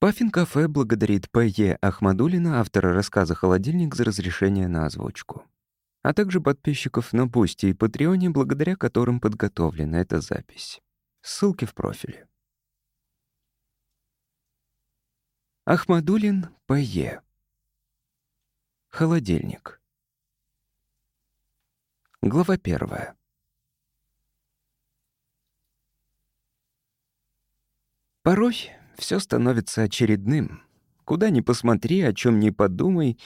Puffin Cafe благодарит П.Е. Ахмадулина, автора рассказа «Холодильник» за разрешение на озвучку. А также подписчиков на Boosty и Патреоне, благодаря которым подготовлена эта запись. Ссылки в профиле. Ахмадулин П.Е. Холодильник. Глава первая. Порой все становится очередным. Куда ни посмотри, о чем ни подумай,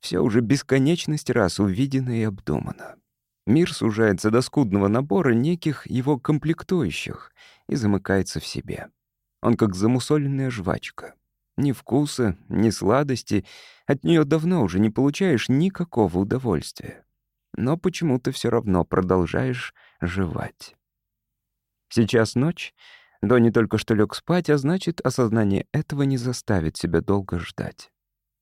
все уже бесконечность раз увидено и обдумано. Мир сужается до скудного набора неких его комплектующих и замыкается в себе. Он как замусоленная жвачка. Ни вкуса, ни сладости, от нее давно уже не получаешь никакого удовольствия. Но почему-то все равно продолжаешь жевать. Сейчас ночь — Донни только что лег спать, а значит, осознание этого не заставит себя долго ждать.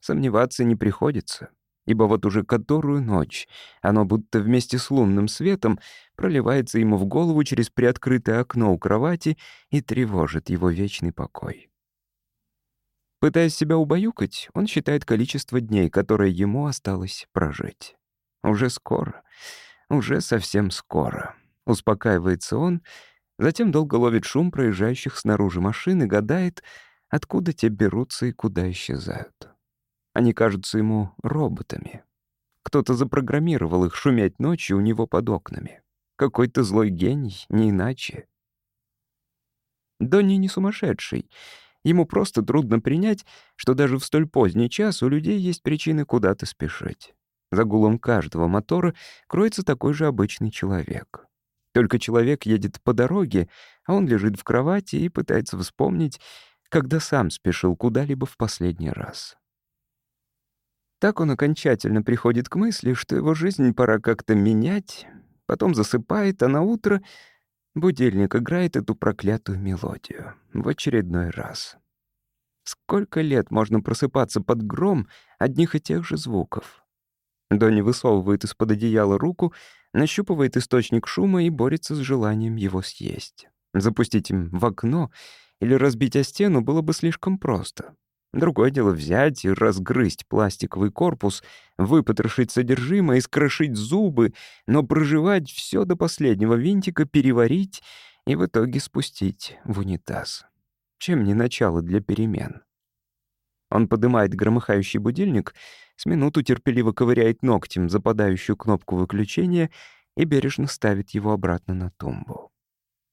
Сомневаться не приходится, ибо вот уже которую ночь оно будто вместе с лунным светом проливается ему в голову через приоткрытое окно у кровати и тревожит его вечный покой. Пытаясь себя убаюкать, он считает количество дней, которые ему осталось прожить. Уже скоро, уже совсем скоро. Успокаивается он — Затем долго ловит шум проезжающих снаружи машин и гадает, откуда те берутся и куда исчезают. Они кажутся ему роботами. Кто-то запрограммировал их шуметь ночью у него под окнами. Какой-то злой гений, не иначе. Донни не сумасшедший. Ему просто трудно принять, что даже в столь поздний час у людей есть причины куда-то спешить. За гулом каждого мотора кроется такой же обычный человек. Только человек едет по дороге, а он лежит в кровати и пытается вспомнить, когда сам спешил куда-либо в последний раз. Так он окончательно приходит к мысли, что его жизнь пора как-то менять, потом засыпает, а на утро будильник играет эту проклятую мелодию в очередной раз. Сколько лет можно просыпаться под гром одних и тех же звуков? Донни высовывает из-под одеяла руку нащупывает источник шума и борется с желанием его съесть. Запустить им в окно или разбить о стену было бы слишком просто. Другое дело взять и разгрызть пластиковый корпус, выпотрошить содержимое скрошить зубы, но проживать все до последнего винтика, переварить и в итоге спустить в унитаз. Чем не начало для перемен? Он поднимает громыхающий будильник — с минуту терпеливо ковыряет ногтем западающую кнопку выключения и бережно ставит его обратно на тумбу.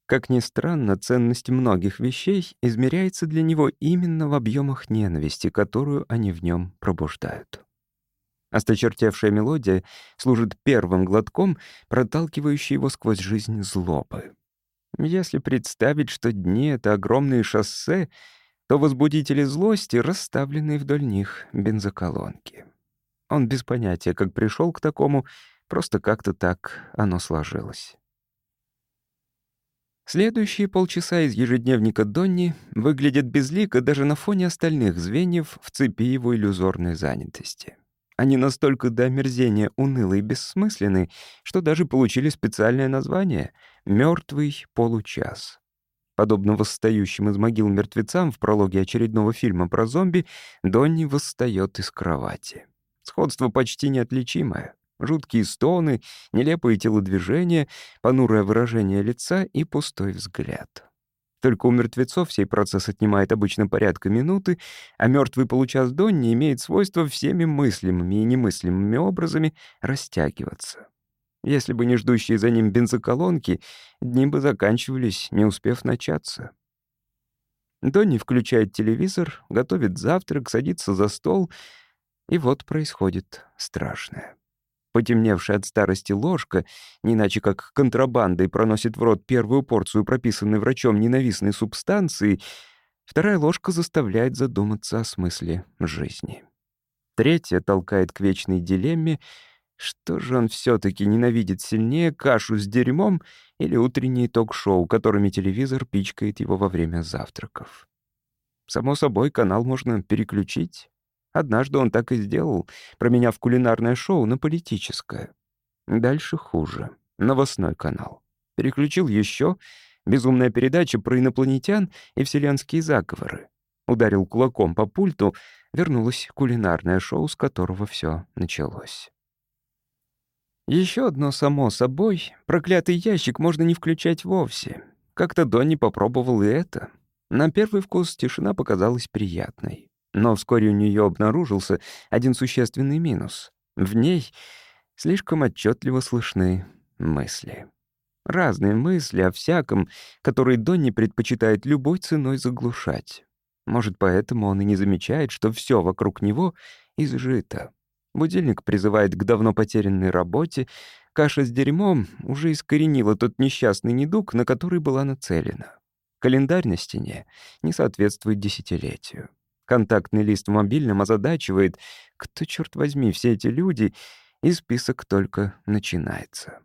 Как ни странно, ценность многих вещей измеряется для него именно в объемах ненависти, которую они в нем пробуждают. Осточертевшая мелодия служит первым глотком, проталкивающей его сквозь жизнь злобы. Если представить, что дни — это огромные шоссе, то возбудители злости расставлены вдоль них бензоколонки. Он без понятия, как пришел к такому, просто как-то так оно сложилось. Следующие полчаса из ежедневника Донни выглядят безлико даже на фоне остальных звеньев в цепи его иллюзорной занятости. Они настолько до омерзения унылы и бессмысленны, что даже получили специальное название — «Мёртвый получас». Подобно восстающим из могил мертвецам в прологе очередного фильма про зомби, Донни восстает из кровати. Сходство почти неотличимое. Жуткие стоны, нелепые телодвижения, понурое выражение лица и пустой взгляд. Только у мертвецов сей процесс отнимает обычно порядка минуты, а мертвый получас Донни имеет свойство всеми мыслимыми и немыслимыми образами растягиваться. Если бы не ждущие за ним бензоколонки, дни бы заканчивались, не успев начаться. Донни включает телевизор, готовит завтрак, садится за стол — и вот происходит страшное. Потемневшая от старости ложка, не иначе как контрабандой проносит в рот первую порцию прописанной врачом ненавистной субстанции, вторая ложка заставляет задуматься о смысле жизни. Третья толкает к вечной дилемме, что же он все таки ненавидит сильнее, кашу с дерьмом или утренние ток-шоу, которыми телевизор пичкает его во время завтраков. Само собой, канал можно переключить. Однажды он так и сделал, променяв кулинарное шоу на политическое. Дальше хуже. Новостной канал. Переключил еще безумная передача про инопланетян и вселенские заговоры. ударил кулаком по пульту, вернулось кулинарное шоу, с которого все началось. Еще одно само собой, проклятый ящик можно не включать вовсе. Как-то Донни попробовал и это. На первый вкус тишина показалась приятной. Но вскоре у нее обнаружился один существенный минус. В ней слишком отчетливо слышны мысли. Разные мысли о всяком, которые Донни предпочитает любой ценой заглушать. Может, поэтому он и не замечает, что все вокруг него изжито. Будильник призывает к давно потерянной работе. Каша с дерьмом уже искоренила тот несчастный недуг, на который была нацелена. Календарь на стене не соответствует десятилетию. Контактный лист в мобильном озадачивает, кто, черт возьми, все эти люди, и список только начинается.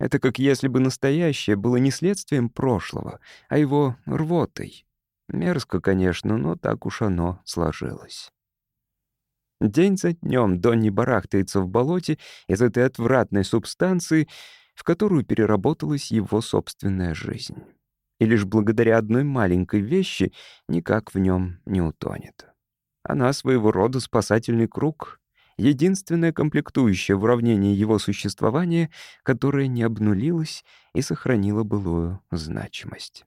Это как если бы настоящее было не следствием прошлого, а его рвотой. Мерзко, конечно, но так уж оно сложилось. День за днем Донни барахтается в болоте из этой отвратной субстанции, в которую переработалась его собственная жизнь. И лишь благодаря одной маленькой вещи никак в нем не утонет. Она своего рода спасательный круг, единственная комплектующая в уравнении его существования, которая не обнулилась и сохранила былую значимость.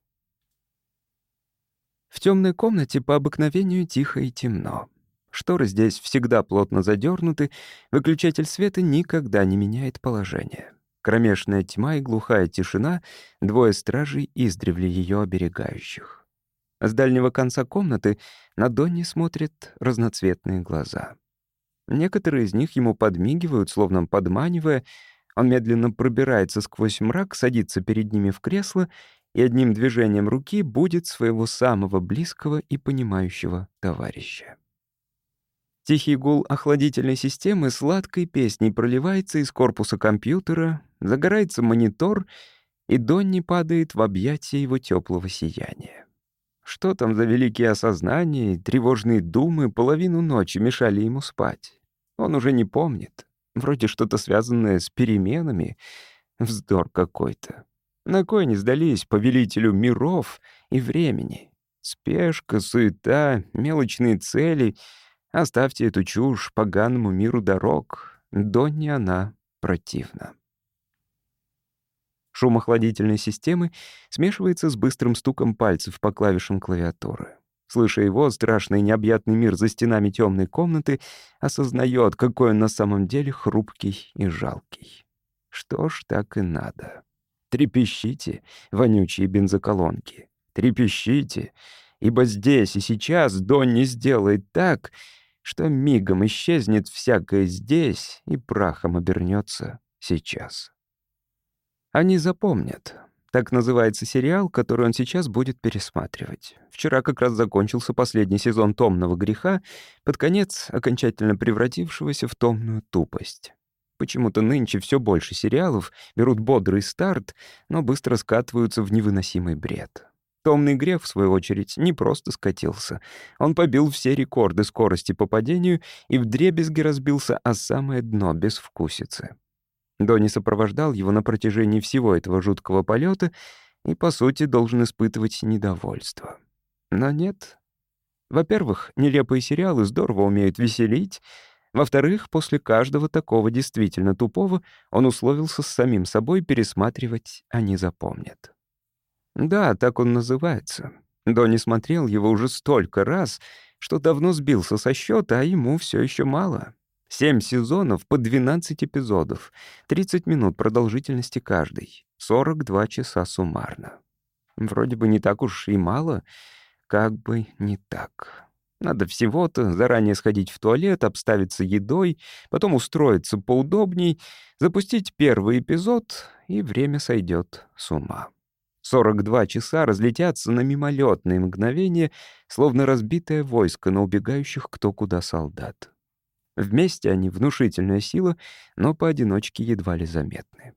В темной комнате по обыкновению тихо и темно. Шторы здесь всегда плотно задернуты, выключатель света никогда не меняет положение. Кромешная тьма и глухая тишина — двое стражей издревле ее оберегающих. С дальнего конца комнаты на Донни смотрят разноцветные глаза. Некоторые из них ему подмигивают, словно подманивая. Он медленно пробирается сквозь мрак, садится перед ними в кресло и одним движением руки будет своего самого близкого и понимающего товарища. Тихий гул охладительной системы сладкой песней проливается из корпуса компьютера, загорается монитор, и Донни падает в объятия его теплого сияния. Что там за великие осознания и тревожные думы половину ночи мешали ему спать? Он уже не помнит. Вроде что-то связанное с переменами. Вздор какой-то. На кой не сдались повелителю миров и времени? Спешка, суета, мелочные цели — Оставьте эту чушь поганому миру дорог. Донне она противна. Шум охладительной системы смешивается с быстрым стуком пальцев по клавишам клавиатуры. Слыша его, страшный необъятный мир за стенами темной комнаты осознает, какой он на самом деле хрупкий и жалкий. Что ж, так и надо. Трепещите, вонючие бензоколонки. Трепещите, ибо здесь и сейчас Донни сделает так, что мигом исчезнет всякое здесь и прахом обернется сейчас. Они запомнят. Так называется сериал, который он сейчас будет пересматривать. Вчера как раз закончился последний сезон «Томного греха», под конец окончательно превратившегося в томную тупость. Почему-то нынче все больше сериалов берут бодрый старт, но быстро скатываются в невыносимый бред. Томный Греф, в свою очередь, не просто скатился. Он побил все рекорды скорости по падению и вдребезги разбился о самое дно без вкусицы. Донни сопровождал его на протяжении всего этого жуткого полета и, по сути, должен испытывать недовольство. Но нет. Во-первых, нелепые сериалы здорово умеют веселить. Во-вторых, после каждого такого действительно тупого он условился с самим собой пересматривать, а не запомнят. Да, так он называется. Донни смотрел его уже столько раз, что давно сбился со счета, а ему все еще мало. Семь сезонов по 12 эпизодов, 30 минут продолжительности каждый, 42 часа суммарно. Вроде бы не так уж и мало, как бы не так. Надо всего-то заранее сходить в туалет, обставиться едой, потом устроиться поудобней, запустить первый эпизод, и время сойдет с ума. 42 часа разлетятся на мимолетные мгновения, словно разбитое войско на убегающих кто куда солдат. Вместе они внушительная сила, но поодиночке едва ли заметны.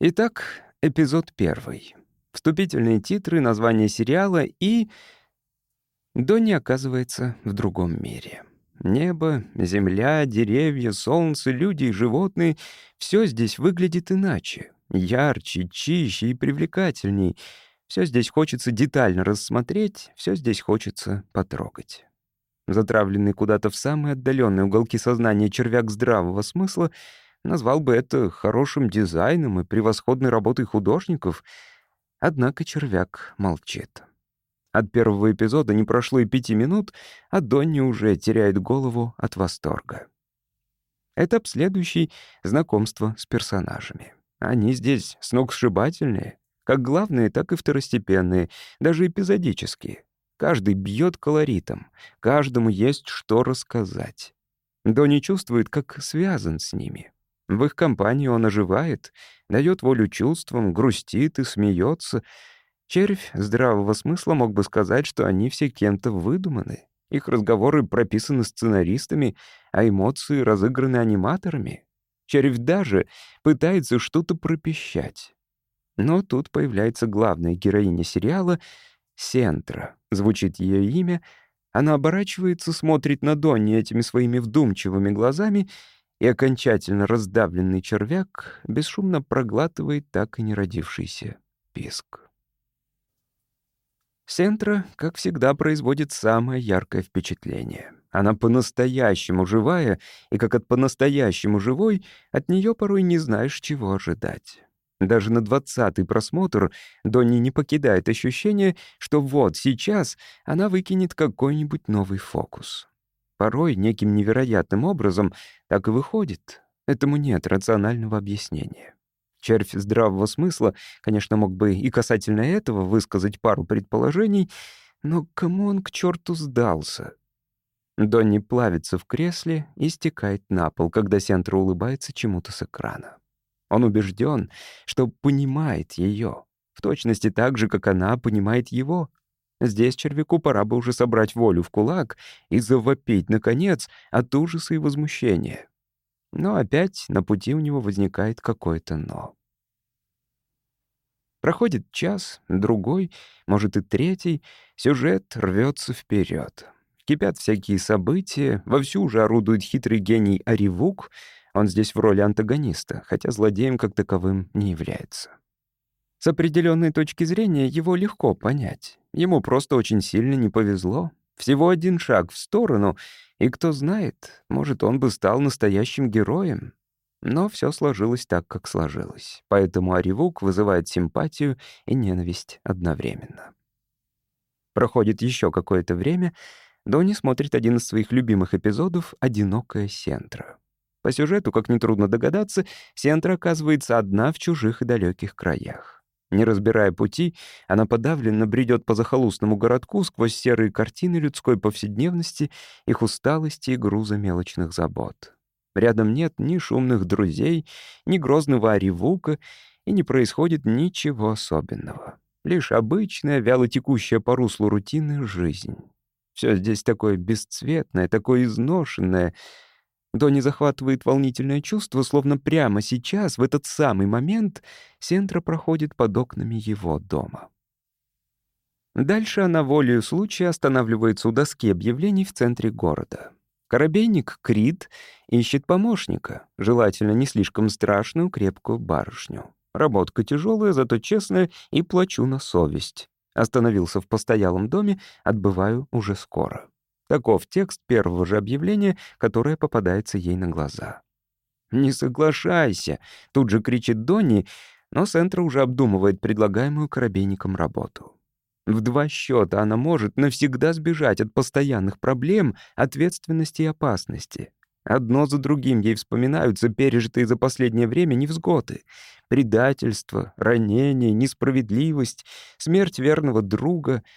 Итак, эпизод первый. Вступительные титры, название сериала и... Донни оказывается в другом мире. Небо, земля, деревья, солнце, люди и животные — все здесь выглядит иначе ярче, чище и привлекательней. Все здесь хочется детально рассмотреть, все здесь хочется потрогать. Затравленный куда-то в самые отдаленные уголки сознания червяк здравого смысла назвал бы это хорошим дизайном и превосходной работой художников. Однако червяк молчит. От первого эпизода не прошло и пяти минут, а Донни уже теряет голову от восторга. Этап следующий — знакомство с персонажами. Они здесь сногсшибательные, как главные, так и второстепенные, даже эпизодические. Каждый бьет колоритом, каждому есть что рассказать. Донни чувствует, как связан с ними. В их компании он оживает, дает волю чувствам, грустит и смеется. Червь здравого смысла мог бы сказать, что они все кем-то выдуманы. Их разговоры прописаны сценаристами, а эмоции разыграны аниматорами. Червь даже пытается что-то пропищать. Но тут появляется главная героиня сериала — Сентра. Звучит ее имя. Она оборачивается, смотрит на Донни этими своими вдумчивыми глазами, и окончательно раздавленный червяк бесшумно проглатывает так и не родившийся писк. Сентра, как всегда, производит самое яркое впечатление. Она по-настоящему живая, и как от по-настоящему живой, от нее порой не знаешь, чего ожидать. Даже на двадцатый просмотр Донни не покидает ощущение, что вот сейчас она выкинет какой-нибудь новый фокус. Порой неким невероятным образом так и выходит. Этому нет рационального объяснения. Червь здравого смысла, конечно, мог бы и касательно этого высказать пару предположений, но кому он к черту сдался? Донни плавится в кресле и стекает на пол, когда Сентра улыбается чему-то с экрана. Он убежден, что понимает ее, в точности так же, как она понимает его. Здесь червяку пора бы уже собрать волю в кулак и завопить, наконец, от ужаса и возмущения. Но опять на пути у него возникает какое-то «но». Проходит час, другой, может и третий, сюжет рвется вперед. Кипят всякие события, вовсю уже орудует хитрый гений Аривук — он здесь в роли антагониста, хотя злодеем как таковым не является. С определенной точки зрения его легко понять. Ему просто очень сильно не повезло. Всего один шаг в сторону, и кто знает, может, он бы стал настоящим героем. Но все сложилось так, как сложилось. Поэтому Аривук вызывает симпатию и ненависть одновременно. Проходит еще какое-то время, Донни смотрит один из своих любимых эпизодов «Одинокая Сентра». По сюжету, как нетрудно догадаться, Сентра оказывается одна в чужих и далеких краях. Не разбирая пути, она подавленно бредет по захолустному городку сквозь серые картины людской повседневности, их усталости и груза мелочных забот. Рядом нет ни шумных друзей, ни грозного оревука, и не происходит ничего особенного. Лишь обычная, вяло текущая по руслу рутины жизнь. Все здесь такое бесцветное, такое изношенное — Дони захватывает волнительное чувство, словно прямо сейчас, в этот самый момент, Сентра проходит под окнами его дома. Дальше она волею случая останавливается у доски объявлений в центре города. Коробейник Крид ищет помощника, желательно не слишком страшную крепкую барышню. Работка тяжелая, зато честная, и плачу на совесть. Остановился в постоялом доме, отбываю уже скоро. Таков текст первого же объявления, которое попадается ей на глаза. «Не соглашайся!» — тут же кричит Донни, но Сентра уже обдумывает предлагаемую коробейником работу. В два счета она может навсегда сбежать от постоянных проблем, ответственности и опасности. Одно за другим ей вспоминаются пережитые за последнее время невзгоды. Предательство, ранение, несправедливость, смерть верного друга —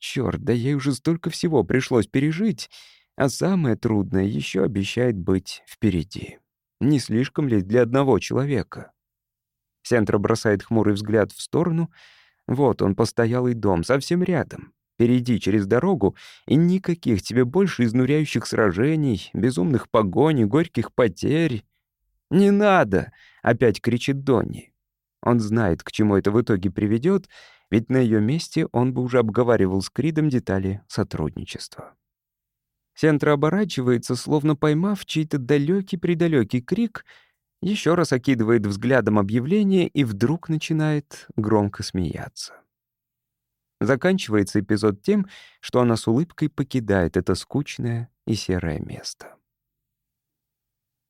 Черт, да ей уже столько всего пришлось пережить, а самое трудное еще обещает быть впереди. Не слишком ли для одного человека? Сентра бросает хмурый взгляд в сторону. Вот он, постоялый дом, совсем рядом. Перейди через дорогу, и никаких тебе больше изнуряющих сражений, безумных погоней, горьких потерь. «Не надо!» — опять кричит Донни. Он знает, к чему это в итоге приведет, ведь на ее месте он бы уже обговаривал с Кридом детали сотрудничества. Сентра оборачивается, словно поймав чей-то далекий-предалекий крик, еще раз окидывает взглядом объявление и вдруг начинает громко смеяться. Заканчивается эпизод тем, что она с улыбкой покидает это скучное и серое место.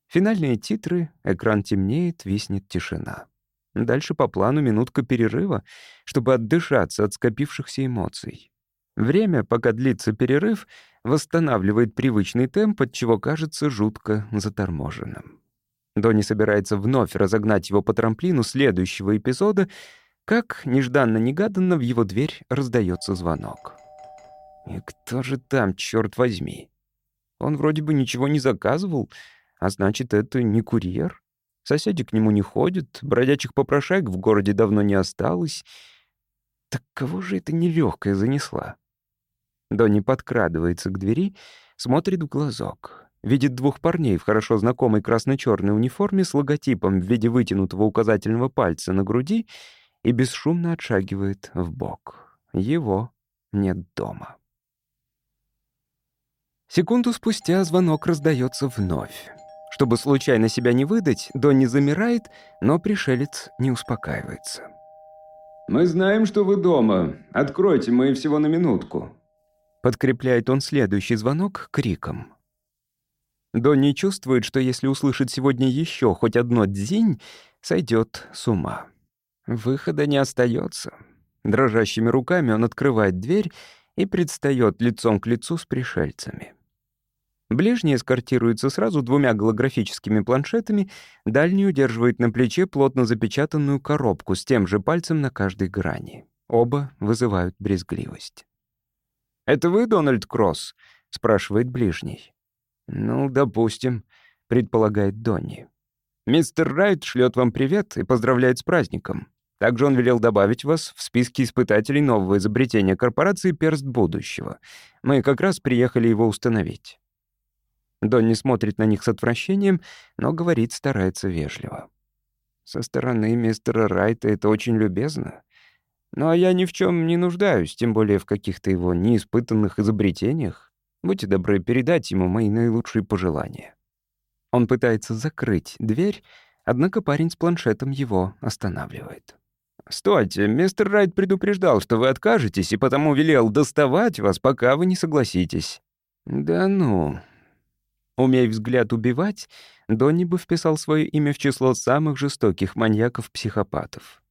Финальные титры, экран темнеет, виснет тишина. Дальше по плану минутка перерыва, чтобы отдышаться от скопившихся эмоций. Время, пока длится перерыв, восстанавливает привычный темп, от чего кажется жутко заторможенным. Донни собирается вновь разогнать его по трамплину следующего эпизода, как нежданно-негаданно в его дверь раздается звонок. И кто же там, черт возьми? Он вроде бы ничего не заказывал, а значит, это не курьер. Соседи к нему не ходят, бродячих попрошаек в городе давно не осталось. Так кого же это нелегкая занесла? Донни подкрадывается к двери, смотрит в глазок. Видит двух парней в хорошо знакомой красно-черной униформе с логотипом в виде вытянутого указательного пальца на груди и бесшумно отшагивает в бок. Его нет дома. Секунду спустя звонок раздается вновь. Чтобы случайно себя не выдать, Донни замирает, но пришелец не успокаивается. «Мы знаем, что вы дома. Откройте, мы всего на минутку». Подкрепляет он следующий звонок криком. Донни чувствует, что если услышит сегодня еще хоть одно «дзинь», сойдет с ума. Выхода не остается. Дрожащими руками он открывает дверь и предстает лицом к лицу с пришельцами. Ближний эскортируется сразу двумя голографическими планшетами, дальний удерживает на плече плотно запечатанную коробку с тем же пальцем на каждой грани. Оба вызывают брезгливость. «Это вы, Дональд Кросс?» — спрашивает ближний. «Ну, допустим», — предполагает Донни. «Мистер Райт шлет вам привет и поздравляет с праздником. Также он велел добавить вас в списки испытателей нового изобретения корпорации «Перст будущего». Мы как раз приехали его установить». Донни смотрит на них с отвращением, но говорит, старается вежливо. Со стороны мистера Райта это очень любезно. Ну а я ни в чем не нуждаюсь, тем более в каких-то его неиспытанных изобретениях. Будьте добры передать ему мои наилучшие пожелания. Он пытается закрыть дверь, однако парень с планшетом его останавливает. «Стойте, мистер Райт предупреждал, что вы откажетесь, и потому велел доставать вас, пока вы не согласитесь». «Да ну», Умей взгляд убивать, Донни бы вписал свое имя в число самых жестоких маньяков-психопатов.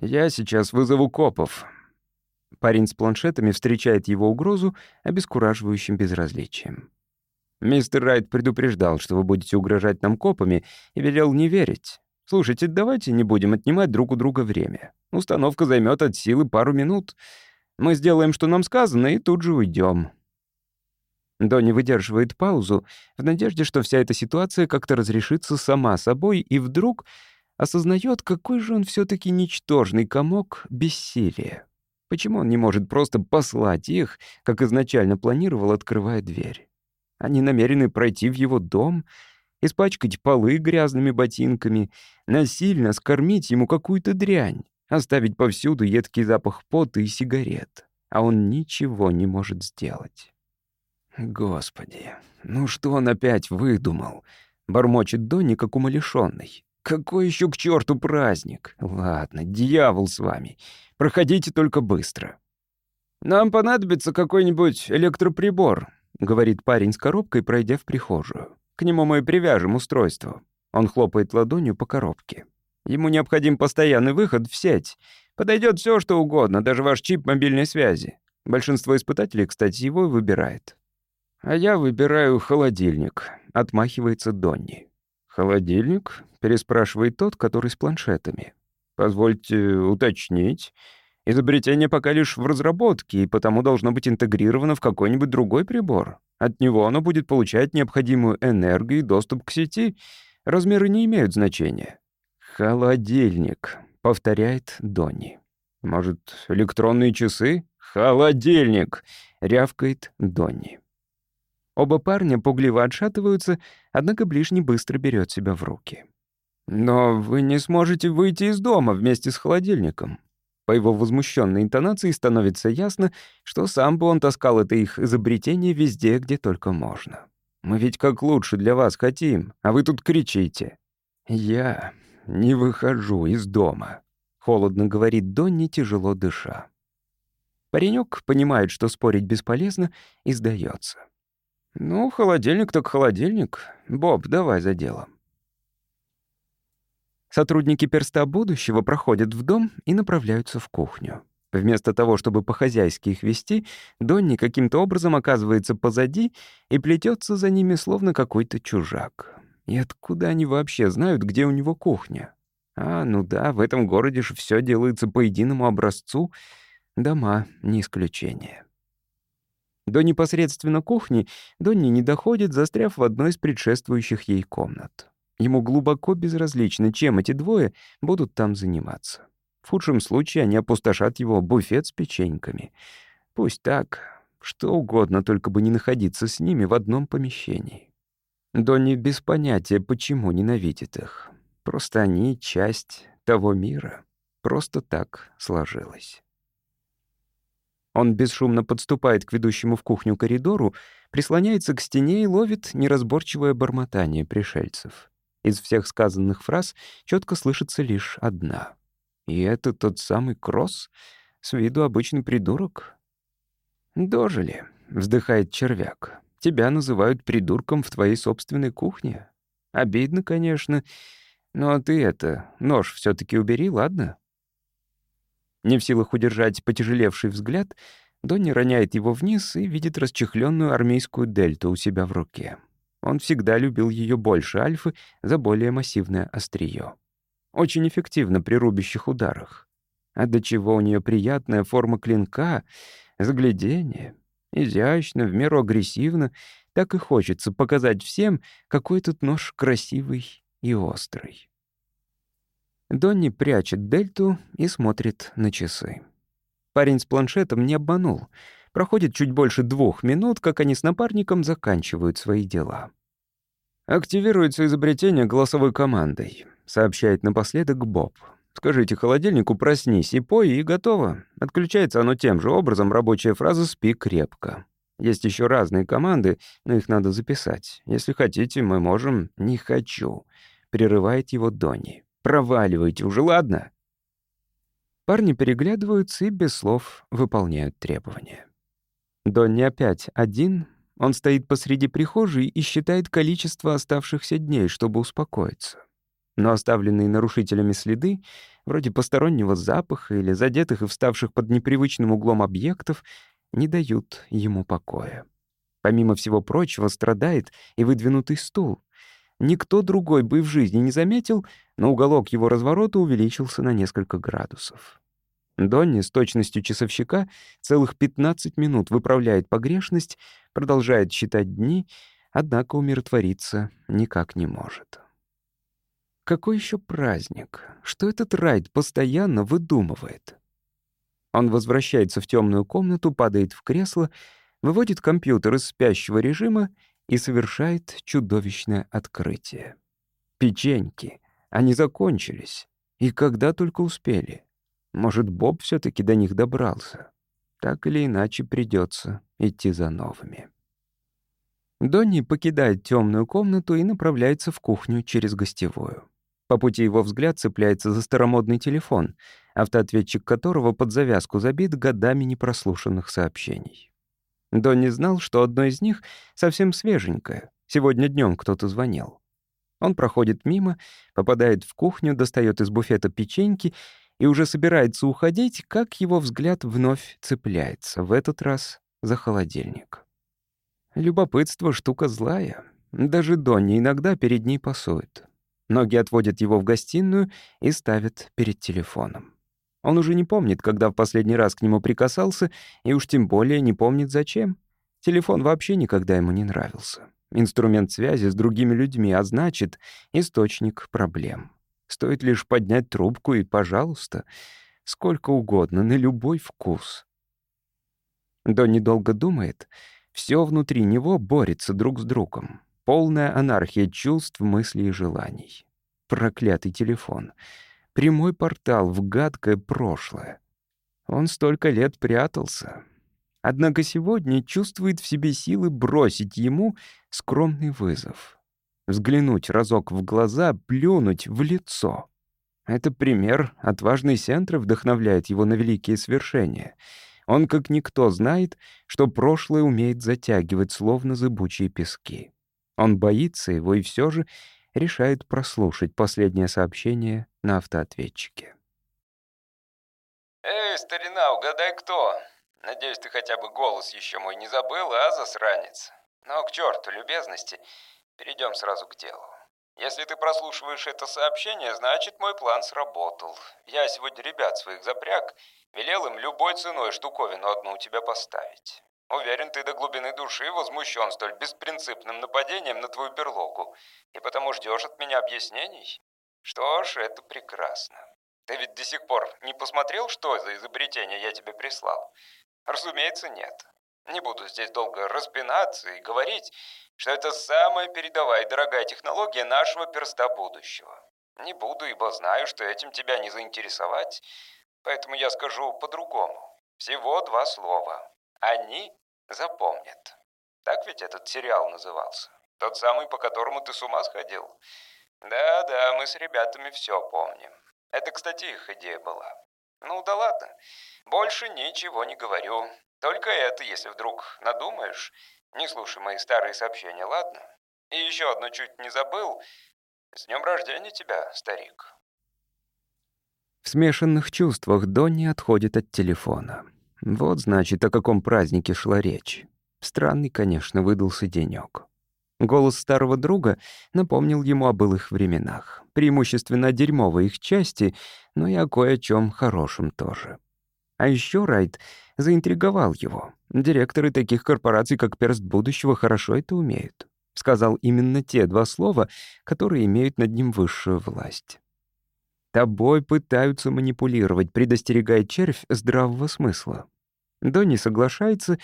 «Я сейчас вызову копов». Парень с планшетами встречает его угрозу обескураживающим безразличием. «Мистер Райт предупреждал, что вы будете угрожать нам копами, и велел не верить. Слушайте, давайте не будем отнимать друг у друга время. Установка займет от силы пару минут. Мы сделаем, что нам сказано, и тут же уйдем. Донни выдерживает паузу в надежде, что вся эта ситуация как-то разрешится сама собой, и вдруг осознает, какой же он все таки ничтожный комок бессилия. Почему он не может просто послать их, как изначально планировал, открывая дверь? Они намерены пройти в его дом, испачкать полы грязными ботинками, насильно скормить ему какую-то дрянь, оставить повсюду едкий запах пота и сигарет. А он ничего не может сделать. Господи, ну что он опять выдумал? Бормочет Донни, как умалишённый. Какой еще к черту праздник? Ладно, дьявол с вами. Проходите только быстро. Нам понадобится какой-нибудь электроприбор, говорит парень с коробкой, пройдя в прихожую. К нему мы привяжем устройство. Он хлопает ладонью по коробке. Ему необходим постоянный выход в сеть. Подойдет все, что угодно, даже ваш чип мобильной связи. Большинство испытателей, кстати, его выбирает. «А я выбираю холодильник», — отмахивается Донни. «Холодильник?» — переспрашивает тот, который с планшетами. «Позвольте уточнить. Изобретение пока лишь в разработке, и потому должно быть интегрировано в какой-нибудь другой прибор. От него оно будет получать необходимую энергию и доступ к сети. Размеры не имеют значения». «Холодильник», — повторяет Донни. «Может, электронные часы?» «Холодильник!» — рявкает Донни. Оба парня пугливо отшатываются, однако ближний быстро берет себя в руки. «Но вы не сможете выйти из дома вместе с холодильником». По его возмущенной интонации становится ясно, что сам бы он таскал это их изобретение везде, где только можно. «Мы ведь как лучше для вас хотим, а вы тут кричите». «Я не выхожу из дома», — холодно говорит Донни, тяжело дыша. Паренек понимает, что спорить бесполезно, и сдается. «Ну, холодильник так холодильник. Боб, давай за дело». Сотрудники перста будущего проходят в дом и направляются в кухню. Вместо того, чтобы по-хозяйски их вести, Донни каким-то образом оказывается позади и плетется за ними, словно какой-то чужак. И откуда они вообще знают, где у него кухня? А, ну да, в этом городе же все делается по единому образцу. Дома — не исключение. До непосредственно кухни Донни не доходит, застряв в одной из предшествующих ей комнат. Ему глубоко безразлично, чем эти двое будут там заниматься. В худшем случае они опустошат его буфет с печеньками. Пусть так, что угодно, только бы не находиться с ними в одном помещении. Донни без понятия, почему ненавидит их. Просто они — часть того мира. Просто так сложилось. Он бесшумно подступает к ведущему в кухню коридору, прислоняется к стене и ловит неразборчивое бормотание пришельцев. Из всех сказанных фраз четко слышится лишь одна. И это тот самый Кросс, с виду обычный придурок. «Дожили», — вздыхает червяк. Тебя называют придурком в твоей собственной кухне. Обидно, конечно, но ты это, нож все таки убери, ладно?» Не в силах удержать потяжелевший взгляд, Донни роняет его вниз и видит расчехленную армейскую дельту у себя в руке. Он всегда любил ее больше альфы за более массивное острие. Очень эффективно при рубящих ударах. А до чего у нее приятная форма клинка, заглядение. Изящно, в меру агрессивно. Так и хочется показать всем, какой этот нож красивый и острый. Донни прячет дельту и смотрит на часы. Парень с планшетом не обманул. Проходит чуть больше двух минут, как они с напарником заканчивают свои дела. «Активируется изобретение голосовой командой», — сообщает напоследок Боб. Скажите холодильнику «проснись» и пой, и готово. Отключается оно тем же образом, рабочая фраза «спи крепко». Есть еще разные команды, но их надо записать. Если хотите, мы можем «не хочу», — прерывает его Донни. «Проваливайте уже, ладно?» Парни переглядываются и без слов выполняют требования. Донни опять один. Он стоит посреди прихожей и считает количество оставшихся дней, чтобы успокоиться но оставленные нарушителями следы, вроде постороннего запаха или задетых и вставших под непривычным углом объектов, не дают ему покоя. Помимо всего прочего, страдает и выдвинутый стул. Никто другой бы в жизни не заметил, но уголок его разворота увеличился на несколько градусов. Донни с точностью часовщика целых 15 минут выправляет погрешность, продолжает считать дни, однако умиротвориться никак не может. Какой еще праздник? Что этот Райд постоянно выдумывает? Он возвращается в темную комнату, падает в кресло, выводит компьютер из спящего режима и совершает чудовищное открытие. Печеньки. Они закончились. И когда только успели. Может, Боб все таки до них добрался. Так или иначе придется идти за новыми. Донни покидает темную комнату и направляется в кухню через гостевую. По пути его взгляд цепляется за старомодный телефон, автоответчик которого под завязку забит годами непрослушанных сообщений. Донни знал, что одно из них совсем свеженькое. Сегодня днем кто-то звонил. Он проходит мимо, попадает в кухню, достает из буфета печеньки и уже собирается уходить, как его взгляд вновь цепляется, в этот раз за холодильник. Любопытство — штука злая. Даже Донни иногда перед ней пасует. Ноги отводят его в гостиную и ставят перед телефоном. Он уже не помнит, когда в последний раз к нему прикасался, и уж тем более не помнит, зачем. Телефон вообще никогда ему не нравился. Инструмент связи с другими людьми, а значит, источник проблем. Стоит лишь поднять трубку и, пожалуйста, сколько угодно, на любой вкус. Донни долго думает. Все внутри него борется друг с другом. Полная анархия чувств, мыслей и желаний. Проклятый телефон. Прямой портал в гадкое прошлое. Он столько лет прятался. Однако сегодня чувствует в себе силы бросить ему скромный вызов. Взглянуть разок в глаза, плюнуть в лицо. Это пример отважной Сентры вдохновляет его на великие свершения. Он как никто знает, что прошлое умеет затягивать, словно зыбучие пески. Он боится его и все же решает прослушать последнее сообщение на автоответчике. «Эй, старина, угадай кто? Надеюсь, ты хотя бы голос еще мой не забыл, а, засранец? Но к черту любезности, перейдем сразу к делу. Если ты прослушиваешь это сообщение, значит мой план сработал. Я сегодня ребят своих запряг, велел им любой ценой штуковину одну у тебя поставить. Уверен, ты до глубины души возмущен столь беспринципным нападением на твою берлогу, и потому ждешь от меня объяснений? Что ж, это прекрасно. Ты ведь до сих пор не посмотрел, что за изобретение я тебе прислал? Разумеется, нет. Не буду здесь долго распинаться и говорить, что это самая передовая и дорогая технология нашего перста будущего. Не буду, ибо знаю, что этим тебя не заинтересовать, поэтому я скажу по-другому. Всего два слова. Они запомнят. Так ведь этот сериал назывался? Тот самый, по которому ты с ума сходил? Да-да, мы с ребятами все помним. Это, кстати, их идея была. Ну да ладно, больше ничего не говорю. Только это, если вдруг надумаешь, не слушай мои старые сообщения, ладно? И еще одно чуть не забыл. С днем рождения тебя, старик. В смешанных чувствах Донни отходит от телефона. Вот, значит, о каком празднике шла речь. Странный, конечно, выдался денёк. Голос старого друга напомнил ему о былых временах. Преимущественно о дерьмовой их части, но и о кое чем хорошем тоже. А еще Райт заинтриговал его. Директоры таких корпораций, как Перст Будущего, хорошо это умеют. Сказал именно те два слова, которые имеют над ним высшую власть. Тобой пытаются манипулировать, предостерегает червь здравого смысла. Донни соглашается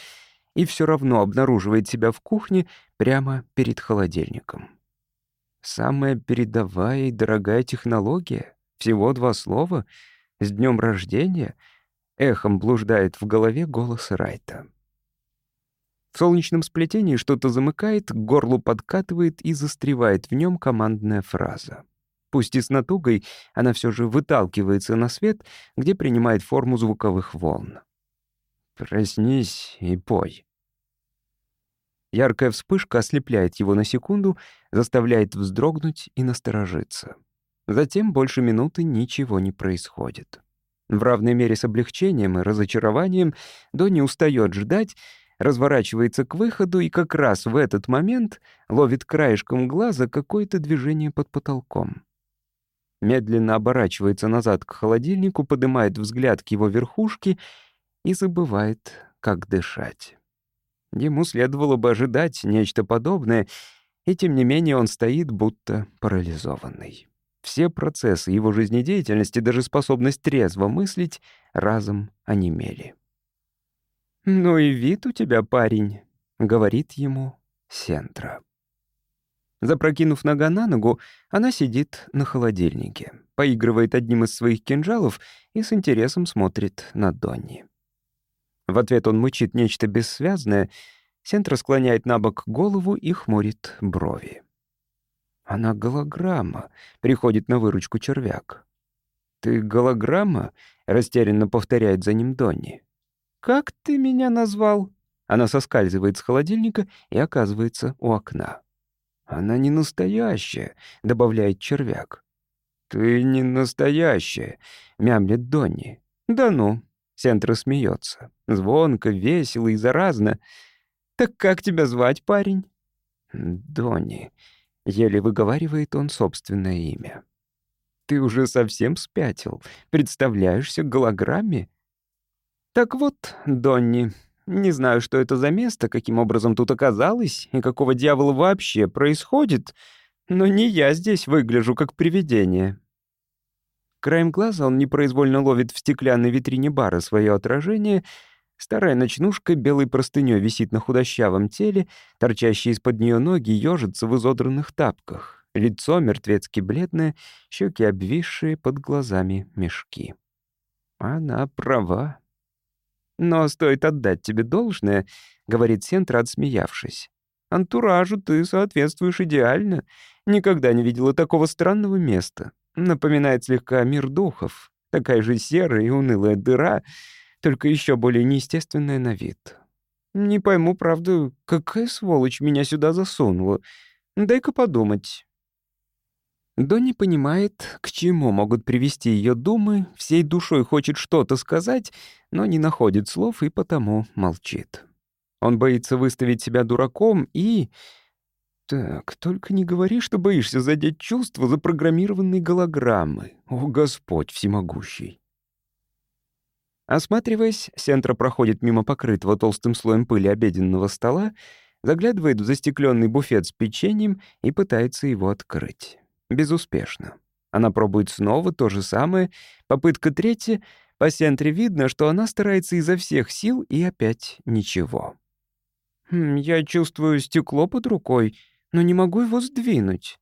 и все равно обнаруживает себя в кухне прямо перед холодильником. Самая передовая и дорогая технология, всего два слова, с днем рождения, эхом блуждает в голове голос Райта. В солнечном сплетении что-то замыкает, к горлу подкатывает и застревает в нем командная фраза. Пусть и с натугой, она все же выталкивается на свет, где принимает форму звуковых волн. «Проснись и пой». Яркая вспышка ослепляет его на секунду, заставляет вздрогнуть и насторожиться. Затем больше минуты ничего не происходит. В равной мере с облегчением и разочарованием Донни устает ждать, разворачивается к выходу и как раз в этот момент ловит краешком глаза какое-то движение под потолком. Медленно оборачивается назад к холодильнику, поднимает взгляд к его верхушке и забывает, как дышать. Ему следовало бы ожидать нечто подобное, и тем не менее он стоит будто парализованный. Все процессы его жизнедеятельности, даже способность трезво мыслить, разом онемели. «Ну и вид у тебя, парень», — говорит ему Сентра. Запрокинув нога на ногу, она сидит на холодильнике, поигрывает одним из своих кинжалов и с интересом смотрит на Донни. В ответ он мычит нечто бессвязное, Сентра склоняет на бок голову и хмурит брови. «Она голограмма», — приходит на выручку червяк. «Ты голограмма?» — растерянно повторяет за ним Донни. «Как ты меня назвал?» Она соскальзывает с холодильника и оказывается у окна. «Она не настоящая», — добавляет червяк. «Ты не настоящая», — мямлет Донни. «Да ну», — Сентра смеется. Звонко, весело и заразно. «Так как тебя звать, парень?» «Донни», — еле выговаривает он собственное имя. «Ты уже совсем спятил. Представляешься голограмме?» «Так вот, Донни, не знаю, что это за место, каким образом тут оказалось и какого дьявола вообще происходит, но не я здесь выгляжу как привидение». Краем глаза он непроизвольно ловит в стеклянной витрине бара свое отражение — Старая ночнушка белой простынёй висит на худощавом теле, торчащие из-под нее ноги ёжатся в изодранных тапках. Лицо мертвецки бледное, щеки обвисшие, под глазами мешки. Она права. «Но стоит отдать тебе должное», — говорит Сентра, отсмеявшись. «Антуражу ты соответствуешь идеально. Никогда не видела такого странного места. Напоминает слегка мир духов. Такая же серая и унылая дыра — только еще более неестественная на вид. Не пойму, правда, какая сволочь меня сюда засунула. Дай-ка подумать. Донни понимает, к чему могут привести ее думы, всей душой хочет что-то сказать, но не находит слов и потому молчит. Он боится выставить себя дураком и... Так, только не говори, что боишься задеть чувства запрограммированной голограммы. О, Господь всемогущий. Осматриваясь, Сентра проходит мимо покрытого толстым слоем пыли обеденного стола, заглядывает в застекленный буфет с печеньем и пытается его открыть. Безуспешно. Она пробует снова то же самое. Попытка третья. По Сентре видно, что она старается изо всех сил, и опять ничего. «Хм, «Я чувствую стекло под рукой, но не могу его сдвинуть».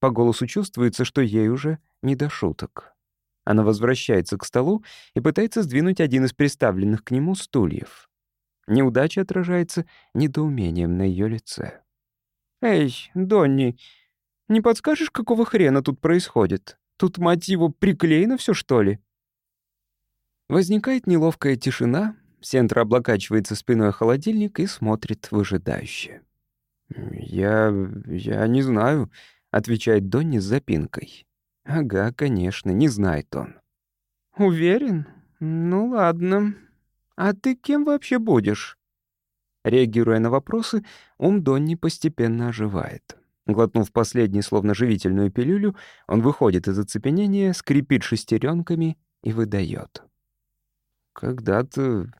По голосу чувствуется, что ей уже не до шуток. Она возвращается к столу и пытается сдвинуть один из приставленных к нему стульев. Неудача отражается недоумением на ее лице. «Эй, Донни, не подскажешь, какого хрена тут происходит? Тут, мать его, приклеено все что ли?» Возникает неловкая тишина, Сентра облокачивается спиной о холодильник и смотрит выжидающе. «Я... я не знаю», — отвечает Донни с запинкой. «Ага, конечно, не знает он». «Уверен? Ну ладно. А ты кем вообще будешь?» Реагируя на вопросы, ум Донни постепенно оживает. Глотнув последний, словно живительную пилюлю, он выходит из оцепенения, скрипит шестеренками и выдает. «Когда-то...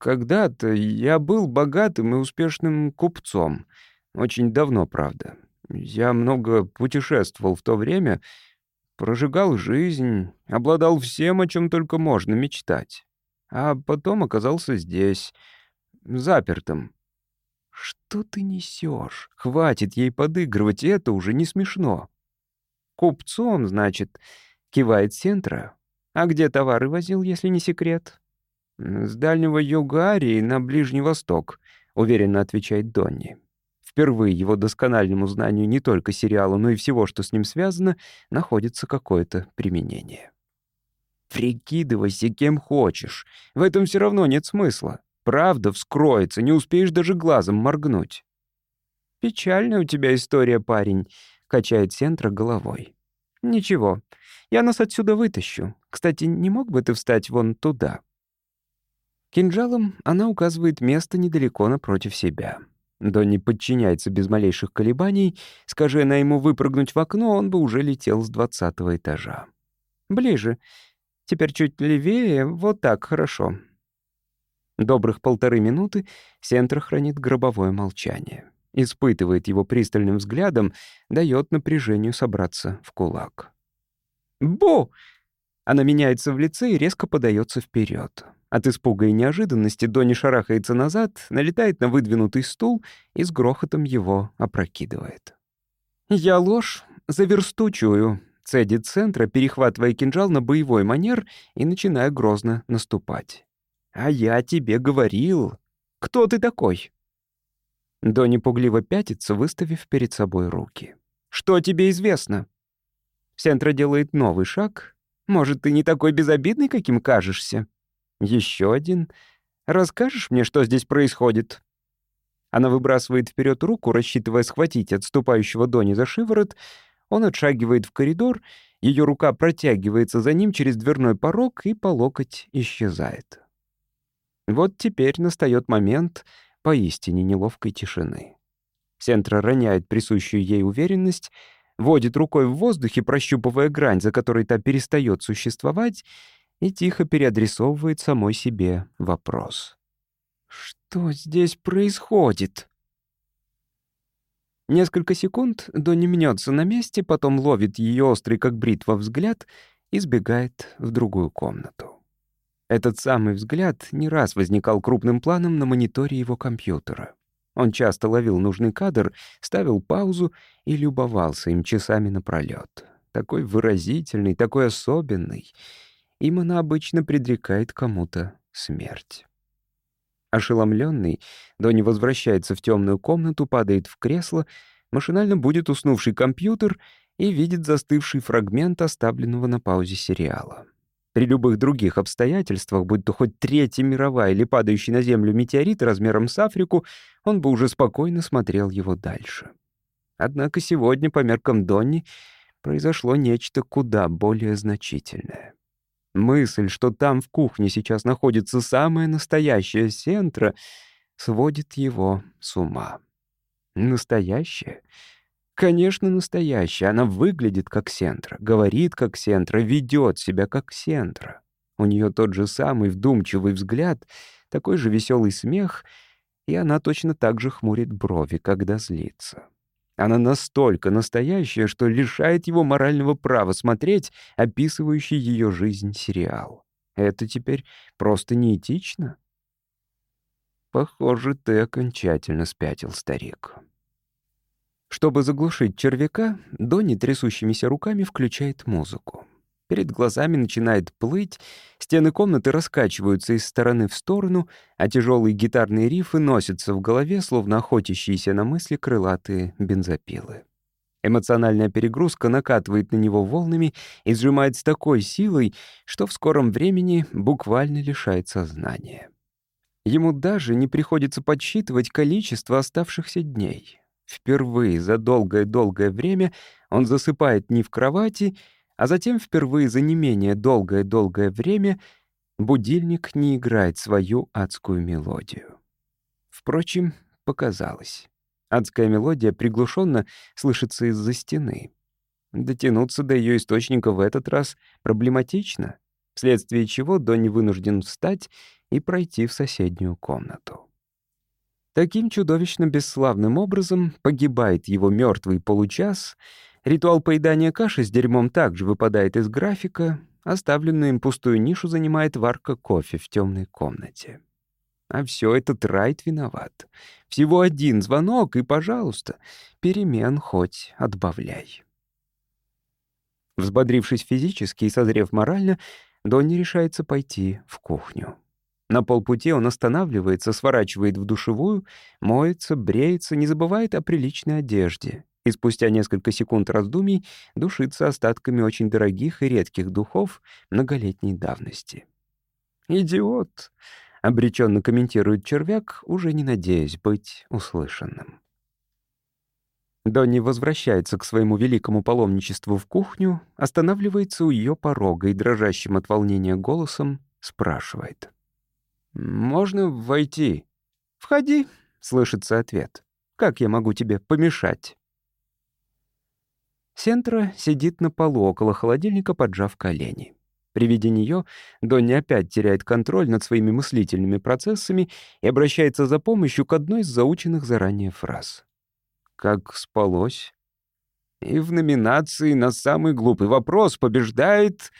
когда-то я был богатым и успешным купцом. Очень давно, правда. Я много путешествовал в то время, прожигал жизнь, обладал всем, о чем только можно мечтать. А потом оказался здесь, запертым. Что ты несешь? Хватит ей подыгрывать, это уже не смешно. Купцом, значит, кивает Сентра. А где товары возил, если не секрет? С дальнего юга Арии на Ближний Восток, уверенно отвечает Донни. Впервые его доскональному знанию не только сериала, но и всего, что с ним связано, находится какое-то применение. Прикидывайся кем хочешь. В этом все равно нет смысла. Правда вскроется, не успеешь даже глазом моргнуть. «Печальная у тебя история, парень», — качает Сентра головой. «Ничего, я нас отсюда вытащу. Кстати, не мог бы ты встать вон туда?» Кинжалом она указывает место недалеко напротив себя. Донни подчиняется без малейших колебаний. Скажи она ему выпрыгнуть в окно, он бы уже летел с двадцатого этажа. «Ближе. Теперь чуть левее. Вот так, хорошо». Добрых полторы минуты Сентра хранит гробовое молчание. Испытывает его пристальным взглядом, дает напряжению собраться в кулак. «Бу!» Она меняется в лице и резко подается вперед. От испуга и неожиданности Донни шарахается назад, налетает на выдвинутый стул и с грохотом его опрокидывает. «Я ложь заверстучую», — цедит центра, перехватывая кинжал на боевой манер и начиная грозно наступать. «А я тебе говорил. Кто ты такой?» Донни пугливо пятится, выставив перед собой руки. «Что тебе известно?» Сентра делает новый шаг. «Может, ты не такой безобидный, каким кажешься?» Еще один. Расскажешь мне, что здесь происходит?» Она выбрасывает вперед руку, рассчитывая схватить отступающего Дони за шиворот. Он отшагивает в коридор, ее рука протягивается за ним через дверной порог и по локоть исчезает. Вот теперь настает момент поистине неловкой тишины. Сентра роняет присущую ей уверенность, водит рукой в воздухе, прощупывая грань, за которой та перестает существовать, и тихо переадресовывает самой себе вопрос. «Что здесь происходит?» Несколько секунд Донни мнется на месте, потом ловит ее острый, как бритва, взгляд и сбегает в другую комнату. Этот самый взгляд не раз возникал крупным планом на мониторе его компьютера. Он часто ловил нужный кадр, ставил паузу и любовался им часами напролёт. Такой выразительный, такой особенный — им она обычно предрекает кому-то смерть. Ошеломленный, Донни возвращается в темную комнату, падает в кресло, машинально будет уснувший компьютер и видит застывший фрагмент оставленного на паузе сериала. При любых других обстоятельствах, будь то хоть Третья мировая или падающий на Землю метеорит размером с Африку, он бы уже спокойно смотрел его дальше. Однако сегодня, по меркам Донни, произошло нечто куда более значительное. Мысль, что там в кухне сейчас находится самая настоящая сентра, сводит его с ума. Настоящая? Конечно, настоящая. Она выглядит как Сентра, говорит как Сентра, ведет себя как Сентра. У нее тот же самый вдумчивый взгляд, такой же веселый смех, и она точно так же хмурит брови, когда злится. Она настолько настоящая, что лишает его морального права смотреть описывающий ее жизнь сериал. Это теперь просто неэтично. Похоже, ты окончательно спятил, старик. Чтобы заглушить червяка, Донни трясущимися руками включает музыку. Перед глазами начинает плыть, стены комнаты раскачиваются из стороны в сторону, а тяжелые гитарные рифы носятся в голове, словно охотящиеся на мысли крылатые бензопилы. Эмоциональная перегрузка накатывает на него волнами и сжимает с такой силой, что в скором времени буквально лишает сознания. Ему даже не приходится подсчитывать количество оставшихся дней. Впервые за долгое-долгое время он засыпает не в кровати, а затем впервые за не менее долгое-долгое время будильник не играет свою адскую мелодию. Впрочем, показалось. Адская мелодия приглушенно слышится из-за стены. Дотянуться до ее источника в этот раз проблематично, вследствие чего Донни вынужден встать и пройти в соседнюю комнату. Таким чудовищно бесславным образом погибает его мертвый получас, ритуал поедания каши с дерьмом также выпадает из графика, оставленную им пустую нишу занимает варка кофе в темной комнате. А все это Трайт виноват. Всего один звонок, и, пожалуйста, перемен хоть отбавляй. Взбодрившись физически и созрев морально, Донни решается пойти в кухню. На полпути он останавливается, сворачивает в душевую, моется, бреется, не забывает о приличной одежде. И спустя несколько секунд раздумий душится остатками очень дорогих и редких духов многолетней давности. «Идиот!» — обреченно комментирует червяк, уже не надеясь быть услышанным. Донни возвращается к своему великому паломничеству в кухню, останавливается у ее порога и дрожащим от волнения голосом спрашивает — «Можно войти?» «Входи», — слышится ответ. «Как я могу тебе помешать?» Сентра сидит на полу около холодильника, поджав колени. При виде нее Донни опять теряет контроль над своими мыслительными процессами и обращается за помощью к одной из заученных заранее фраз. «Как спалось?» И в номинации на самый глупый вопрос побеждает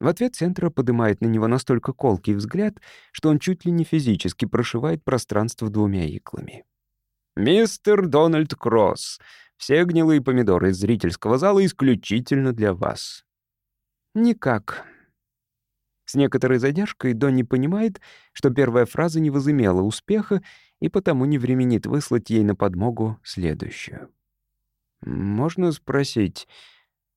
в ответ Центра поднимает на него настолько колкий взгляд, что он чуть ли не физически прошивает пространство двумя иглами. «Мистер Дональд Кросс, все гнилые помидоры из зрительского зала исключительно для вас». «Никак». С некоторой задержкой Донни понимает, что первая фраза не возымела успеха и потому не временит выслать ей на подмогу следующую. «Можно спросить...»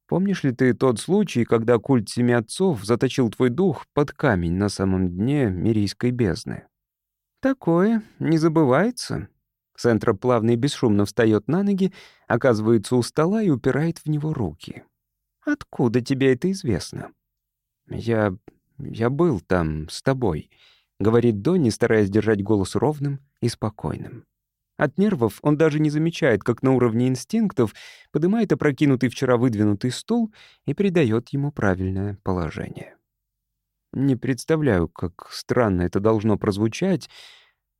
Помнишь ли ты тот случай, когда культ семи отцов заточил твой дух под камень на самом дне Мирийской бездны? Такое не забывается. Сентра плавно и бесшумно встает на ноги, оказывается у стола и упирает в него руки. Откуда тебе это известно? Я... я был там с тобой, — говорит Донни, стараясь держать голос ровным и спокойным. От нервов он даже не замечает, как на уровне инстинктов поднимает опрокинутый вчера выдвинутый стул и придает ему правильное положение. Не представляю, как странно это должно прозвучать,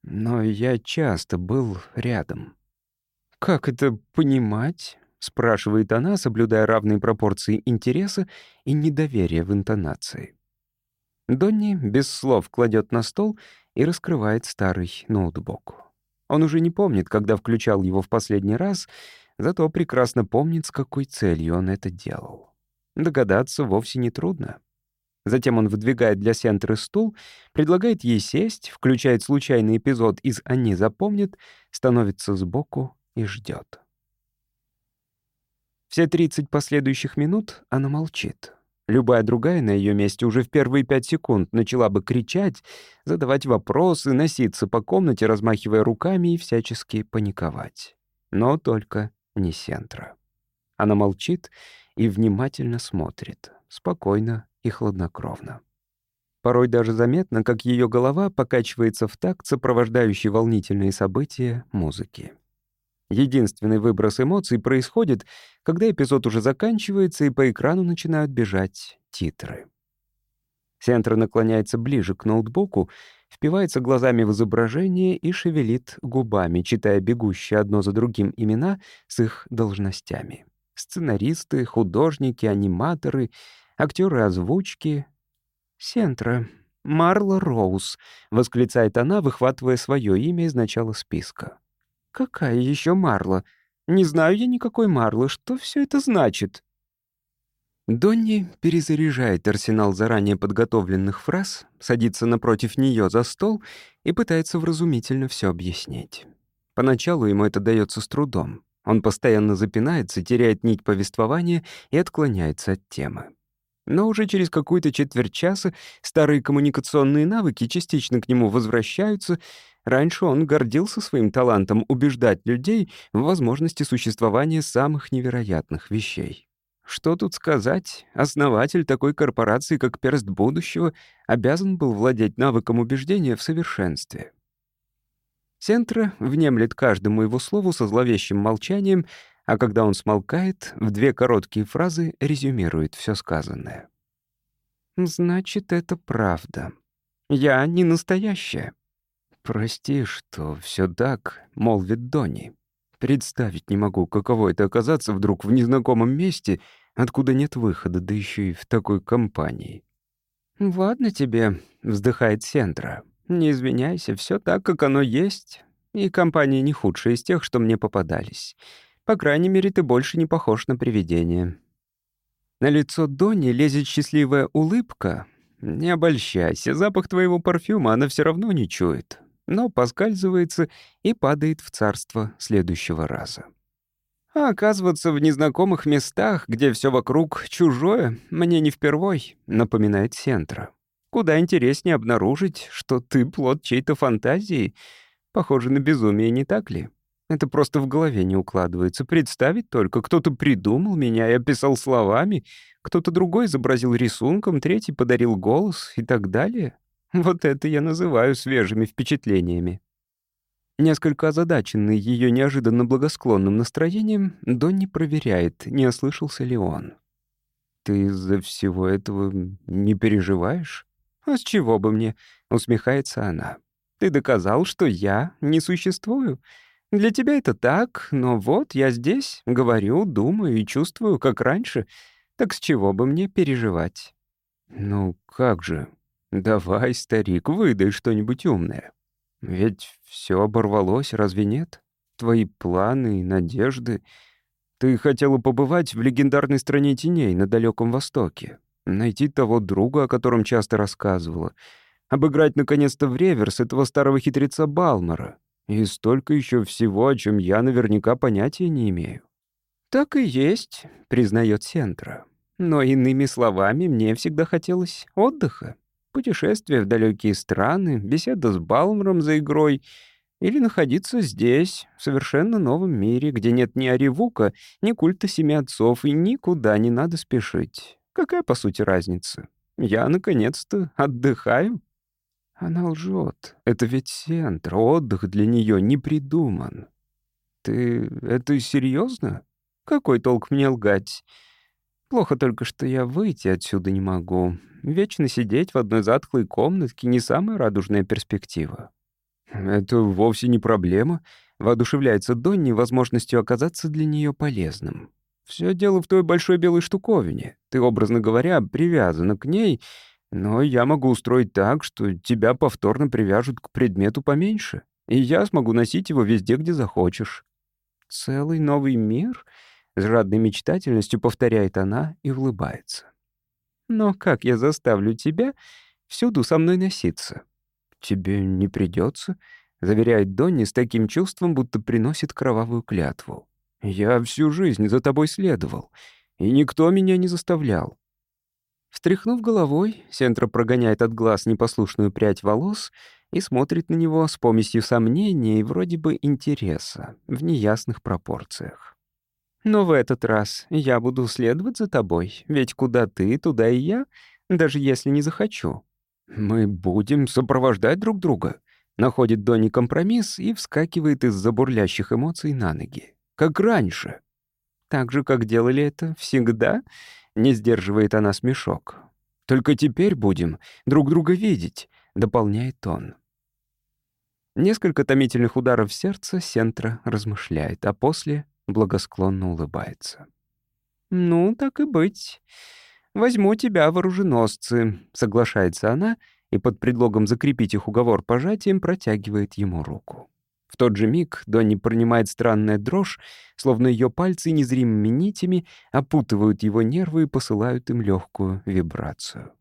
но я часто был рядом. «Как это понимать?» — спрашивает она, соблюдая равные пропорции интереса и недоверия в интонации. Донни без слов кладет на стол и раскрывает старый ноутбук. Он уже не помнит, когда включал его в последний раз, зато прекрасно помнит, с какой целью он это делал. Догадаться вовсе не трудно. Затем он выдвигает для Сентры стул, предлагает ей сесть, включает случайный эпизод из «Они запомнят», становится сбоку и ждет. Все 30 последующих минут она молчит. Любая другая на ее месте уже в первые пять секунд начала бы кричать, задавать вопросы, носиться по комнате, размахивая руками и всячески паниковать. Но только не Сентра. Она молчит и внимательно смотрит, спокойно и хладнокровно. Порой даже заметно, как ее голова покачивается в такт сопровождающей волнительные события музыки. Единственный выброс эмоций происходит, когда эпизод уже заканчивается и по экрану начинают бежать титры. Сентра наклоняется ближе к ноутбуку, впивается глазами в изображение и шевелит губами, читая бегущие одно за другим имена с их должностями. Сценаристы, художники, аниматоры, актеры озвучки, «Сентра. Марла Роуз», — восклицает она, выхватывая свое имя из начала списка. «Какая еще Марла? Не знаю я никакой Марлы. Что все это значит?» Донни перезаряжает арсенал заранее подготовленных фраз, садится напротив нее за стол и пытается вразумительно все объяснить. Поначалу ему это дается с трудом. Он постоянно запинается, теряет нить повествования и отклоняется от темы. Но уже через какую-то четверть часа старые коммуникационные навыки частично к нему возвращаются. Раньше он гордился своим талантом убеждать людей в возможности существования самых невероятных вещей. Что тут сказать? Основатель такой корпорации, как Перст Будущего, обязан был владеть навыком убеждения в совершенстве. Сентра внемлет каждому его слову со зловещим молчанием, а когда он смолкает, в две короткие фразы резюмирует все сказанное. «Значит, это правда. Я не настоящая». «Прости, что все так», — молвит Донни. «Представить не могу, каково это оказаться вдруг в незнакомом месте, откуда нет выхода, да еще и в такой компании». «Ладно тебе», — вздыхает Сентра. «Не извиняйся, все так, как оно есть. И компания не худшая из тех, что мне попадались. По крайней мере, ты больше не похож на привидение». На лицо Донни лезет счастливая улыбка. «Не обольщайся, запах твоего парфюма она все равно не чует» но поскальзывается и падает в царство следующего раза. А оказываться в незнакомых местах, где все вокруг чужое, мне не впервой, напоминает Сентра. Куда интереснее обнаружить, что ты плод чьей-то фантазии. Похоже на безумие, не так ли? Это просто в голове не укладывается. Представить только, кто-то придумал меня и описал словами, кто-то другой изобразил рисунком, третий подарил голос и так далее. Вот это я называю свежими впечатлениями. Несколько озадаченный ее неожиданно благосклонным настроением, Донни проверяет, не ослышался ли он. «Ты из-за всего этого не переживаешь?» «А с чего бы мне?» — усмехается она. «Ты доказал, что я не существую. Для тебя это так, но вот я здесь, говорю, думаю и чувствую, как раньше. Так с чего бы мне переживать?» «Ну как же? Давай, старик, выдай что-нибудь умное. Ведь все оборвалось, разве нет? Твои планы и надежды. Ты хотела побывать в легендарной стране теней на Далеком Востоке, найти того друга, о котором часто рассказывала, обыграть наконец-то в реверс этого старого хитреца Балмара, и столько еще всего, о чем я наверняка понятия не имею. «Так и есть», — признает Сентра. «Но иными словами, мне всегда хотелось отдыха. Путешествие в далекие страны, беседа с Балмером за игрой или находиться здесь, в совершенно новом мире, где нет ни Аривука, ни культа семи отцов, и никуда не надо спешить. Какая, по сути, разница? Я, наконец-то, отдыхаю. Она лжет. Это ведь центр, отдых для нее не придуман. Ты это серьезно? Какой толк мне лгать? Плохо только, что я выйти отсюда не могу. Вечно сидеть в одной затхлой комнатке — не самая радужная перспектива. Это вовсе не проблема. Воодушевляется Донни возможностью оказаться для нее полезным. Все дело в той большой белой штуковине. Ты, образно говоря, привязана к ней — но я могу устроить так, что тебя повторно привяжут к предмету поменьше, и я смогу носить его везде, где захочешь». «Целый новый мир?» — с жадной мечтательностью повторяет она и улыбается. «Но как я заставлю тебя всюду со мной носиться?» «Тебе не придется», — заверяет Донни с таким чувством, будто приносит кровавую клятву. «Я всю жизнь за тобой следовал, и никто меня не заставлял. Встряхнув головой, Сентра прогоняет от глаз непослушную прядь волос и смотрит на него с помесью сомнения и вроде бы интереса в неясных пропорциях. «Но в этот раз я буду следовать за тобой, ведь куда ты, туда и я, даже если не захочу». «Мы будем сопровождать друг друга», — находит Донни компромисс и вскакивает из-за бурлящих эмоций на ноги. «Как раньше». «Так же, как делали это всегда?» Не сдерживает она смешок. «Только теперь будем друг друга видеть», — дополняет он. Несколько томительных ударов сердца Сентра размышляет, а после благосклонно улыбается. «Ну, так и быть. Возьму тебя в оруженосцы», — соглашается она и под предлогом закрепить их уговор пожатием протягивает ему руку. В тот же миг Донни принимает странная дрожь, словно ее пальцы незримыми нитями опутывают его нервы и посылают им легкую вибрацию.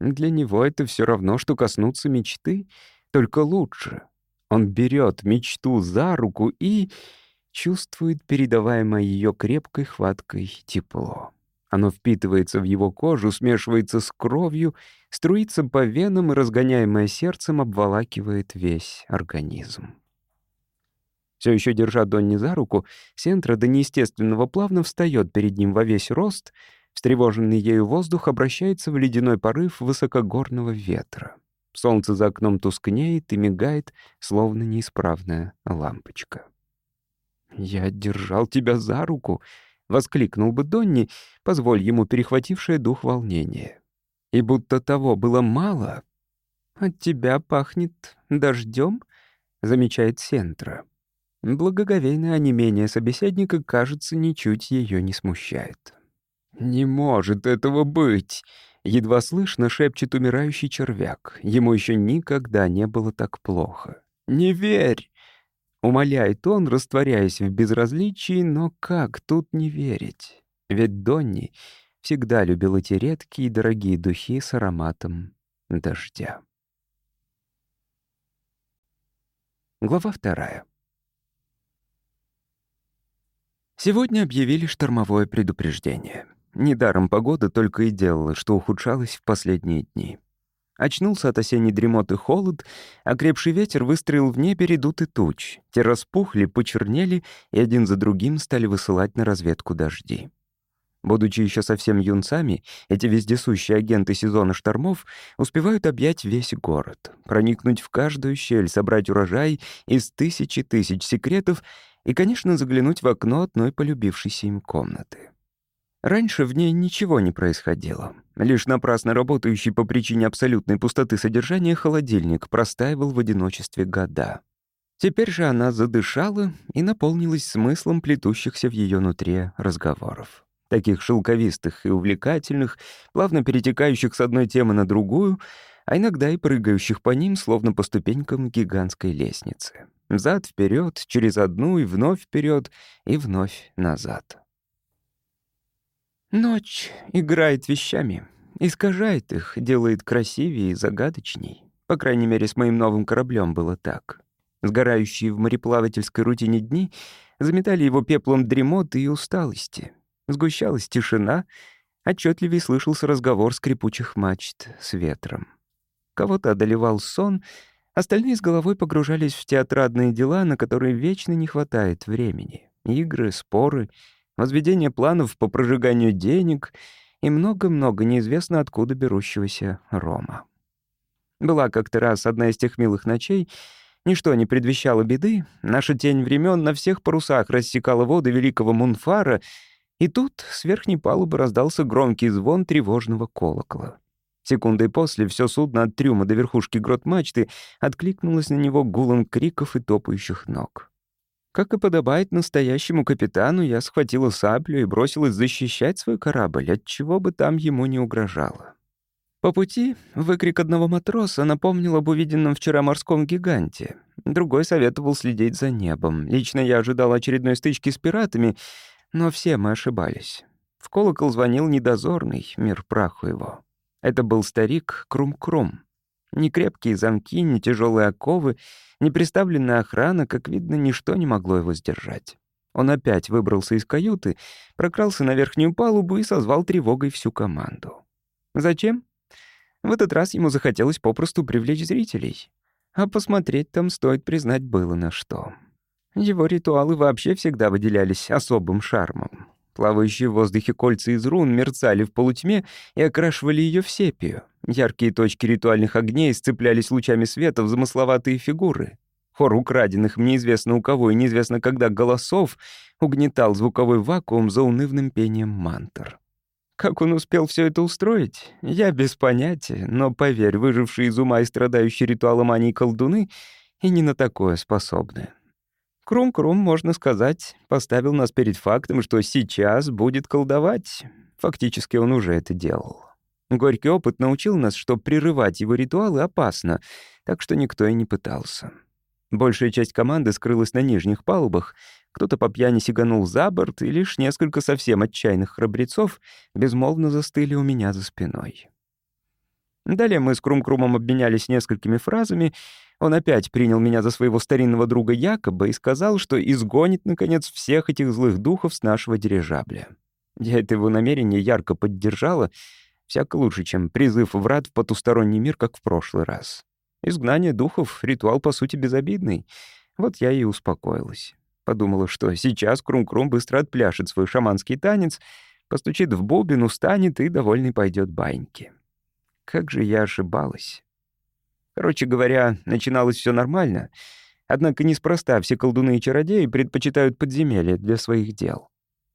Для него это все равно, что коснуться мечты, только лучше. Он берет мечту за руку и чувствует передаваемое ее крепкой хваткой тепло. Оно впитывается в его кожу, смешивается с кровью, струится по венам и, разгоняемое сердцем, обволакивает весь организм. Все еще держа Донни за руку, Сентра до неестественного плавно встает перед ним во весь рост, встревоженный ею воздух обращается в ледяной порыв высокогорного ветра. Солнце за окном тускнеет и мигает, словно неисправная лампочка. «Я держал тебя за руку», — воскликнул бы Донни, позволь ему перехватившее дух волнение. И будто того было мало. «От тебя пахнет дождем», — замечает Сентра. Благоговейное онемение собеседника, кажется, ничуть ее не смущает. «Не может этого быть!» — едва слышно шепчет умирающий червяк. Ему еще никогда не было так плохо. «Не верь!» — умоляет он, растворяясь в безразличии, но как тут не верить? Ведь Донни всегда любил эти редкие и дорогие духи с ароматом дождя. Глава вторая. Сегодня объявили штормовое предупреждение. Недаром погода только и делала, что ухудшалась в последние дни. Очнулся от осенней дремоты холод, окрепший ветер выстроил в небе редуты туч. Те распухли, почернели и один за другим стали высылать на разведку дожди. Будучи еще совсем юнцами, эти вездесущие агенты сезона штормов успевают объять весь город, проникнуть в каждую щель, собрать урожай из тысячи тысяч секретов и, конечно, заглянуть в окно одной полюбившейся им комнаты. Раньше в ней ничего не происходило. Лишь напрасно работающий по причине абсолютной пустоты содержания холодильник простаивал в одиночестве года. Теперь же она задышала и наполнилась смыслом плетущихся в ее нутре разговоров. Таких шелковистых и увлекательных, плавно перетекающих с одной темы на другую, а иногда и прыгающих по ним, словно по ступенькам гигантской лестницы. Зад вперед, через одну и вновь вперед и вновь назад. Ночь играет вещами, искажает их, делает красивее и загадочней. По крайней мере, с моим новым кораблем было так. Сгорающие в мореплавательской рутине дни заметали его пеплом дремоты и усталости. Сгущалась тишина, отчетливее слышался разговор скрипучих мачт с ветром. Кого-то одолевал сон — Остальные с головой погружались в театральные дела, на которые вечно не хватает времени. Игры, споры, возведение планов по прожиганию денег и много-много неизвестно откуда берущегося рома. Была как-то раз одна из тех милых ночей, ничто не предвещало беды, наша тень времен на всех парусах рассекала воды великого Мунфара, и тут с верхней палубы раздался громкий звон тревожного колокола. Секундой после все судно от трюма до верхушки грот-мачты откликнулось на него гулом криков и топающих ног. Как и подобает настоящему капитану, я схватила саблю и бросилась защищать свой корабль, от чего бы там ему не угрожало. По пути выкрик одного матроса напомнил об увиденном вчера морском гиганте. Другой советовал следить за небом. Лично я ожидал очередной стычки с пиратами, но все мы ошибались. В колокол звонил недозорный, мир праху его. Это был старик Крум-Крум. Ни крепкие замки, ни тяжелые оковы, ни приставленная охрана, как видно, ничто не могло его сдержать. Он опять выбрался из каюты, прокрался на верхнюю палубу и созвал тревогой всю команду. Зачем? В этот раз ему захотелось попросту привлечь зрителей. А посмотреть там, стоит признать, было на что. Его ритуалы вообще всегда выделялись особым шармом. Плавающие в воздухе кольца из рун мерцали в полутьме и окрашивали ее в сепию. Яркие точки ритуальных огней сцеплялись лучами света в замысловатые фигуры. Хор украденных неизвестно у кого и неизвестно когда голосов угнетал звуковой вакуум за унывным пением мантр. Как он успел все это устроить, я без понятия, но, поверь, выжившие из ума и страдающие ритуаломанией колдуны и не на такое способны. Крум-Крум, можно сказать, поставил нас перед фактом, что сейчас будет колдовать. Фактически он уже это делал. Горький опыт научил нас, что прерывать его ритуалы опасно, так что никто и не пытался. Большая часть команды скрылась на нижних палубах, кто-то по пьяни сиганул за борт, и лишь несколько совсем отчаянных храбрецов безмолвно застыли у меня за спиной. Далее мы с Крум-Крумом обменялись несколькими фразами. Он опять принял меня за своего старинного друга Якоба и сказал, что изгонит, наконец, всех этих злых духов с нашего дирижабля. Я это его намерение ярко поддержала, всяко лучше, чем призыв врат в потусторонний мир, как в прошлый раз. Изгнание духов — ритуал, по сути, безобидный. Вот я и успокоилась. Подумала, что сейчас Крум-Крум быстро отпляшет свой шаманский танец, постучит в бубен, устанет и довольный пойдет баньки. Как же я ошибалась. Короче говоря, начиналось все нормально, однако неспроста все колдуны и чародеи предпочитают подземелья для своих дел.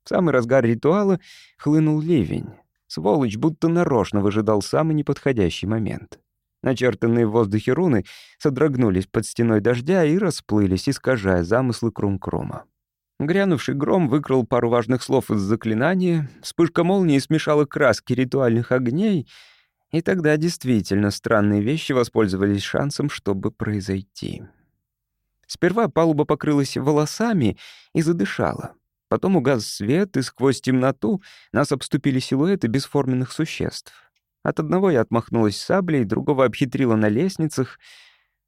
В самый разгар ритуала хлынул ливень. Сволочь будто нарочно выжидал самый неподходящий момент. Начертанные в воздухе руны содрогнулись под стеной дождя и расплылись, искажая замыслы Крум-Крума. Грянувший гром выкрал пару важных слов из заклинания, вспышка молнии смешала краски ритуальных огней — и тогда действительно странные вещи воспользовались шансом, чтобы произойти. Сперва палуба покрылась волосами и задышала. Потом угас свет, и сквозь темноту нас обступили силуэты бесформенных существ. От одного я отмахнулась саблей, другого обхитрила на лестницах.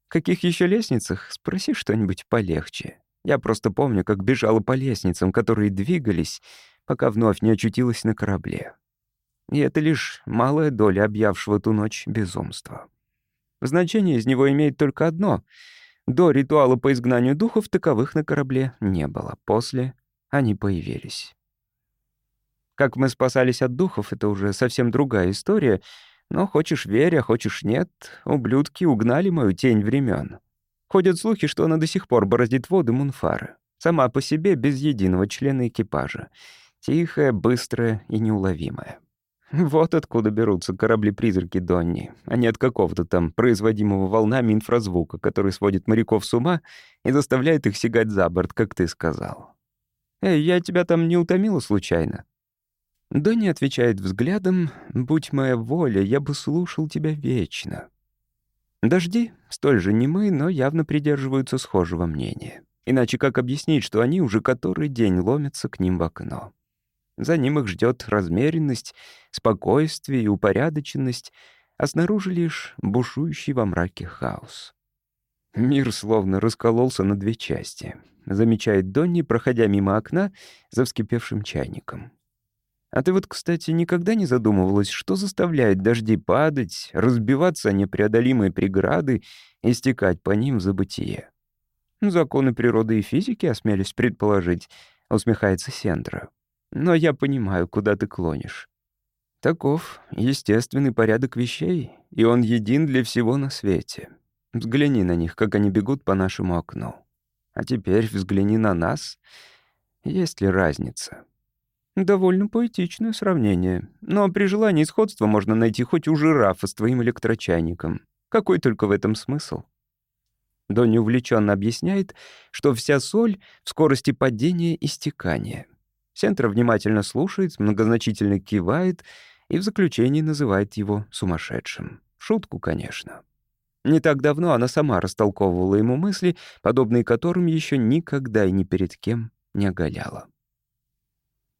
Каких еще лестницах? Спроси что-нибудь полегче. Я просто помню, как бежала по лестницам, которые двигались, пока вновь не очутилась на корабле. И это лишь малая доля объявшего ту ночь безумства. Значение из него имеет только одно. До ритуала по изгнанию духов таковых на корабле не было. После они появились. Как мы спасались от духов, это уже совсем другая история, но хочешь верь, а хочешь нет, ублюдки угнали мою тень времен. Ходят слухи, что она до сих пор бороздит воды Мунфары. Сама по себе, без единого члена экипажа. Тихая, быстрая и неуловимая. Вот откуда берутся корабли-призраки Донни, а не от какого-то там производимого волнами инфразвука, который сводит моряков с ума и заставляет их сигать за борт, как ты сказал. «Эй, я тебя там не утомила случайно?» Донни отвечает взглядом, «Будь моя воля, я бы слушал тебя вечно». Дожди, столь же немы, но явно придерживаются схожего мнения. Иначе как объяснить, что они уже который день ломятся к ним в окно? За ним их ждет размеренность, спокойствие и упорядоченность, а снаружи лишь бушующий во мраке хаос. Мир словно раскололся на две части, замечает Донни, проходя мимо окна за вскипевшим чайником. А ты вот, кстати, никогда не задумывалась, что заставляет дожди падать, разбиваться о непреодолимые преграды и стекать по ним в забытие? Законы природы и физики, осмелюсь предположить, усмехается Сендра. Но я понимаю, куда ты клонишь. Таков естественный порядок вещей, и он един для всего на свете. Взгляни на них, как они бегут по нашему окну. А теперь взгляни на нас. Есть ли разница? Довольно поэтичное сравнение. Но при желании сходства можно найти хоть у жирафа с твоим электрочайником. Какой только в этом смысл? Донни увлеченно объясняет, что вся соль в скорости падения и стекания. Сентра внимательно слушает, многозначительно кивает и в заключении называет его сумасшедшим. Шутку, конечно. Не так давно она сама растолковывала ему мысли, подобные которым еще никогда и ни перед кем не оголяла.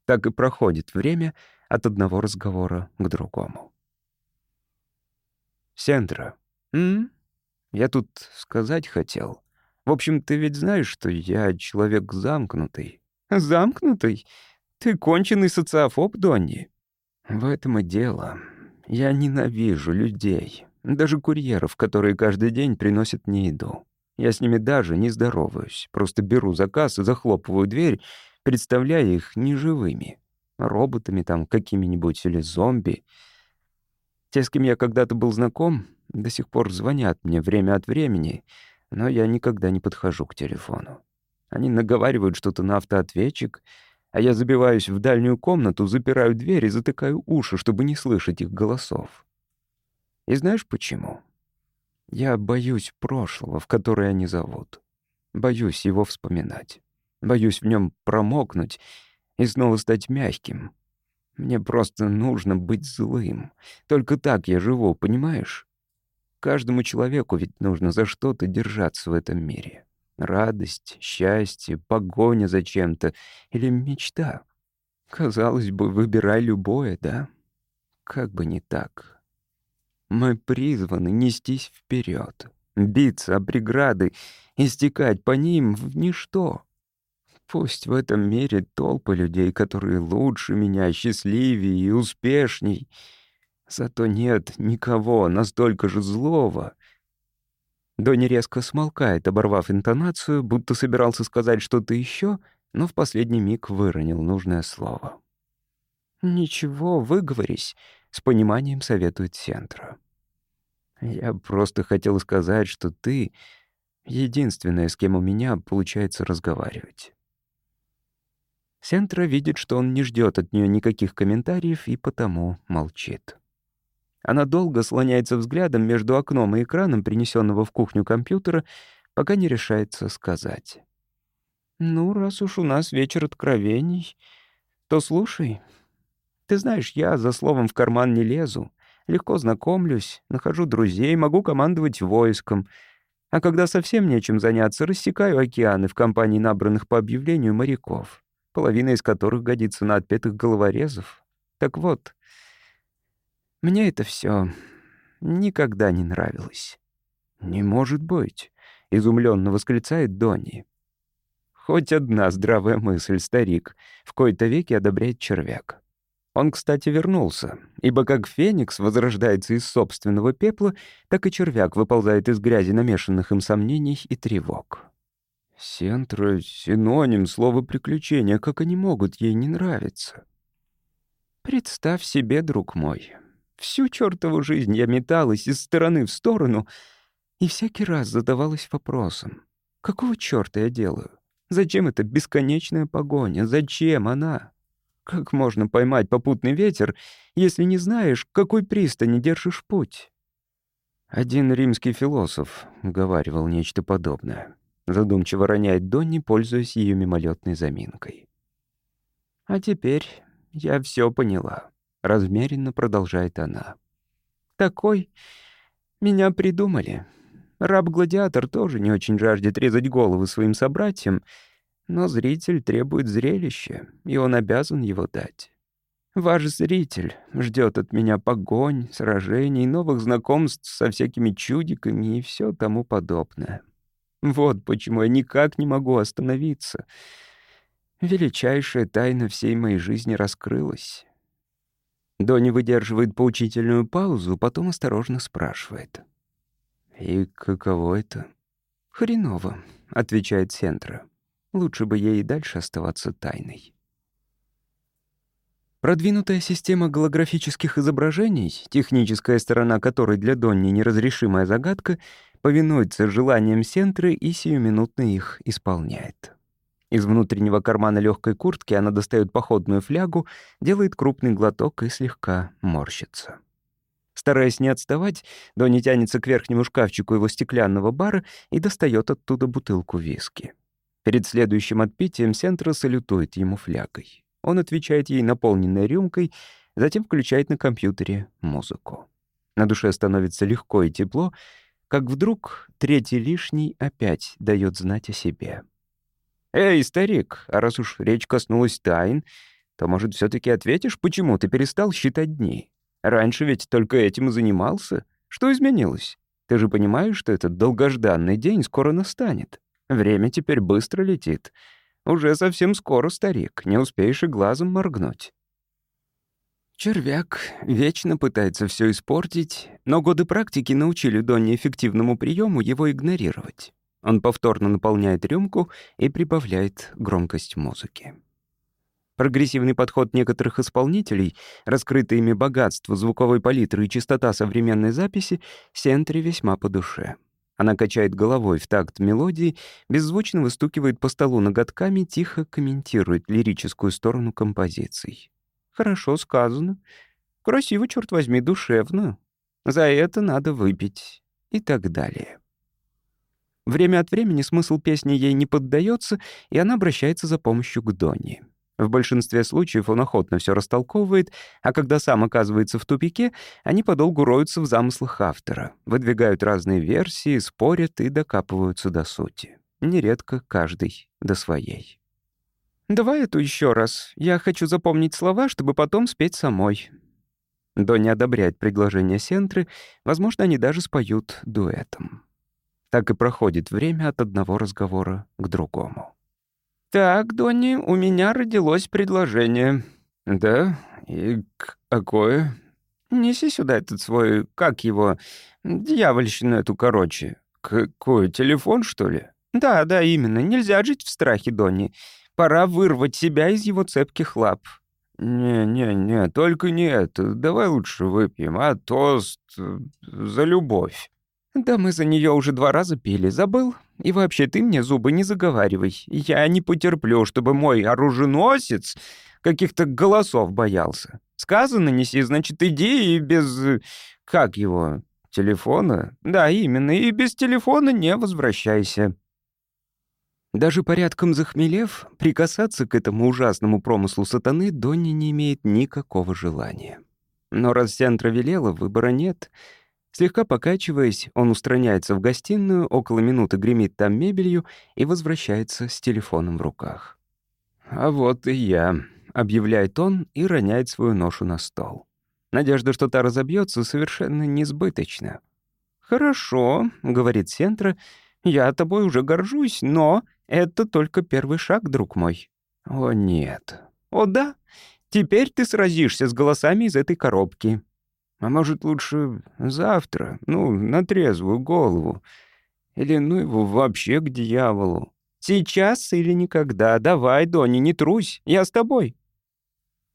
Так и проходит время от одного разговора к другому. «Сендра, м? Я тут сказать хотел. В общем, ты ведь знаешь, что я человек замкнутый. «Замкнутый? Ты конченый социофоб, Донни?» «В этом и дело. Я ненавижу людей, даже курьеров, которые каждый день приносят мне еду. Я с ними даже не здороваюсь, просто беру заказ и захлопываю дверь, представляя их неживыми. Роботами там какими-нибудь или зомби. Те, с кем я когда-то был знаком, до сих пор звонят мне время от времени, но я никогда не подхожу к телефону. Они наговаривают что-то на автоответчик, а я забиваюсь в дальнюю комнату, запираю дверь и затыкаю уши, чтобы не слышать их голосов. И знаешь почему? Я боюсь прошлого, в которое они зовут. Боюсь его вспоминать. Боюсь в нем промокнуть и снова стать мягким. Мне просто нужно быть злым. Только так я живу, понимаешь? Каждому человеку ведь нужно за что-то держаться в этом мире. Радость, счастье, погоня за чем-то или мечта. Казалось бы, выбирай любое, да? Как бы не так. Мы призваны нестись вперед, биться о преграды, истекать по ним в ничто. Пусть в этом мире толпы людей, которые лучше меня, счастливее и успешней — Зато нет никого настолько же злого. Донни резко смолкает, оборвав интонацию, будто собирался сказать что-то еще, но в последний миг выронил нужное слово. «Ничего, выговорись», — с пониманием советует Сентра. «Я просто хотел сказать, что ты — единственная, с кем у меня получается разговаривать». Сентра видит, что он не ждет от нее никаких комментариев и потому молчит. Она долго слоняется взглядом между окном и экраном, принесенного в кухню компьютера, пока не решается сказать. «Ну, раз уж у нас вечер откровений, то слушай. Ты знаешь, я за словом в карман не лезу. Легко знакомлюсь, нахожу друзей, могу командовать войском. А когда совсем нечем заняться, рассекаю океаны в компании набранных по объявлению моряков, половина из которых годится на отпетых головорезов. Так вот, мне это все никогда не нравилось. «Не может быть», — изумленно восклицает Донни. Хоть одна здравая мысль, старик, в кои-то веки одобряет червяк. Он, кстати, вернулся, ибо как феникс возрождается из собственного пепла, так и червяк выползает из грязи намешанных им сомнений и тревог. Сентра — синоним слова «приключения», как они могут ей не нравиться? Представь себе, друг мой, Всю чертову жизнь я металась из стороны в сторону и всякий раз задавалась вопросом, какого черта я делаю? Зачем эта бесконечная погоня? Зачем она? Как можно поймать попутный ветер, если не знаешь, какой пристани держишь путь? Один римский философ говаривал нечто подобное. Задумчиво роняет Донни, пользуясь ее мимолетной заминкой. А теперь я все поняла. — размеренно продолжает она. «Такой меня придумали. Раб-гладиатор тоже не очень жаждет резать головы своим собратьям, но зритель требует зрелища, и он обязан его дать. Ваш зритель ждет от меня погонь, сражений, новых знакомств со всякими чудиками и все тому подобное. Вот почему я никак не могу остановиться. Величайшая тайна всей моей жизни раскрылась. Донни выдерживает поучительную паузу, потом осторожно спрашивает. «И каково это?» «Хреново», — отвечает Сентра. «Лучше бы ей и дальше оставаться тайной». Продвинутая система голографических изображений, техническая сторона которой для Донни неразрешимая загадка, повинуется желаниям Сентры и сиюминутно их исполняет. Из внутреннего кармана легкой куртки она достает походную флягу, делает крупный глоток и слегка морщится. Стараясь не отставать, Донни тянется к верхнему шкафчику его стеклянного бара и достает оттуда бутылку виски. Перед следующим отпитием Сентра салютует ему флягой. Он отвечает ей наполненной рюмкой, затем включает на компьютере музыку. На душе становится легко и тепло, как вдруг третий лишний опять дает знать о себе. «Эй, старик, а раз уж речь коснулась тайн, то, может, все таки ответишь, почему ты перестал считать дни? Раньше ведь только этим и занимался. Что изменилось? Ты же понимаешь, что этот долгожданный день скоро настанет. Время теперь быстро летит. Уже совсем скоро, старик, не успеешь и глазом моргнуть». Червяк вечно пытается все испортить, но годы практики научили Донни эффективному приему его игнорировать. Он повторно наполняет рюмку и прибавляет громкость музыки. Прогрессивный подход некоторых исполнителей, раскрытое ими богатство звуковой палитры и чистота современной записи, Сентри весьма по душе. Она качает головой в такт мелодии, беззвучно выстукивает по столу ноготками, тихо комментирует лирическую сторону композиций. «Хорошо сказано. Красиво, черт возьми, душевно. За это надо выпить». И так далее. Время от времени смысл песни ей не поддается, и она обращается за помощью к Донни. В большинстве случаев он охотно все растолковывает, а когда сам оказывается в тупике, они подолгу роются в замыслах автора, выдвигают разные версии, спорят и докапываются до сути. Нередко каждый до своей. «Давай эту еще раз. Я хочу запомнить слова, чтобы потом спеть самой». Донни одобряет предложение Сентры, возможно, они даже споют дуэтом. Так и проходит время от одного разговора к другому. «Так, Донни, у меня родилось предложение». «Да? И какое?» «Неси сюда этот свой, как его, дьявольщину эту короче». «Какой, телефон, что ли?» «Да, да, именно. Нельзя жить в страхе, Донни. Пора вырвать себя из его цепких лап». «Не-не-не, только не это. Давай лучше выпьем, а тост э, за любовь». «Да мы за нее уже два раза пили, забыл? И вообще ты мне зубы не заговаривай. Я не потерплю, чтобы мой оруженосец каких-то голосов боялся. Сказано неси, значит, иди и без... Как его? Телефона? Да, именно, и без телефона не возвращайся». Даже порядком захмелев, прикасаться к этому ужасному промыслу сатаны Донни не имеет никакого желания. Но раз Сентра велела, выбора нет — Слегка покачиваясь, он устраняется в гостиную, около минуты гремит там мебелью и возвращается с телефоном в руках. «А вот и я», — объявляет он и роняет свою ношу на стол. Надежда, что та разобьется, совершенно несбыточна. «Хорошо», — говорит Сентра, — «я тобой уже горжусь, но это только первый шаг, друг мой». «О, нет». «О, да. Теперь ты сразишься с голосами из этой коробки. А может, лучше завтра, ну, на трезвую голову. Или ну его вообще к дьяволу. Сейчас или никогда. Давай, Донни, не трусь, я с тобой.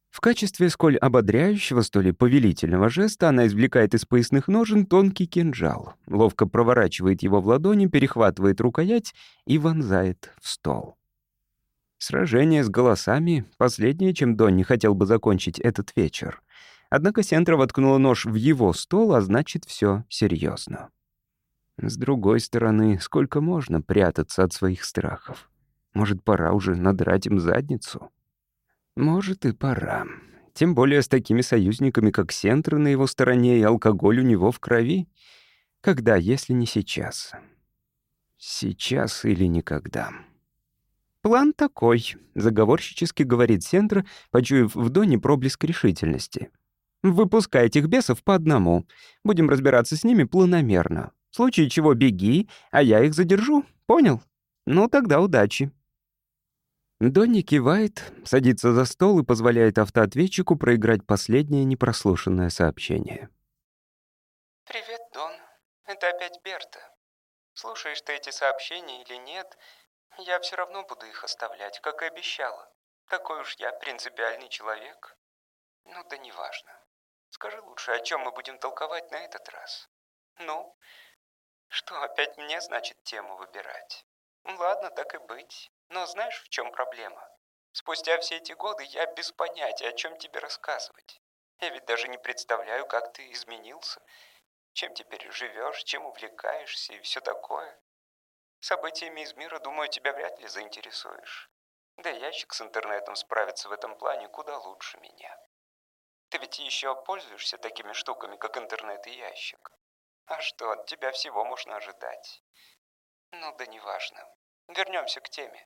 В качестве сколь ободряющего, столь и повелительного жеста она извлекает из поясных ножен тонкий кинжал, ловко проворачивает его в ладони, перехватывает рукоять и вонзает в стол. Сражение с голосами — последнее, чем Донни хотел бы закончить этот вечер. Однако Сентра воткнула нож в его стол, а значит, все серьезно. С другой стороны, сколько можно прятаться от своих страхов? Может, пора уже надрать им задницу? Может, и пора. Тем более с такими союзниками, как Сентра на его стороне и алкоголь у него в крови. Когда, если не сейчас? Сейчас или никогда. «План такой», — заговорщически говорит Сентра, почуяв в Доне проблеск решительности. Выпускай этих бесов по одному. Будем разбираться с ними планомерно. В случае чего беги, а я их задержу. Понял? Ну, тогда удачи». Донни кивает, садится за стол и позволяет автоответчику проиграть последнее непрослушанное сообщение. «Привет, Дон. Это опять Берта. Слушаешь ты эти сообщения или нет, я все равно буду их оставлять, как и обещала. Такой уж я принципиальный человек. Ну да неважно. Скажи лучше, о чем мы будем толковать на этот раз? Ну? Что, опять мне, значит, тему выбирать? Ладно, так и быть. Но знаешь, в чем проблема? Спустя все эти годы я без понятия, о чем тебе рассказывать. Я ведь даже не представляю, как ты изменился. Чем теперь живешь, чем увлекаешься и все такое. Событиями из мира, думаю, тебя вряд ли заинтересуешь. Да ящик с интернетом справится в этом плане куда лучше меня. Ты ведь еще пользуешься такими штуками, как интернет и ящик. А что, от тебя всего можно ожидать. Ну да неважно. Вернемся к теме.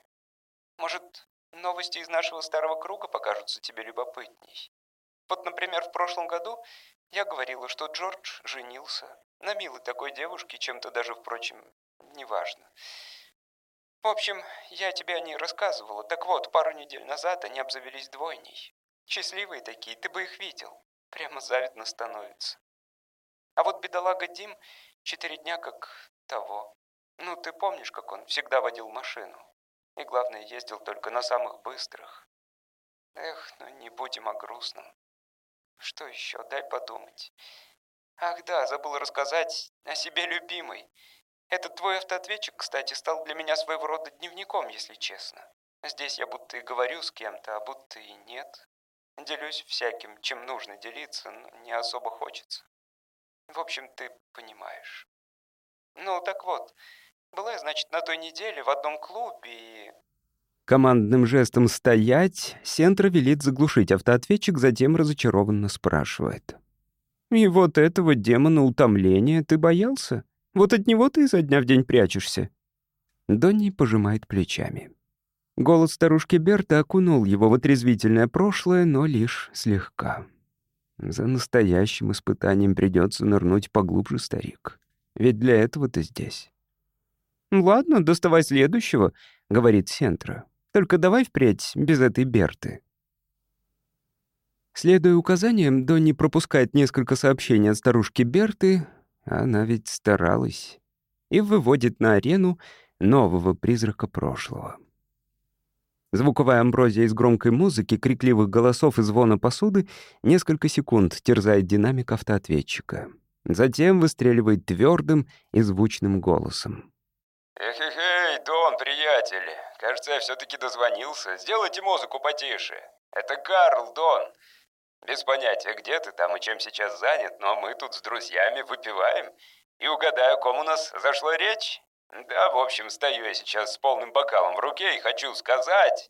Может, новости из нашего старого круга покажутся тебе любопытней? Вот, например, в прошлом году я говорила, что Джордж женился на милой такой девушке, чем-то даже, впрочем, неважно. В общем, я тебе о ней рассказывала. Так вот, пару недель назад они обзавелись двойней. Счастливые такие, ты бы их видел. Прямо завидно становится. А вот бедолага Дим четыре дня как того. Ну, ты помнишь, как он всегда водил машину? И главное, ездил только на самых быстрых. Эх, ну не будем о грустном. Что еще? Дай подумать. Ах да, забыл рассказать о себе любимой. Этот твой автоответчик, кстати, стал для меня своего рода дневником, если честно. Здесь я будто и говорю с кем-то, а будто и нет. Делюсь всяким, чем нужно делиться, но не особо хочется. В общем, ты понимаешь. Ну, так вот, была я, значит, на той неделе в одном клубе и... Командным жестом «стоять» Сентра велит заглушить автоответчик, затем разочарованно спрашивает. «И вот этого демона утомления ты боялся? Вот от него ты изо дня в день прячешься?» Донни пожимает плечами. Голос старушки Берта окунул его в отрезвительное прошлое, но лишь слегка. За настоящим испытанием придется нырнуть поглубже, старик. Ведь для этого ты здесь. «Ладно, доставай следующего», — говорит Сентра. «Только давай впредь без этой Берты». Следуя указаниям, Донни пропускает несколько сообщений от старушки Берты, она ведь старалась, и выводит на арену нового призрака прошлого. Звуковая амброзия из громкой музыки, крикливых голосов и звона посуды несколько секунд терзает динамик автоответчика. Затем выстреливает твердым и звучным голосом. Эх-эх-эй, Дон, приятель, кажется, я все-таки дозвонился. Сделайте музыку потише. Это Карл, Дон. Без понятия, где ты там и чем сейчас занят, но мы тут с друзьями выпиваем. И угадаю, ком у нас зашла речь? Да, в общем, стою я сейчас с полным бокалом в руке и хочу сказать...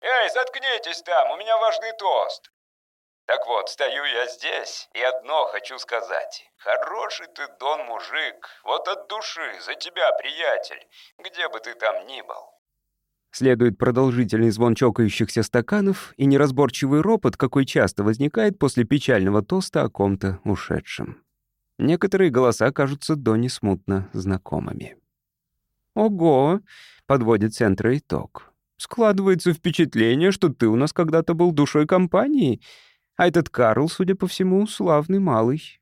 Эй, заткнитесь там, у меня важный тост. Так вот, стою я здесь и одно хочу сказать. Хороший ты, Дон, мужик, вот от души, за тебя, приятель, где бы ты там ни был. Следует продолжительный звон чокающихся стаканов и неразборчивый ропот, какой часто возникает после печального тоста о ком-то ушедшем. Некоторые голоса кажутся Доне смутно знакомыми. «Ого!» — подводит центра итог. «Складывается впечатление, что ты у нас когда-то был душой компании, а этот Карл, судя по всему, славный малый».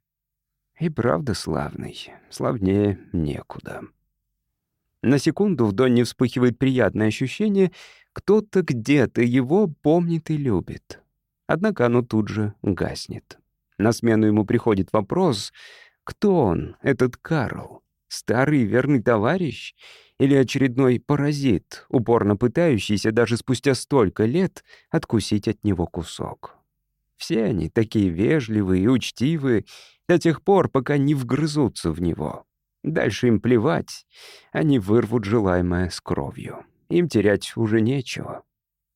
И правда славный, славнее некуда. На секунду в Донне вспыхивает приятное ощущение, кто-то где-то его помнит и любит. Однако оно тут же гаснет. На смену ему приходит вопрос, кто он, этот Карл? Старый верный товарищ или очередной паразит, упорно пытающийся даже спустя столько лет откусить от него кусок? Все они такие вежливые и учтивые до тех пор, пока не вгрызутся в него. Дальше им плевать, они вырвут желаемое с кровью. Им терять уже нечего.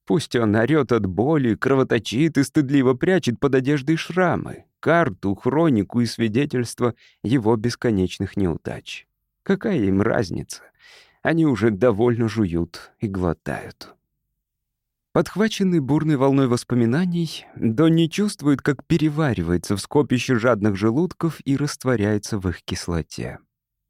Пусть он орёт от боли, кровоточит и стыдливо прячет под одеждой шрамы, карту, хронику и свидетельство его бесконечных неудач. Какая им разница? Они уже довольно жуют и глотают. Подхваченный бурной волной воспоминаний, Донни чувствует, как переваривается в скопище жадных желудков и растворяется в их кислоте.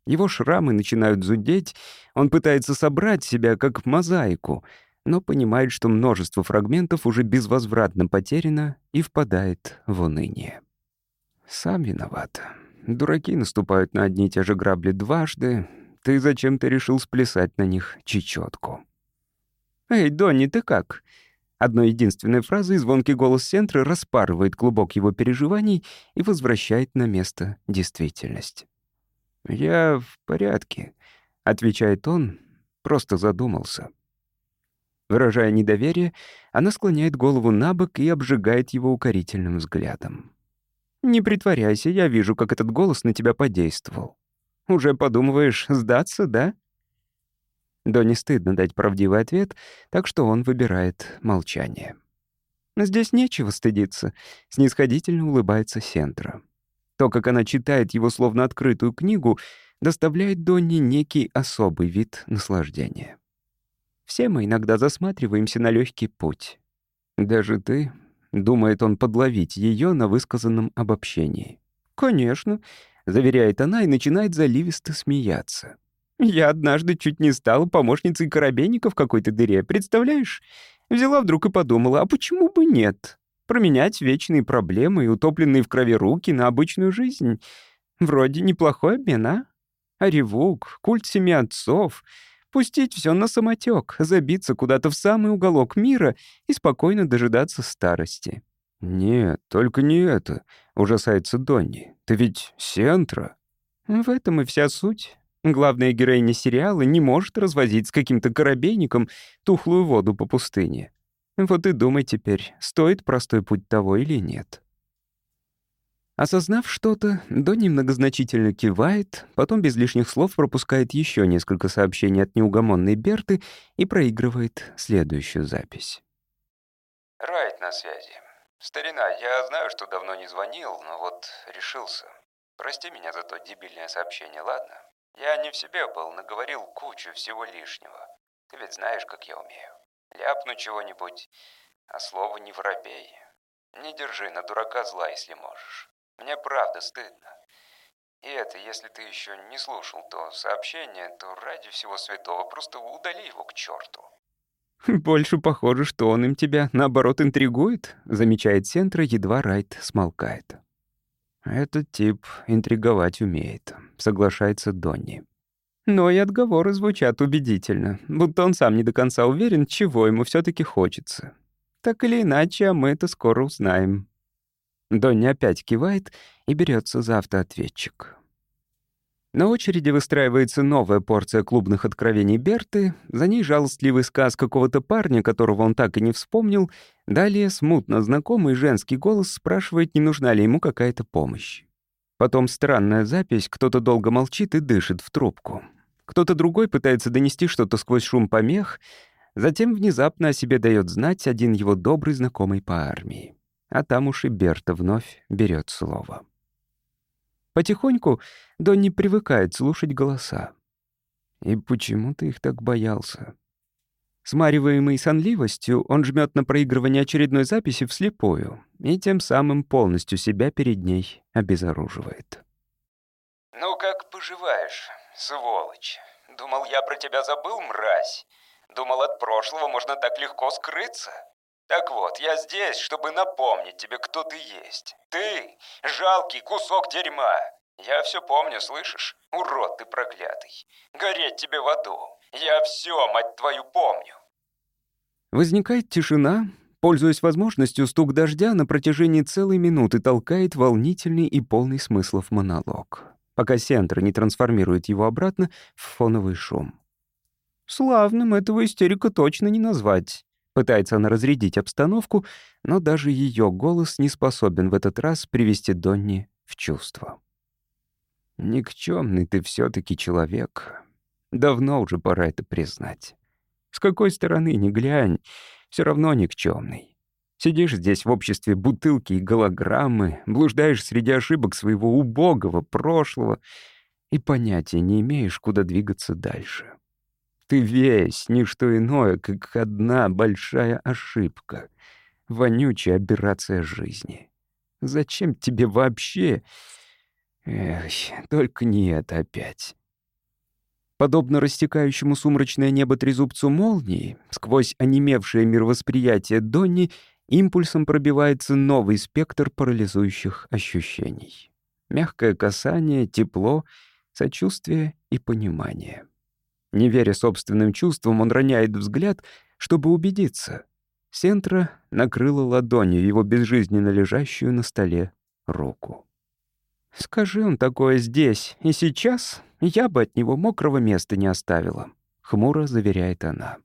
Его шрамы начинают зудеть, он пытается собрать себя как мозаику, но понимает, что множество фрагментов уже безвозвратно потеряно и впадает в уныние. Сам виноват. Дураки наступают на одни и те же грабли дважды. Ты зачем-то решил сплясать на них чечетку. «Эй, Донни, ты как?» Одной единственной фразой звонкий голос Сентры распарывает клубок его переживаний и возвращает на место действительность. «Я в порядке», — отвечает он, просто задумался. Выражая недоверие, она склоняет голову на бок и обжигает его укорительным взглядом. «Не притворяйся, я вижу, как этот голос на тебя подействовал. Уже подумываешь сдаться, да?» Да не стыдно дать правдивый ответ, так что он выбирает молчание. «Здесь нечего стыдиться», — снисходительно улыбается Сентра. То, как она читает его словно открытую книгу, доставляет Донни некий особый вид наслаждения. Все мы иногда засматриваемся на легкий путь. Даже ты, думает он подловить ее на высказанном обобщении. «Конечно», — заверяет она и начинает заливисто смеяться. «Я однажды чуть не стала помощницей коробейника в какой-то дыре, представляешь? Взяла вдруг и подумала, а почему бы нет? Променять вечные проблемы и утопленные в крови руки на обычную жизнь. Вроде неплохой обмен, а? Оревук, культ семи отцов. Пустить все на самотек, забиться куда-то в самый уголок мира и спокойно дожидаться старости. «Нет, только не это», — ужасается Донни. «Ты ведь Сентра». В этом и вся суть. Главная героиня сериала не может развозить с каким-то корабейником тухлую воду по пустыне. Вот и думай теперь, стоит простой путь того или нет. Осознав что-то, Донни многозначительно кивает, потом без лишних слов пропускает еще несколько сообщений от неугомонной Берты и проигрывает следующую запись. Райт на связи. Старина, я знаю, что давно не звонил, но вот решился. Прости меня за то дебильное сообщение, ладно? Я не в себе был, наговорил кучу всего лишнего. Ты ведь знаешь, как я умею. Ляпну чего-нибудь, а слово не воробей. Не держи на дурака зла, если можешь. Мне правда стыдно. И это, если ты еще не слушал то сообщение, то ради всего святого просто удали его к черту. «Больше похоже, что он им тебя, наоборот, интригует», — замечает Сентра, едва Райт смолкает. «Этот тип интриговать умеет», — соглашается Донни. Но и отговоры звучат убедительно, будто он сам не до конца уверен, чего ему все таки хочется. Так или иначе, а мы это скоро узнаем. Донни опять кивает и берется за автоответчик. На очереди выстраивается новая порция клубных откровений Берты, за ней жалостливый сказ какого-то парня, которого он так и не вспомнил, далее смутно знакомый женский голос спрашивает, не нужна ли ему какая-то помощь. Потом странная запись, кто-то долго молчит и дышит в трубку. Кто-то другой пытается донести что-то сквозь шум помех, затем внезапно о себе дает знать один его добрый знакомый по армии. А там уж и Берта вновь берет слово. Потихоньку Донни привыкает слушать голоса. И почему ты их так боялся? Смариваемый сонливостью, он жмет на проигрывание очередной записи вслепую и тем самым полностью себя перед ней обезоруживает. «Ну как поживаешь, сволочь? Думал, я про тебя забыл, мразь? Думал, от прошлого можно так легко скрыться? Так вот, я здесь, чтобы напомнить тебе, кто ты есть. Ты — жалкий кусок дерьма. Я все помню, слышишь? Урод ты проклятый. Гореть тебе в аду. Я все, мать твою, помню. Возникает тишина. Пользуясь возможностью, стук дождя на протяжении целой минуты толкает волнительный и полный смыслов монолог, пока Сентр не трансформирует его обратно в фоновый шум. Славным этого истерика точно не назвать. Пытается она разрядить обстановку, но даже ее голос не способен в этот раз привести Донни в чувство. Никчемный ты все таки человек. Давно уже пора это признать. С какой стороны ни глянь, все равно никчемный. Сидишь здесь в обществе бутылки и голограммы, блуждаешь среди ошибок своего убогого прошлого и понятия не имеешь, куда двигаться дальше. Ты весь, ни что иное, как одна большая ошибка. Вонючая операция жизни. Зачем тебе вообще... Эх, только не это опять. Подобно растекающему сумрачное небо трезубцу молнии, сквозь онемевшее мировосприятие Донни импульсом пробивается новый спектр парализующих ощущений. Мягкое касание, тепло, сочувствие и понимание. Не веря собственным чувствам, он роняет взгляд, чтобы убедиться. Сентра накрыла ладонью его безжизненно лежащую на столе руку. «Скажи он такое здесь и сейчас, я бы от него мокрого места не оставила», — хмуро заверяет она.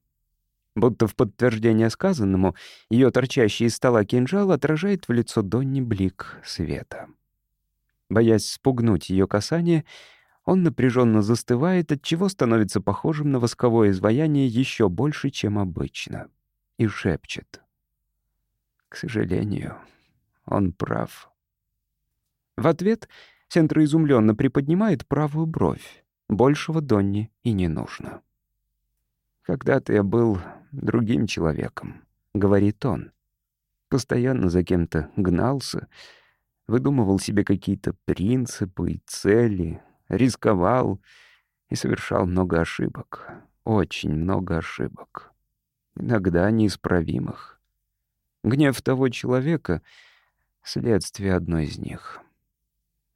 Будто в подтверждение сказанному, ее торчащий из стола кинжал отражает в лицо Донни блик света. Боясь спугнуть ее касание, он напряженно застывает, отчего становится похожим на восковое изваяние еще больше, чем обычно, и шепчет. К сожалению, он прав. В ответ Сентра изумленно приподнимает правую бровь. Большего Донни и не нужно. «Когда-то я был другим человеком», — говорит он. Постоянно за кем-то гнался, выдумывал себе какие-то принципы и цели, рисковал и совершал много ошибок. Очень много ошибок. Иногда неисправимых. Гнев того человека — следствие одной из них.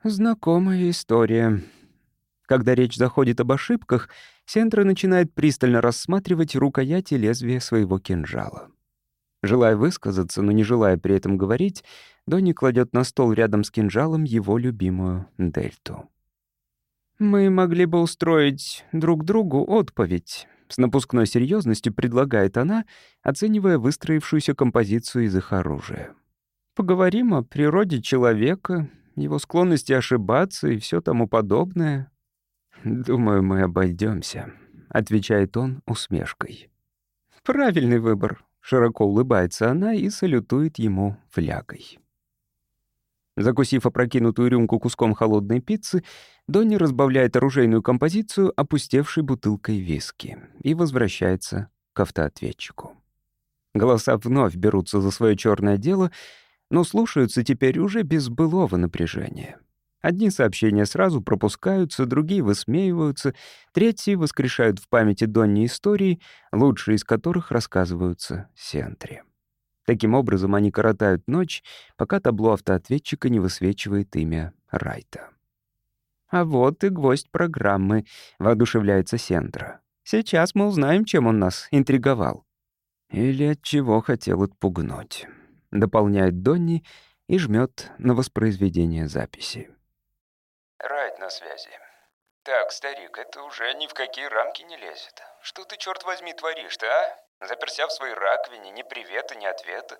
Знакомая история. Когда речь заходит об ошибках, Сентра начинает пристально рассматривать рукояти лезвия своего кинжала. Желая высказаться, но не желая при этом говорить, Донни кладет на стол рядом с кинжалом его любимую дельту. «Мы могли бы устроить друг другу отповедь», — с напускной серьезностью предлагает она, оценивая выстроившуюся композицию из их оружия. «Поговорим о природе человека, его склонности ошибаться и все тому подобное». «Думаю, мы обойдемся, отвечает он усмешкой. «Правильный выбор», Широко улыбается она и салютует ему флягой. Закусив опрокинутую рюмку куском холодной пиццы, Донни разбавляет оружейную композицию опустевшей бутылкой виски и возвращается к автоответчику. Голоса вновь берутся за свое черное дело, но слушаются теперь уже без былого напряжения. Одни сообщения сразу пропускаются, другие высмеиваются, третьи воскрешают в памяти Донни истории, лучшие из которых рассказываются Сентре. Таким образом, они коротают ночь, пока табло автоответчика не высвечивает имя Райта. «А вот и гвоздь программы», — воодушевляется Сентра. «Сейчас мы узнаем, чем он нас интриговал». «Или от чего хотел отпугнуть», — дополняет Донни и жмет на воспроизведение записи. Райт на связи. Так, старик, это уже ни в какие рамки не лезет. Что ты, черт возьми, творишь-то, а? Заперся в своей раковине, ни привета, ни ответа.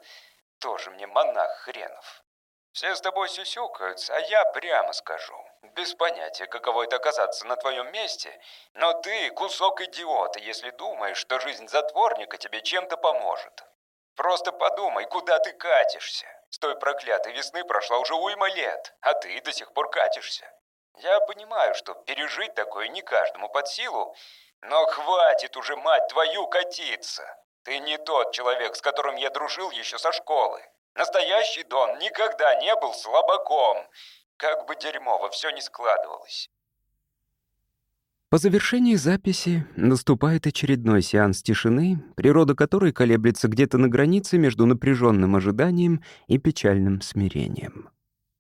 Тоже мне монах хренов. Все с тобой сюсюкаются, а я прямо скажу. Без понятия, каково это оказаться на твоем месте, но ты кусок идиота, если думаешь, что жизнь затворника тебе чем-то поможет. Просто подумай, куда ты катишься. С той проклятой весны прошла уже уйма лет, а ты до сих пор катишься. Я понимаю, что пережить такое не каждому под силу, но хватит уже, мать твою, катиться. Ты не тот человек, с которым я дружил еще со школы. Настоящий Дон никогда не был слабаком. Как бы дерьмово все не складывалось. По завершении записи наступает очередной сеанс тишины, природа которой колеблется где-то на границе между напряженным ожиданием и печальным смирением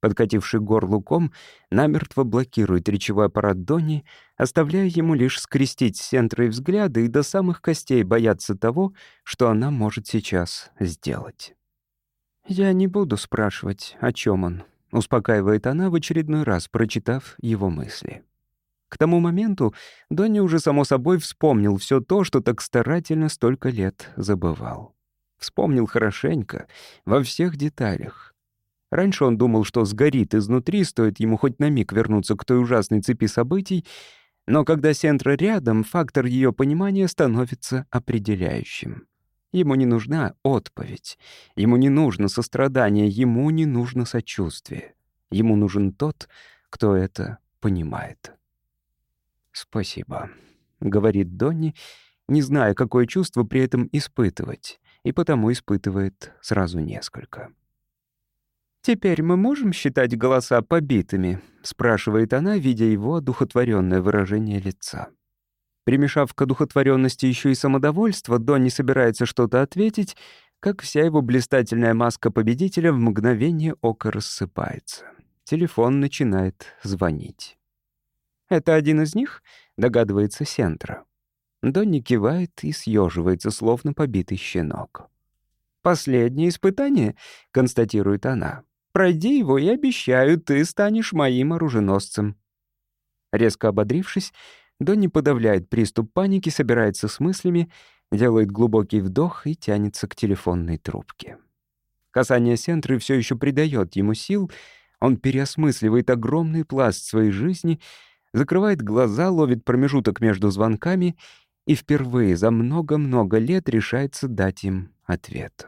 подкативший горлу ком, намертво блокирует речевой аппарат Донни, оставляя ему лишь скрестить с центрой взгляды и до самых костей бояться того, что она может сейчас сделать. «Я не буду спрашивать, о чем он», — успокаивает она в очередной раз, прочитав его мысли. К тому моменту Донни уже само собой вспомнил все то, что так старательно столько лет забывал. Вспомнил хорошенько, во всех деталях. Раньше он думал, что сгорит изнутри, стоит ему хоть на миг вернуться к той ужасной цепи событий, но когда Сентра рядом, фактор ее понимания становится определяющим. Ему не нужна отповедь, ему не нужно сострадание, ему не нужно сочувствие. Ему нужен тот, кто это понимает. «Спасибо», — говорит Донни, не зная, какое чувство при этом испытывать, и потому испытывает сразу несколько. «Теперь мы можем считать голоса побитыми?» — спрашивает она, видя его одухотворенное выражение лица. Примешав к одухотворенности еще и самодовольство, Донни собирается что-то ответить, как вся его блистательная маска победителя в мгновение ока рассыпается. Телефон начинает звонить. «Это один из них?» — догадывается Сентра. Донни кивает и съеживается, словно побитый щенок. «Последнее испытание», — констатирует она. Пройди его, и обещаю, ты станешь моим оруженосцем». Резко ободрившись, Донни подавляет приступ паники, собирается с мыслями, делает глубокий вдох и тянется к телефонной трубке. Касание Сентры все еще придает ему сил, он переосмысливает огромный пласт своей жизни, закрывает глаза, ловит промежуток между звонками и впервые за много-много лет решается дать им ответ.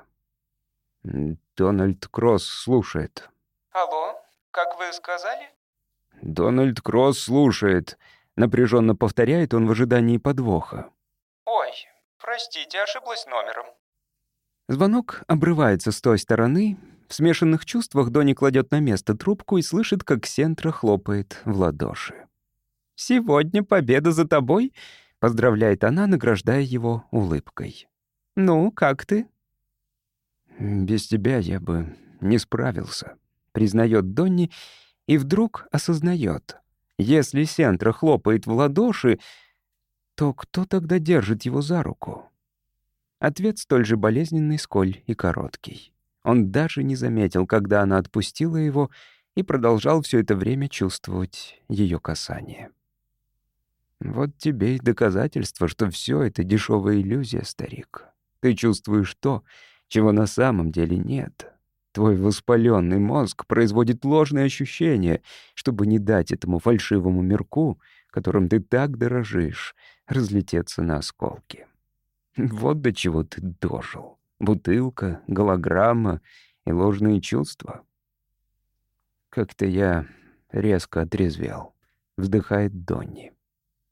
Дональд Кросс слушает. Алло, как вы сказали? Дональд Кросс слушает. Напряженно повторяет он в ожидании подвоха. Ой, простите, ошиблась номером. Звонок обрывается с той стороны. В смешанных чувствах Донни кладет на место трубку и слышит, как Сентра хлопает в ладоши. «Сегодня победа за тобой», — поздравляет она, награждая его улыбкой. «Ну, как ты?» «Без тебя я бы не справился», — признает Донни, и вдруг осознает. Если Сентра хлопает в ладоши, то кто тогда держит его за руку? Ответ столь же болезненный, сколь и короткий. Он даже не заметил, когда она отпустила его, и продолжал все это время чувствовать ее касание. Вот тебе и доказательство, что все это дешевая иллюзия, старик. Ты чувствуешь то, чего на самом деле нет. Твой воспаленный мозг производит ложные ощущения, чтобы не дать этому фальшивому мирку, которым ты так дорожишь, разлететься на осколки. Вот до чего ты дожил. Бутылка, голограмма и ложные чувства. Как-то я резко отрезвел. Вздыхает Донни.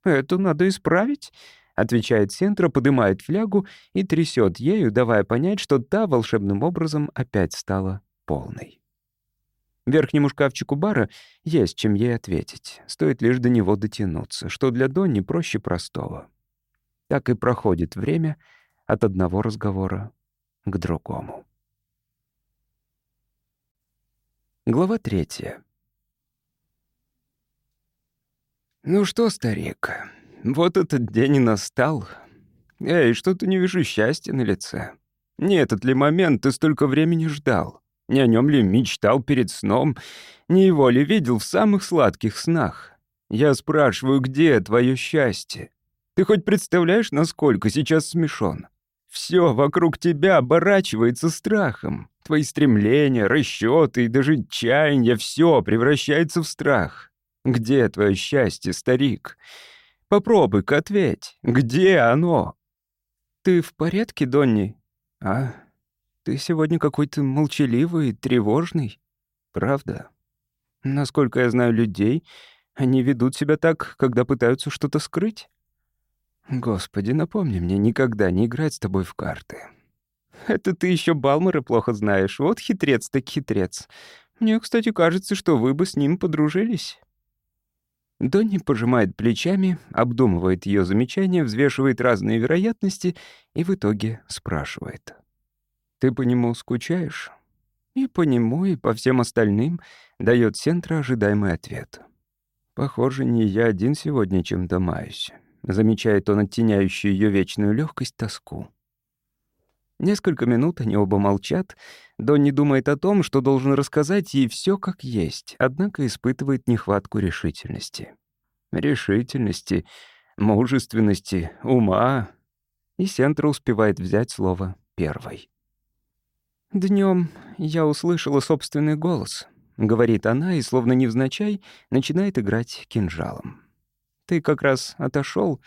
«Это надо исправить», — отвечает Сентра, поднимает флягу и трясет ею, давая понять, что та волшебным образом опять стала полной. Верхнему шкафчику бара есть чем ей ответить. Стоит лишь до него дотянуться, что для Донни проще простого. Так и проходит время от одного разговора к другому. Глава третья. «Ну что, старик, вот этот день и настал. Эй, что-то не вижу счастья на лице. Не этот ли момент ты столько времени ждал? Не о нем ли мечтал перед сном? Не его ли видел в самых сладких снах? Я спрашиваю, где твое счастье? Ты хоть представляешь, насколько сейчас смешон? Все вокруг тебя оборачивается страхом. Твои стремления, расчеты и даже чаяния — все превращается в страх. Где твое счастье, старик? Попробуй-ка ответь. Где оно? Ты в порядке, Донни? А? Ты сегодня какой-то молчаливый, тревожный. Правда? Насколько я знаю людей, они ведут себя так, когда пытаются что-то скрыть. Господи, напомни мне никогда не играть с тобой в карты. Это ты еще Балмера плохо знаешь. Вот хитрец так хитрец. Мне, кстати, кажется, что вы бы с ним подружились. Донни пожимает плечами, обдумывает ее замечания, взвешивает разные вероятности и в итоге спрашивает. «Ты по нему скучаешь?» И по нему, и по всем остальным дает Сентра ожидаемый ответ. «Похоже, не я один сегодня чем-то маюсь замечает он оттеняющую ее вечную легкость тоску. Несколько минут они оба молчат. Донни думает о том, что должен рассказать ей все как есть, однако испытывает нехватку решительности. Решительности, мужественности, ума. И Сентра успевает взять слово первой. Днем я услышала собственный голос», — говорит она и, словно невзначай, начинает играть кинжалом. Ты как раз отошел,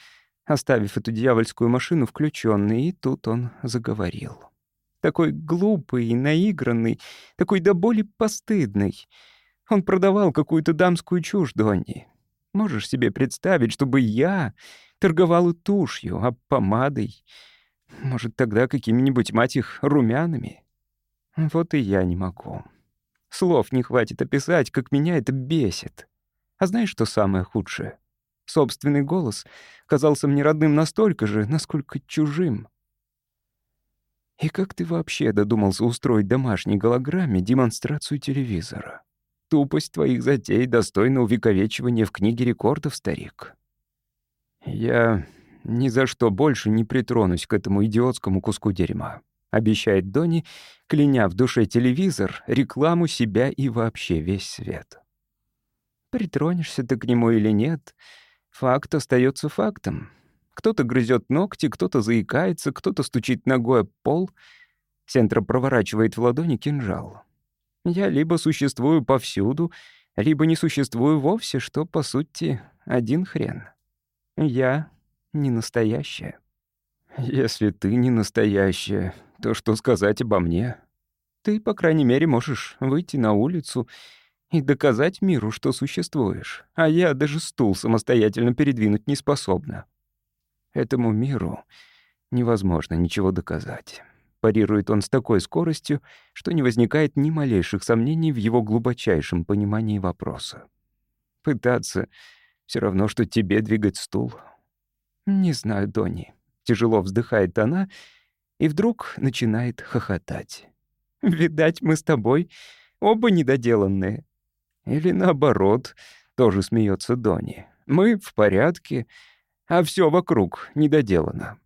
оставив эту дьявольскую машину включенной, и тут он заговорил. Такой глупый и наигранный, такой до боли постыдный. Он продавал какую-то дамскую чушь Донни. Можешь себе представить, чтобы я торговал тушью, а помадой? Может, тогда какими-нибудь, мать их, румянами? Вот и я не могу. Слов не хватит описать, как меня это бесит. А знаешь, что самое худшее? Собственный голос казался мне родным настолько же, насколько чужим. И как ты вообще додумался устроить домашней голограмме демонстрацию телевизора? Тупость твоих затей достойна увековечивания в книге рекордов, старик. Я ни за что больше не притронусь к этому идиотскому куску дерьма, обещает Донни, кляня в душе телевизор, рекламу себя и вообще весь свет. Притронешься ты к нему или нет — Факт остается фактом. Кто-то грызет ногти, кто-то заикается, кто-то стучит ногой об пол. Сентра проворачивает в ладони кинжал. Я либо существую повсюду, либо не существую вовсе, что, по сути, один хрен. Я не настоящая. Если ты не настоящая, то что сказать обо мне? Ты, по крайней мере, можешь выйти на улицу и доказать миру, что существуешь, а я даже стул самостоятельно передвинуть не способна. Этому миру невозможно ничего доказать. Парирует он с такой скоростью, что не возникает ни малейших сомнений в его глубочайшем понимании вопроса. Пытаться — все равно, что тебе двигать стул. Не знаю, Донни. Тяжело вздыхает она и вдруг начинает хохотать. Видать, мы с тобой оба недоделанные. Или наоборот, тоже смеется Дони. Мы в порядке, а все вокруг недоделано.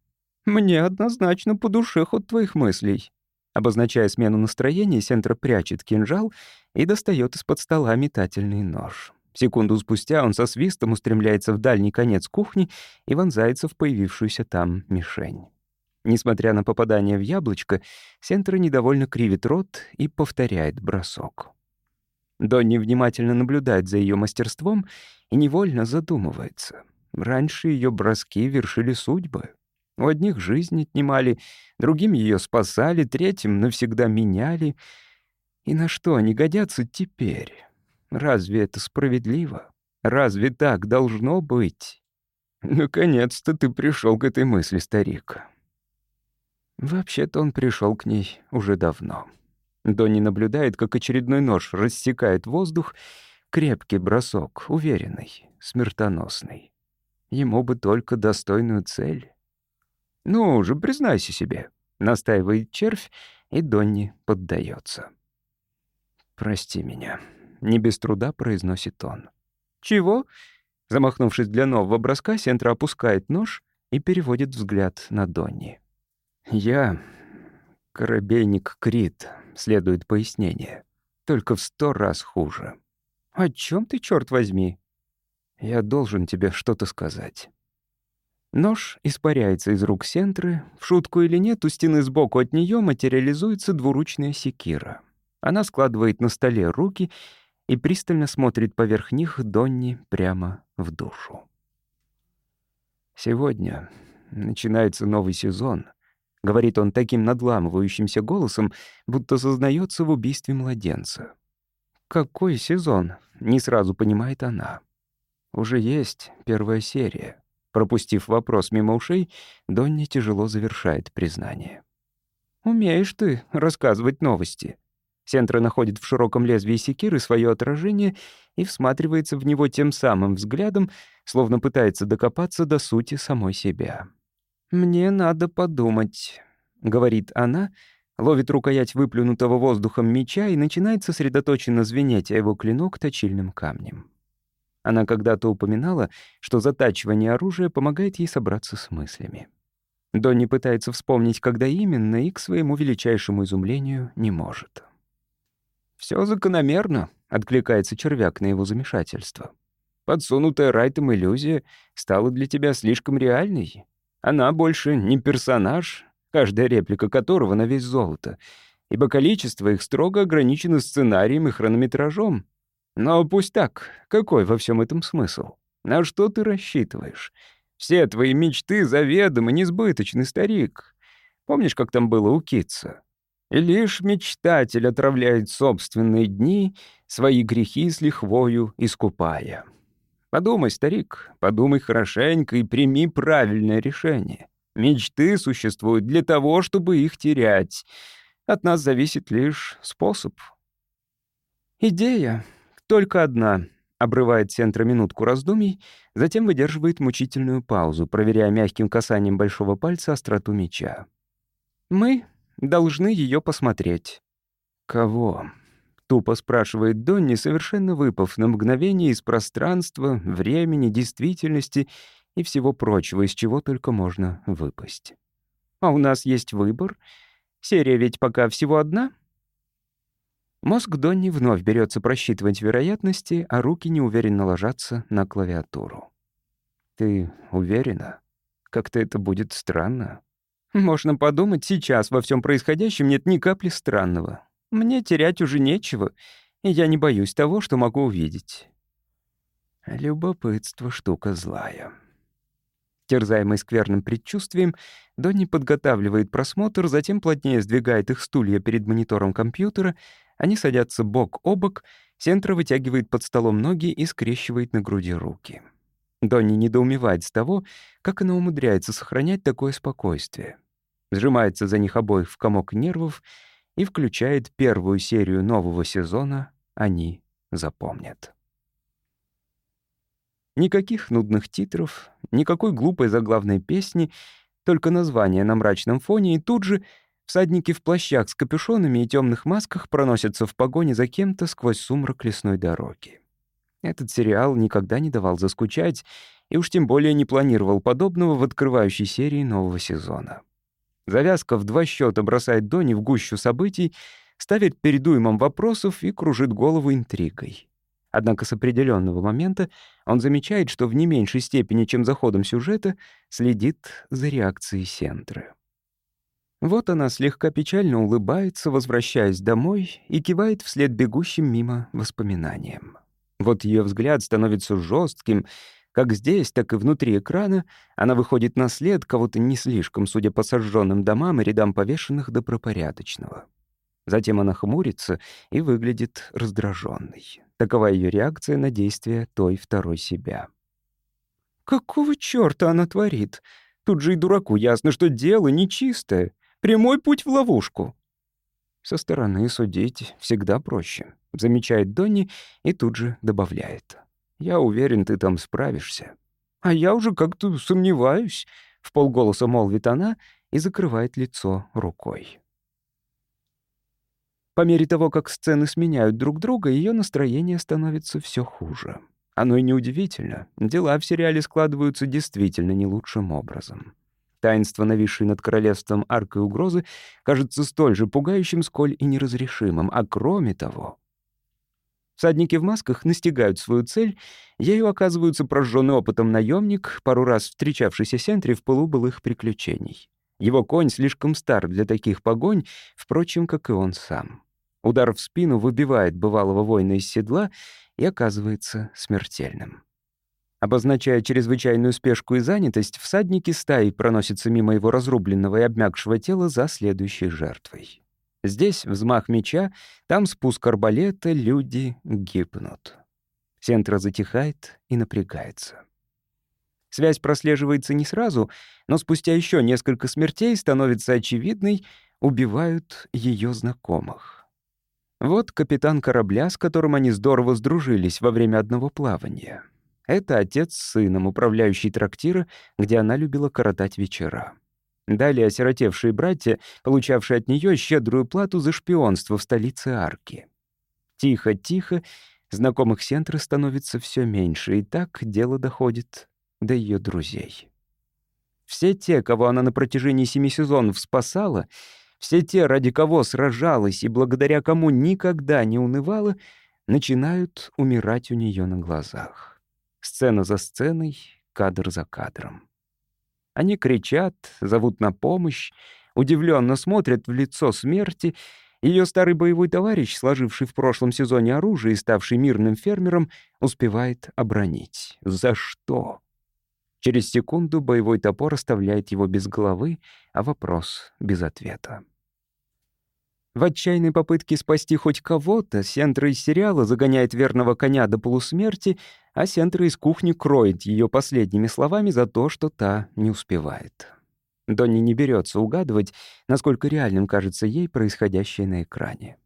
Мне однозначно по душе ход твоих мыслей. Обозначая смену настроения, Сентра прячет кинжал и достает из-под стола метательный нож. Секунду спустя он со свистом устремляется в дальний конец кухни и вонзается в появившуюся там мишень. Несмотря на попадание в яблочко, Сентра недовольно кривит рот и повторяет бросок. Донни внимательно наблюдает за ее мастерством и невольно задумывается. Раньше ее броски вершили судьбы. У одних жизнь отнимали, другим ее спасали, третьим навсегда меняли. И на что они годятся теперь? Разве это справедливо? Разве так должно быть? Наконец-то ты пришел к этой мысли, старик. Вообще-то он пришел к ней уже давно. Донни наблюдает, как очередной нож рассекает воздух. Крепкий бросок, уверенный, смертоносный. Ему бы только достойную цель. «Ну уже признайся себе», — настаивает червь, и Донни поддается. «Прости меня», — не без труда произносит он. «Чего?» Замахнувшись для нового броска, Сентра опускает нож и переводит взгляд на Донни. «Я — корабейник Крит», — следует пояснение. «Только в сто раз хуже». «О чем ты, черт возьми?» «Я должен тебе что-то сказать». Нож испаряется из рук Сентры. В шутку или нет, у стены сбоку от нее материализуется двуручная секира. Она складывает на столе руки и пристально смотрит поверх них Донни прямо в душу. «Сегодня начинается новый сезон», — говорит он таким надламывающимся голосом, будто сознается в убийстве младенца. «Какой сезон?» — не сразу понимает она. «Уже есть первая серия». Пропустив вопрос мимо ушей, Донни тяжело завершает признание. «Умеешь ты рассказывать новости». Сентра находит в широком лезвии секиры свое отражение и всматривается в него тем самым взглядом, словно пытается докопаться до сути самой себя. «Мне надо подумать», — говорит она, ловит рукоять выплюнутого воздухом меча и начинает сосредоточенно звенеть о его клинок точильным камнем. Она когда-то упоминала, что затачивание оружия помогает ей собраться с мыслями. Донни пытается вспомнить, когда именно, и к своему величайшему изумлению не может. Все закономерно», — откликается червяк на его замешательство. «Подсунутая Райтом иллюзия стала для тебя слишком реальной. Она больше не персонаж, каждая реплика которого на весь золото, ибо количество их строго ограничено сценарием и хронометражом. Но пусть так, какой во всем этом смысл? На что ты рассчитываешь? Все твои мечты заведомо несбыточный старик. Помнишь, как там было у Китса? И лишь мечтатель отравляет собственные дни, свои грехи с лихвою искупая. Подумай, старик, подумай хорошенько и прими правильное решение. Мечты существуют для того, чтобы их терять. От нас зависит лишь способ. Идея только одна. Обрывает центра минутку раздумий, затем выдерживает мучительную паузу, проверяя мягким касанием большого пальца остроту меча. Мы должны ее посмотреть. Кого? Тупо спрашивает Донни, совершенно выпав на мгновение из пространства, времени, действительности и всего прочего, из чего только можно выпасть. А у нас есть выбор. Серия ведь пока всего одна — Мозг Донни вновь берется просчитывать вероятности, а руки неуверенно ложатся на клавиатуру. «Ты уверена? Как-то это будет странно». «Можно подумать, сейчас во всем происходящем нет ни капли странного. Мне терять уже нечего, и я не боюсь того, что могу увидеть». Любопытство — штука злая. Терзаемый скверным предчувствием, Донни подготавливает просмотр, затем плотнее сдвигает их стулья перед монитором компьютера — они садятся бок о бок, Сентра вытягивает под столом ноги и скрещивает на груди руки. Донни недоумевает с того, как она умудряется сохранять такое спокойствие. Сжимается за них обоих в комок нервов и включает первую серию нового сезона «Они запомнят». Никаких нудных титров, никакой глупой заглавной песни, только название на мрачном фоне и тут же — Всадники в плащах с капюшонами и темных масках проносятся в погоне за кем-то сквозь сумрак лесной дороги. Этот сериал никогда не давал заскучать и уж тем более не планировал подобного в открывающей серии нового сезона. Завязка в два счета бросает Дони в гущу событий, ставит перед уймом вопросов и кружит голову интригой. Однако с определенного момента он замечает, что в не меньшей степени, чем за ходом сюжета, следит за реакцией Сентры. Вот она слегка печально улыбается, возвращаясь домой, и кивает вслед бегущим мимо воспоминаниям. Вот ее взгляд становится жестким, как здесь, так и внутри экрана она выходит на след кого-то не слишком, судя по сожженным домам и рядам повешенных добропорядочного. Затем она хмурится и выглядит раздраженной. Такова ее реакция на действия той второй себя. «Какого чёрта она творит? Тут же и дураку ясно, что дело нечистое. Прямой путь в ловушку». Со стороны судить всегда проще, замечает Донни и тут же добавляет. «Я уверен, ты там справишься». «А я уже как-то сомневаюсь», — в полголоса молвит она и закрывает лицо рукой. По мере того, как сцены сменяют друг друга, ее настроение становится все хуже. Оно и неудивительно. Дела в сериале складываются действительно не лучшим образом. Таинство, нависшее над королевством аркой угрозы, кажется столь же пугающим, сколь и неразрешимым. А кроме того... Всадники в масках настигают свою цель, ею оказываются прожженный опытом наемник, пару раз встречавшийся Сентри в пылу былых приключений. Его конь слишком стар для таких погонь, впрочем, как и он сам. Удар в спину выбивает бывалого воина из седла и оказывается смертельным. Обозначая чрезвычайную спешку и занятость, всадники стаи проносятся мимо его разрубленного и обмякшего тела за следующей жертвой. Здесь взмах меча, там спуск арбалета, люди гибнут. Сентра затихает и напрягается. Связь прослеживается не сразу, но спустя еще несколько смертей становится очевидной, убивают ее знакомых. Вот капитан корабля, с которым они здорово сдружились во время одного плавания. Это отец с сыном, управляющий трактира, где она любила коротать вечера. Далее осиротевшие братья, получавшие от нее щедрую плату за шпионство в столице Арки. Тихо-тихо, знакомых Сентры становится все меньше, и так дело доходит до ее друзей. Все те, кого она на протяжении семи сезонов спасала, все те, ради кого сражалась и благодаря кому никогда не унывала, начинают умирать у нее на глазах. Сцена за сценой, кадр за кадром. Они кричат, зовут на помощь, удивленно смотрят в лицо смерти. Ее старый боевой товарищ, сложивший в прошлом сезоне оружие и ставший мирным фермером, успевает обронить. За что? Через секунду боевой топор оставляет его без головы, а вопрос без ответа. В отчаянной попытке спасти хоть кого-то Сентра из сериала загоняет верного коня до полусмерти, а Сентра из кухни кроет ее последними словами за то, что та не успевает. Донни не берется угадывать, насколько реальным кажется ей происходящее на экране.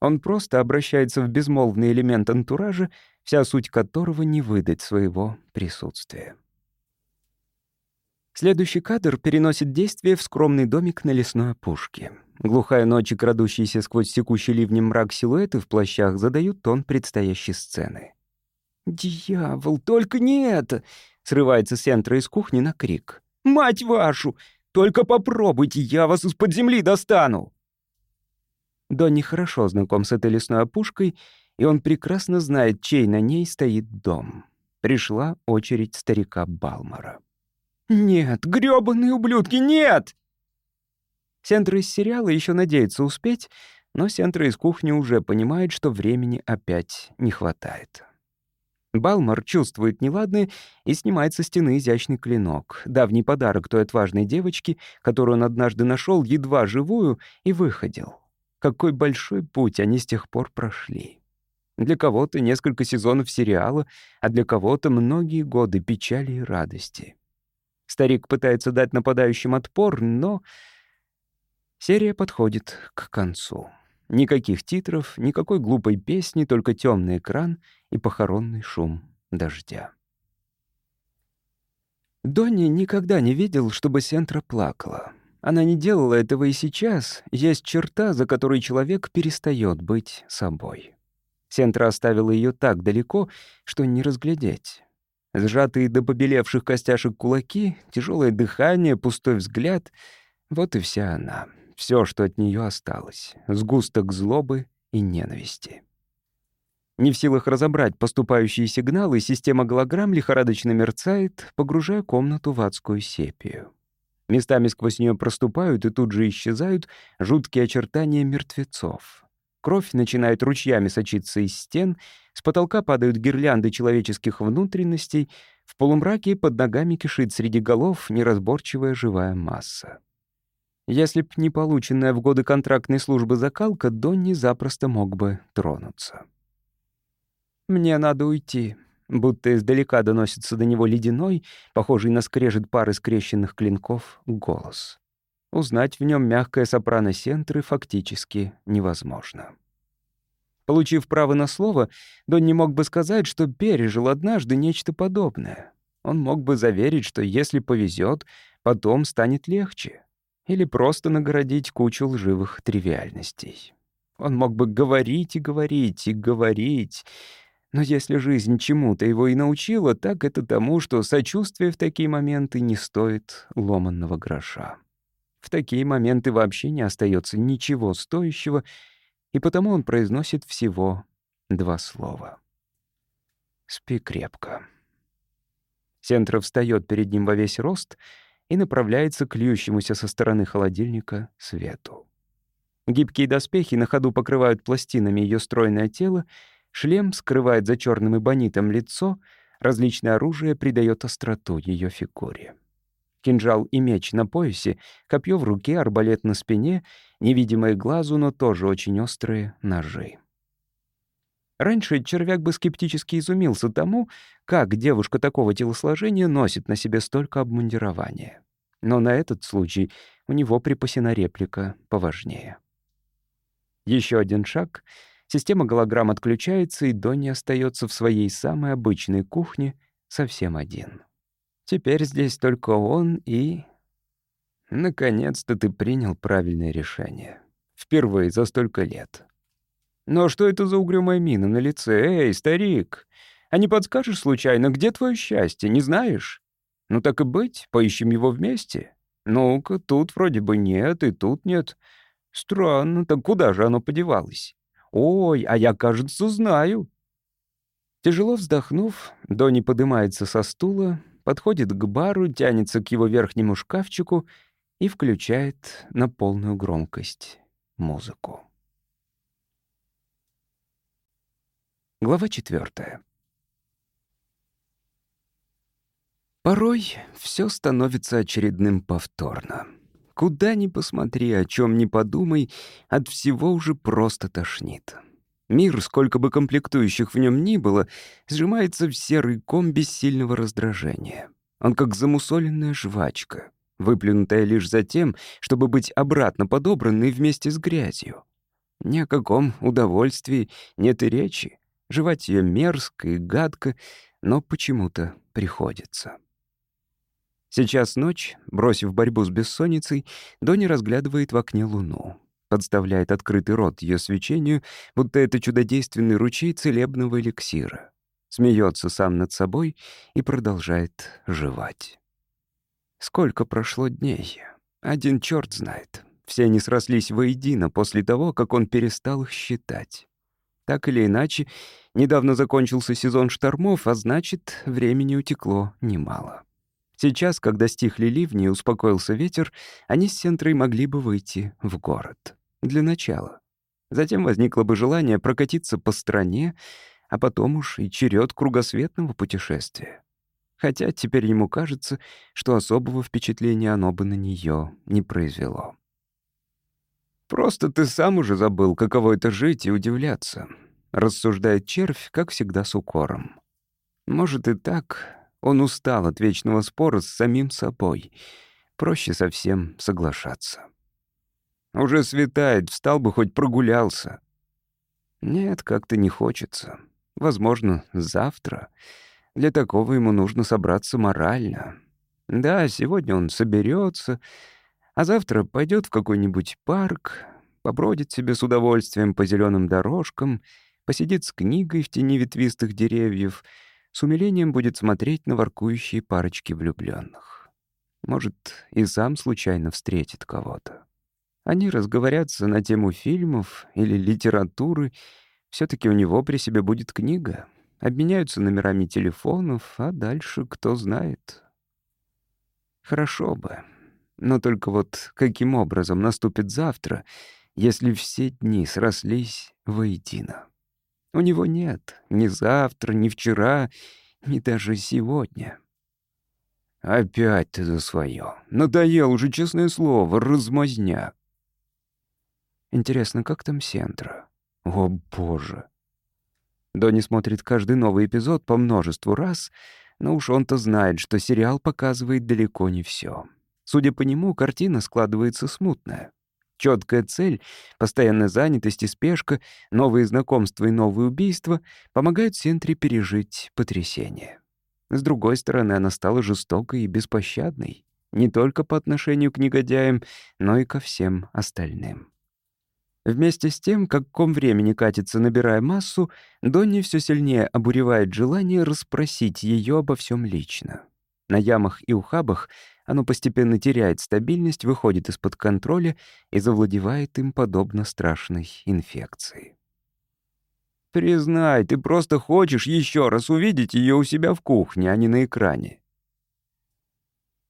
Он просто обращается в безмолвный элемент антуража, вся суть которого не выдать своего присутствия. Следующий кадр переносит действие в скромный домик на лесной опушке. Глухая ночь и крадущиеся сквозь секущий ливнем мрак силуэты в плащах задают тон предстоящей сцены. «Дьявол, только не это!» — срывается Сентра из кухни на крик. «Мать вашу! Только попробуйте, я вас из-под земли достану!» Донни хорошо знаком с этой лесной опушкой, и он прекрасно знает, чей на ней стоит дом. Пришла очередь старика Балмара. «Нет, грёбаные ублюдки, нет!» Сентра из сериала еще надеется успеть, но Сентра из кухни уже понимает, что времени опять не хватает. Балмар чувствует неладное и снимает со стены изящный клинок, давний подарок той отважной девочке, которую он однажды нашел едва живую и выходил. Какой большой путь они с тех пор прошли. Для кого-то несколько сезонов сериала, а для кого-то многие годы печали и радости. Старик пытается дать нападающим отпор, но... Серия подходит к концу. Никаких титров, никакой глупой песни, только темный экран и похоронный шум дождя. Донни никогда не видел, чтобы Сентра плакала. Она не делала этого и сейчас. Есть черта, за которой человек перестает быть собой. Сентра оставила ее так далеко, что не разглядеть. Сжатые до побелевших костяшек кулаки, тяжелое дыхание, пустой взгляд — вот и вся она. Все, что от нее осталось. Сгусток злобы и ненависти. Не в силах разобрать поступающие сигналы, система голограмм лихорадочно мерцает, погружая комнату в адскую сепию. Местами сквозь нее проступают и тут же исчезают жуткие очертания мертвецов. Кровь начинает ручьями сочиться из стен, с потолка падают гирлянды человеческих внутренностей, в полумраке под ногами кишит среди голов неразборчивая живая масса. Если б не полученная в годы контрактной службы закалка, Донни запросто мог бы тронуться. «Мне надо уйти», будто издалека доносится до него ледяной, похожий на скрежет пары скрещенных клинков, голос. Узнать в нем мягкое сопрано Сентры фактически невозможно. Получив право на слово, Дон не мог бы сказать, что пережил однажды нечто подобное. Он мог бы заверить, что если повезет, потом станет легче. Или просто наградить кучу лживых тривиальностей. Он мог бы говорить и говорить и говорить, но если жизнь чему-то его и научила, так это тому, что сочувствие в такие моменты не стоит ломанного гроша. В такие моменты вообще не остается ничего стоящего, и потому он произносит всего два слова. «Спи крепко». Сентра встает перед ним во весь рост и направляется к льющемуся со стороны холодильника свету. Гибкие доспехи на ходу покрывают пластинами ее стройное тело, Шлем скрывает за черным эбонитом лицо, различное оружие придает остроту ее фигуре. Кинжал и меч на поясе, копье в руке, арбалет на спине, невидимые глазу, но тоже очень острые ножи. Раньше червяк бы скептически изумился тому, как девушка такого телосложения носит на себе столько обмундирования. Но на этот случай у него припасена реплика поважнее. Еще один шаг — Система голограмм отключается, и Донни остается в своей самой обычной кухне совсем один. Теперь здесь только он и... Наконец-то ты принял правильное решение. Впервые за столько лет. Но что это за угрюмая мина на лице? Эй, старик, а не подскажешь случайно, где твое счастье, не знаешь? Ну так и быть, поищем его вместе. Ну-ка, тут вроде бы нет, и тут нет. Странно, так куда же оно подевалось? «Ой, а я, кажется, знаю». Тяжело вздохнув, Донни поднимается со стула, подходит к бару, тянется к его верхнему шкафчику и включает на полную громкость музыку. Глава четвертая. Порой все становится очередным повторно. Куда ни посмотри, о чем ни подумай, от всего уже просто тошнит. Мир, сколько бы комплектующих в нем ни было, сжимается в серый ком бессильного раздражения. Он как замусоленная жвачка, выплюнутая лишь за тем, чтобы быть обратно подобранной вместе с грязью. Ни о каком удовольствии нет и речи. Жевать ее мерзко и гадко, но почему-то приходится. Сейчас ночь, бросив борьбу с бессонницей, Донни разглядывает в окне луну. Подставляет открытый рот ее свечению, будто это чудодейственный ручей целебного эликсира. Смеется сам над собой и продолжает жевать. Сколько прошло дней? Один черт знает. Все они срослись воедино после того, как он перестал их считать. Так или иначе, недавно закончился сезон штормов, а значит, времени утекло немало. Сейчас, когда стихли ливни и успокоился ветер, они с Сентрой могли бы выйти в город. Для начала. Затем возникло бы желание прокатиться по стране, а потом уж и черед кругосветного путешествия. Хотя теперь ему кажется, что особого впечатления оно бы на нее не произвело. «Просто ты сам уже забыл, каково это жить и удивляться», — рассуждает червь, как всегда с укором. «Может и так, он устал от вечного спора с самим собой. Проще совсем соглашаться. Уже светает, встал бы, хоть прогулялся. Нет, как-то не хочется. Возможно, завтра. Для такого ему нужно собраться морально. Да, сегодня он соберется, А завтра пойдет в какой-нибудь парк, побродит себе с удовольствием по зеленым дорожкам, посидит с книгой в тени ветвистых деревьев, с умилением будет смотреть на воркующие парочки влюбленных. Может, и сам случайно встретит кого-то. Они разговорятся на тему фильмов или литературы. все таки у него при себе будет книга. Обменяются номерами телефонов, а дальше кто знает. Хорошо бы. Но только вот каким образом наступит завтра, если все дни срослись воедино? У него нет ни завтра, ни вчера, ни даже сегодня. Опять ты за свое. Надоел уже, честное слово, размазня. Интересно, как там Сентра? О, боже. Донни смотрит каждый новый эпизод по множеству раз, но уж он-то знает, что сериал показывает далеко не все. Судя по нему, картина складывается смутная. Четкая цель, постоянная занятость и спешка, новые знакомства и новые убийства помогают Сентри пережить потрясение. С другой стороны, она стала жестокой и беспощадной, не только по отношению к негодяям, но и ко всем остальным. Вместе с тем, как ком времени катится, набирая массу, Донни все сильнее обуревает желание расспросить ее обо всем лично. На ямах и ухабах оно постепенно теряет стабильность, выходит из-под контроля и завладевает им подобно страшной инфекции. «Признай, ты просто хочешь еще раз увидеть ее у себя в кухне, а не на экране».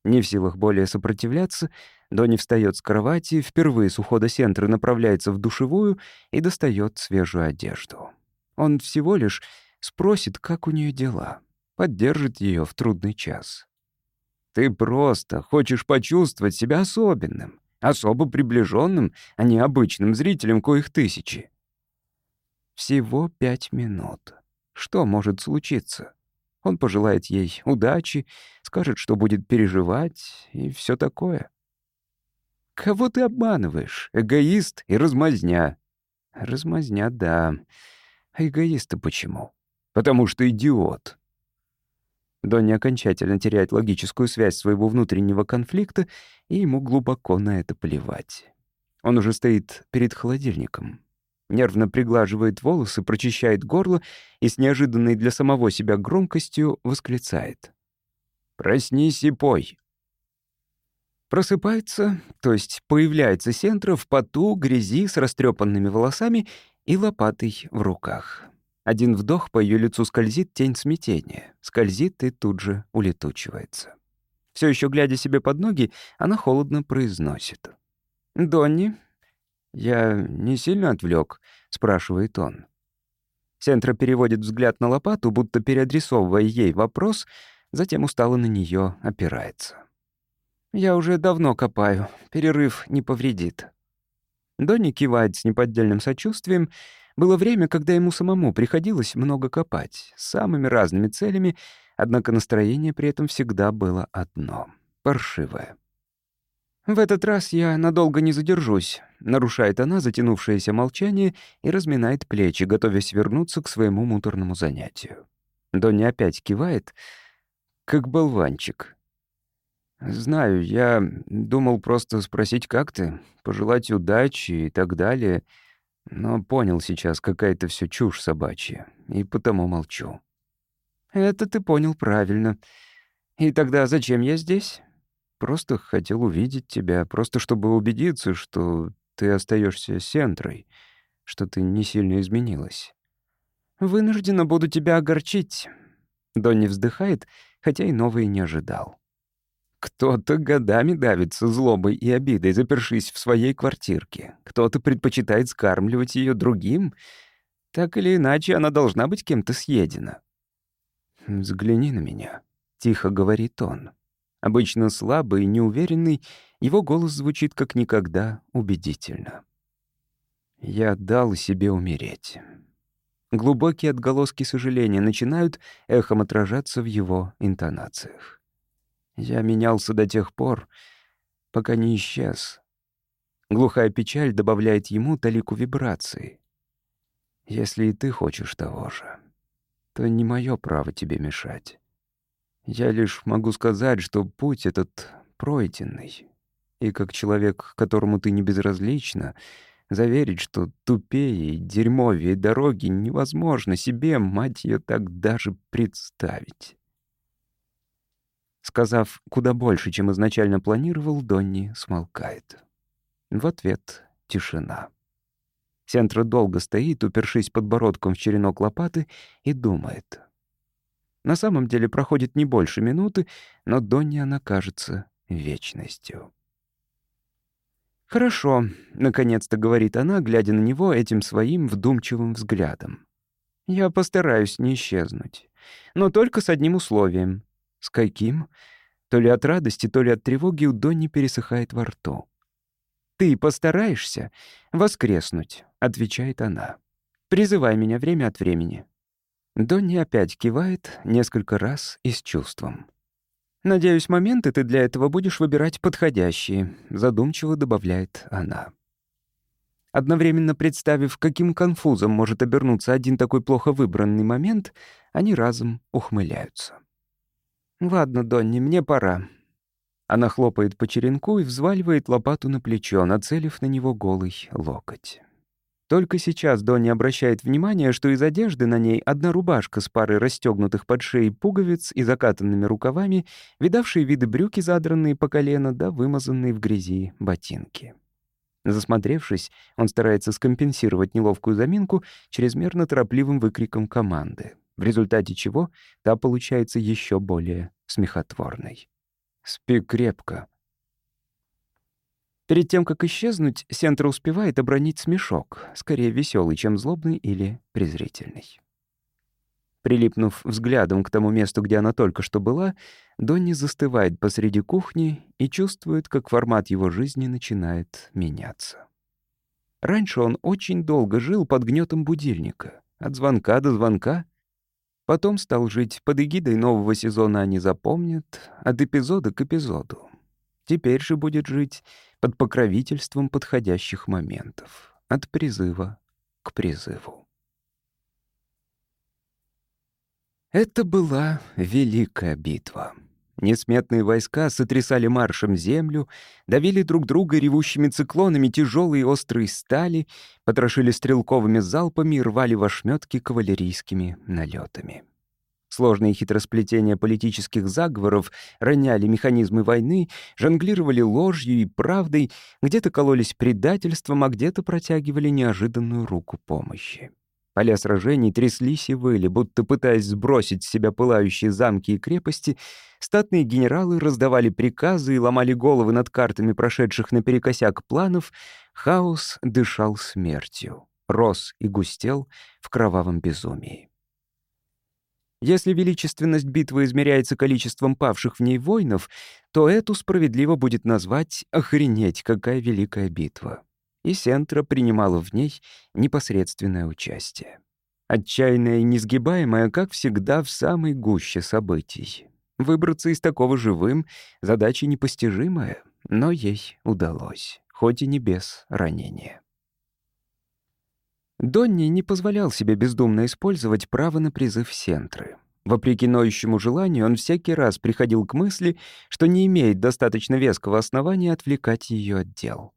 Не в силах более сопротивляться, Донни встает с кровати, впервые с ухода Сентры направляется в душевую и достает свежую одежду. Он всего лишь спросит, как у нее дела, поддержит ее в трудный час. Ты просто хочешь почувствовать себя особенным, особо приближенным, а не обычным зрителем, коих тысячи. Всего пять минут. Что может случиться? Он пожелает ей удачи, скажет, что будет переживать и все такое. Кого ты обманываешь? Эгоист и размазня. Размазня, да. А эгоиста почему? Потому что идиот. Донни окончательно теряет логическую связь своего внутреннего конфликта, и ему глубоко на это плевать. Он уже стоит перед холодильником. Нервно приглаживает волосы, прочищает горло и с неожиданной для самого себя громкостью восклицает. «Проснись и пой!» Просыпается, то есть появляется Сентра в поту, грязи, с растрепанными волосами и лопатой в руках. Один вдох по ее лицу скользит тень смятения. Скользит и тут же улетучивается. Все еще глядя себе под ноги, она холодно произносит. «Донни?» «Я не сильно отвлек, спрашивает он. Сентра переводит взгляд на лопату, будто переадресовывая ей вопрос, затем устало на нее опирается. «Я уже давно копаю, перерыв не повредит». Донни кивает с неподдельным сочувствием, было время, когда ему самому приходилось много копать, с самыми разными целями, однако настроение при этом всегда было одно — паршивое. «В этот раз я надолго не задержусь», — нарушает она затянувшееся молчание и разминает плечи, готовясь вернуться к своему муторному занятию. Донни опять кивает, как болванчик. «Знаю, я думал просто спросить, как ты, пожелать удачи и так далее», но понял сейчас, какая-то все чушь собачья, и потому молчу. «Это ты понял правильно. И тогда зачем я здесь?» «Просто хотел увидеть тебя, просто чтобы убедиться, что ты остаешься сентрой, что ты не сильно изменилась». «Вынуждена буду тебя огорчить». Донни вздыхает, хотя и новый не ожидал. Кто-то годами давится злобой и обидой, запершись в своей квартирке. Кто-то предпочитает скармливать ее другим. Так или иначе, она должна быть кем-то съедена. «Взгляни на меня», — тихо говорит он. Обычно слабый и неуверенный, его голос звучит как никогда убедительно. «Я дал себе умереть». Глубокие отголоски сожаления начинают эхом отражаться в его интонациях. Я менялся до тех пор, пока не исчез. Глухая печаль добавляет ему талику вибрации. Если и ты хочешь того же, то не мое право тебе мешать. Я лишь могу сказать, что путь этот пройденный, и как человек, которому ты не безразлична, заверить, что тупее и дерьмовее дороги невозможно себе, мать ее, так даже представить. Сказав куда больше, чем изначально планировал, Донни смолкает. В ответ — тишина. Сентра долго стоит, упершись подбородком в черенок лопаты, и думает. На самом деле проходит не больше минуты, но Донни она кажется вечностью. «Хорошо», — наконец-то говорит она, глядя на него этим своим вдумчивым взглядом. «Я постараюсь не исчезнуть. Но только с одним условием». «С каким?» То ли от радости, то ли от тревоги у Донни пересыхает во рту. «Ты постараешься воскреснуть», — отвечает она. «Призывай меня время от времени». Донни опять кивает несколько раз и с чувством. «Надеюсь, моменты ты для этого будешь выбирать подходящие», — задумчиво добавляет она. Одновременно представив, каким конфузом может обернуться один такой плохо выбранный момент, они разом ухмыляются. «Ладно, Донни, мне пора. Она хлопает по черенку и взваливает лопату на плечо, нацелив на него голый локоть. Только сейчас Донни обращает внимание, что из одежды на ней одна рубашка с парой расстегнутых под шеей пуговиц и закатанными рукавами, видавшие виды брюки, задранные по колено, да вымазанные в грязи ботинки. Засмотревшись, он старается скомпенсировать неловкую заминку чрезмерно торопливым выкриком команды, в результате чего та получается еще более смехотворной. Спи крепко. Перед тем, как исчезнуть, Сентра успевает обронить смешок, скорее веселый, чем злобный или презрительный. Прилипнув взглядом к тому месту, где она только что была, Донни застывает посреди кухни и чувствует, как формат его жизни начинает меняться. Раньше он очень долго жил под гнетом будильника, от звонка до звонка, Потом стал жить под эгидой нового сезона «Они запомнят», от эпизода к эпизоду. Теперь же будет жить под покровительством подходящих моментов, от призыва к призыву. Это была великая битва. Несметные войска сотрясали маршем землю, давили друг друга ревущими циклонами тяжелые острые стали, потрошили стрелковыми залпами и рвали в ошметки кавалерийскими налетами. Сложные хитросплетения политических заговоров роняли механизмы войны, жонглировали ложью и правдой, где-то кололись предательством, а где-то протягивали неожиданную руку помощи. Поля сражений тряслись и выли, будто пытаясь сбросить с себя пылающие замки и крепости, статные генералы раздавали приказы и ломали головы над картами прошедших наперекосяк планов, хаос дышал смертью, рос и густел в кровавом безумии. Если величественность битвы измеряется количеством павших в ней воинов, то эту справедливо будет назвать «охренеть, какая великая битва» и Сентра принимала в ней непосредственное участие. Отчаянная и несгибаемая, как всегда, в самой гуще событий. Выбраться из такого живым — задача непостижимая, но ей удалось, хоть и не без ранения. Донни не позволял себе бездумно использовать право на призыв Сентры. Вопреки ноющему желанию, он всякий раз приходил к мысли, что не имеет достаточно веского основания отвлекать ее от дел.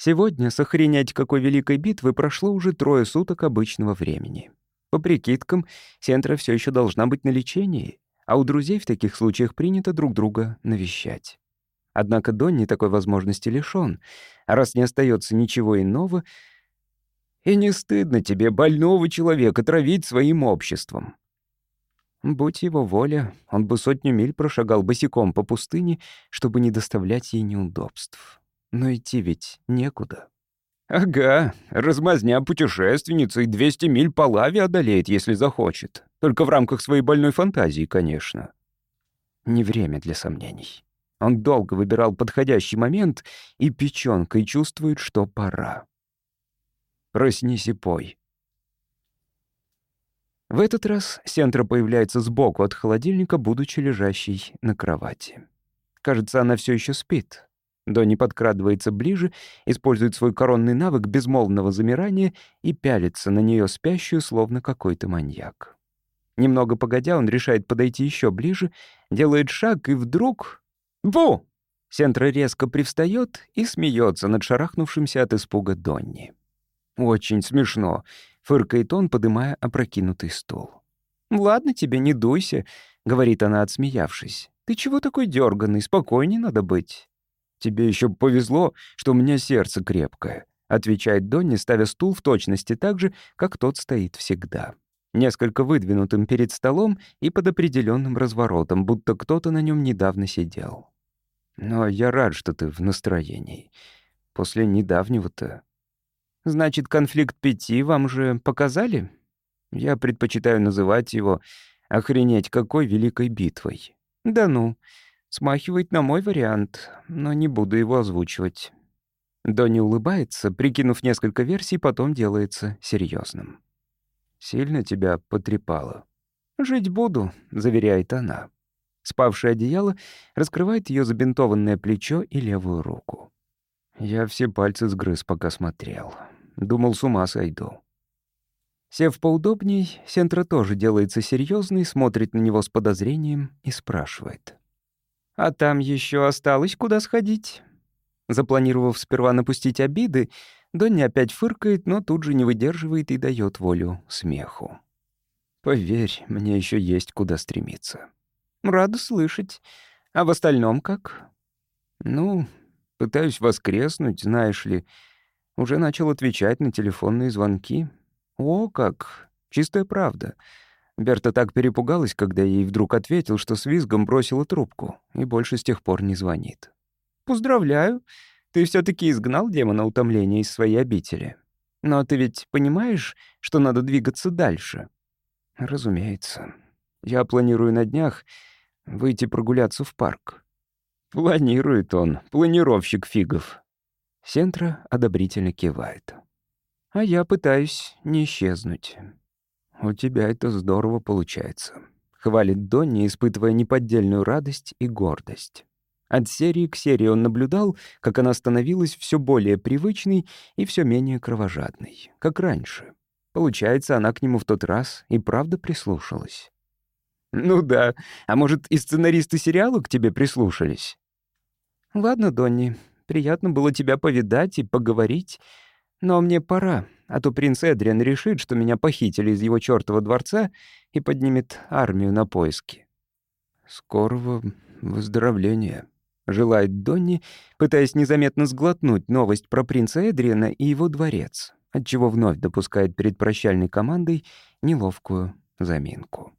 Сегодня с охренять какой великой битвы прошло уже трое суток обычного времени. По прикидкам, Сентра все еще должна быть на лечении, а у друзей в таких случаях принято друг друга навещать. Однако Донни такой возможности лишён, а раз не остается ничего иного, и не стыдно тебе больного человека травить своим обществом. Будь его воля, он бы сотню миль прошагал босиком по пустыне, чтобы не доставлять ей неудобств. Но идти ведь некуда. Ага, размазня путешественница и 200 миль по лаве одолеет, если захочет. Только в рамках своей больной фантазии, конечно. Не время для сомнений. Он долго выбирал подходящий момент и печёнкой чувствует, что пора. Проснись и пой. В этот раз Сентра появляется сбоку от холодильника, будучи лежащей на кровати. Кажется, она все еще спит. Донни подкрадывается ближе, использует свой коронный навык безмолвного замирания и пялится на нее спящую, словно какой-то маньяк. Немного погодя, он решает подойти еще ближе, делает шаг и вдруг... Бу! Сентра резко привстает и смеется над шарахнувшимся от испуга Донни. «Очень смешно», — фыркает он, подымая опрокинутый стул. «Ладно тебе, не дуйся», — говорит она, отсмеявшись. «Ты чего такой дерганный? Спокойней надо быть». «Тебе еще повезло, что у меня сердце крепкое», — отвечает Донни, ставя стул в точности так же, как тот стоит всегда. Несколько выдвинутым перед столом и под определенным разворотом, будто кто-то на нем недавно сидел. Но я рад, что ты в настроении. После недавнего-то. Значит, конфликт пяти вам же показали? Я предпочитаю называть его «охренеть какой великой битвой». Да ну, смахивает на мой вариант, но не буду его озвучивать. Донни улыбается, прикинув несколько версий, потом делается серьезным. «Сильно тебя потрепало?» «Жить буду», — заверяет она. Спавшее одеяло раскрывает ее забинтованное плечо и левую руку. Я все пальцы сгрыз, пока смотрел. Думал, с ума сойду. Сев поудобней, Сентра тоже делается серьезный, смотрит на него с подозрением и спрашивает. «А там еще осталось куда сходить?» Запланировав сперва напустить обиды, Донни опять фыркает, но тут же не выдерживает и дает волю смеху. «Поверь, мне еще есть куда стремиться». Рада слышать. А в остальном как? Ну, пытаюсь воскреснуть, знаешь ли. Уже начал отвечать на телефонные звонки. О, как! Чистая правда. Берта так перепугалась, когда ей вдруг ответил, что с визгом бросила трубку и больше с тех пор не звонит. «Поздравляю. Ты все таки изгнал демона утомления из своей обители. Но ты ведь понимаешь, что надо двигаться дальше?» «Разумеется. Я планирую на днях выйти прогуляться в парк. Планирует он, планировщик фигов. Сентра одобрительно кивает. А я пытаюсь не исчезнуть. У тебя это здорово получается. Хвалит Донни, испытывая неподдельную радость и гордость. От серии к серии он наблюдал, как она становилась все более привычной и все менее кровожадной, как раньше. Получается, она к нему в тот раз и правда прислушалась. «Ну да. А может, и сценаристы сериала к тебе прислушались?» «Ладно, Донни, приятно было тебя повидать и поговорить, но мне пора, а то принц Эдриан решит, что меня похитили из его чёртова дворца и поднимет армию на поиски». «Скорого выздоровления», — желает Донни, пытаясь незаметно сглотнуть новость про принца Эдриана и его дворец, отчего вновь допускает перед прощальной командой неловкую заминку.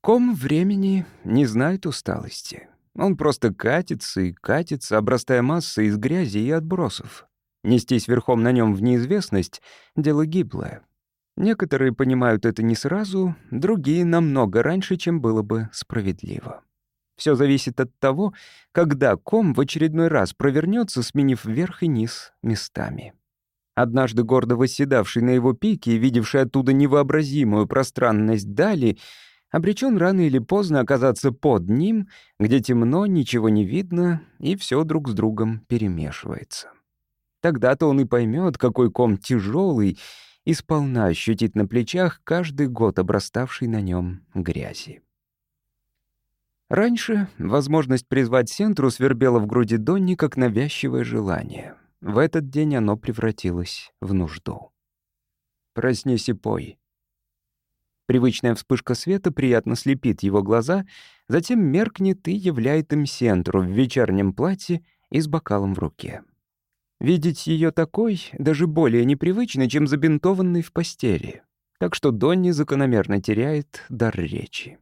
Ком времени не знает усталости. Он просто катится и катится, обрастая массой из грязи и отбросов. Нестись верхом на нем в неизвестность — дело гиблое. Некоторые понимают это не сразу, другие — намного раньше, чем было бы справедливо. Все зависит от того, когда ком в очередной раз провернется, сменив верх и низ местами. Однажды гордо восседавший на его пике и видевший оттуда невообразимую пространность дали — обречен рано или поздно оказаться под ним, где темно, ничего не видно, и все друг с другом перемешивается. Тогда-то он и поймет, какой ком тяжелый, и сполна ощутит на плечах каждый год обраставший на нем грязи. Раньше возможность призвать Сентру свербела в груди Донни как навязчивое желание. В этот день оно превратилось в нужду. «Проснись и пой», Привычная вспышка света приятно слепит его глаза, затем меркнет и являет им Сентру в вечернем платье и с бокалом в руке. Видеть ее такой даже более непривычно, чем забинтованной в постели. Так что Донни закономерно теряет дар речи.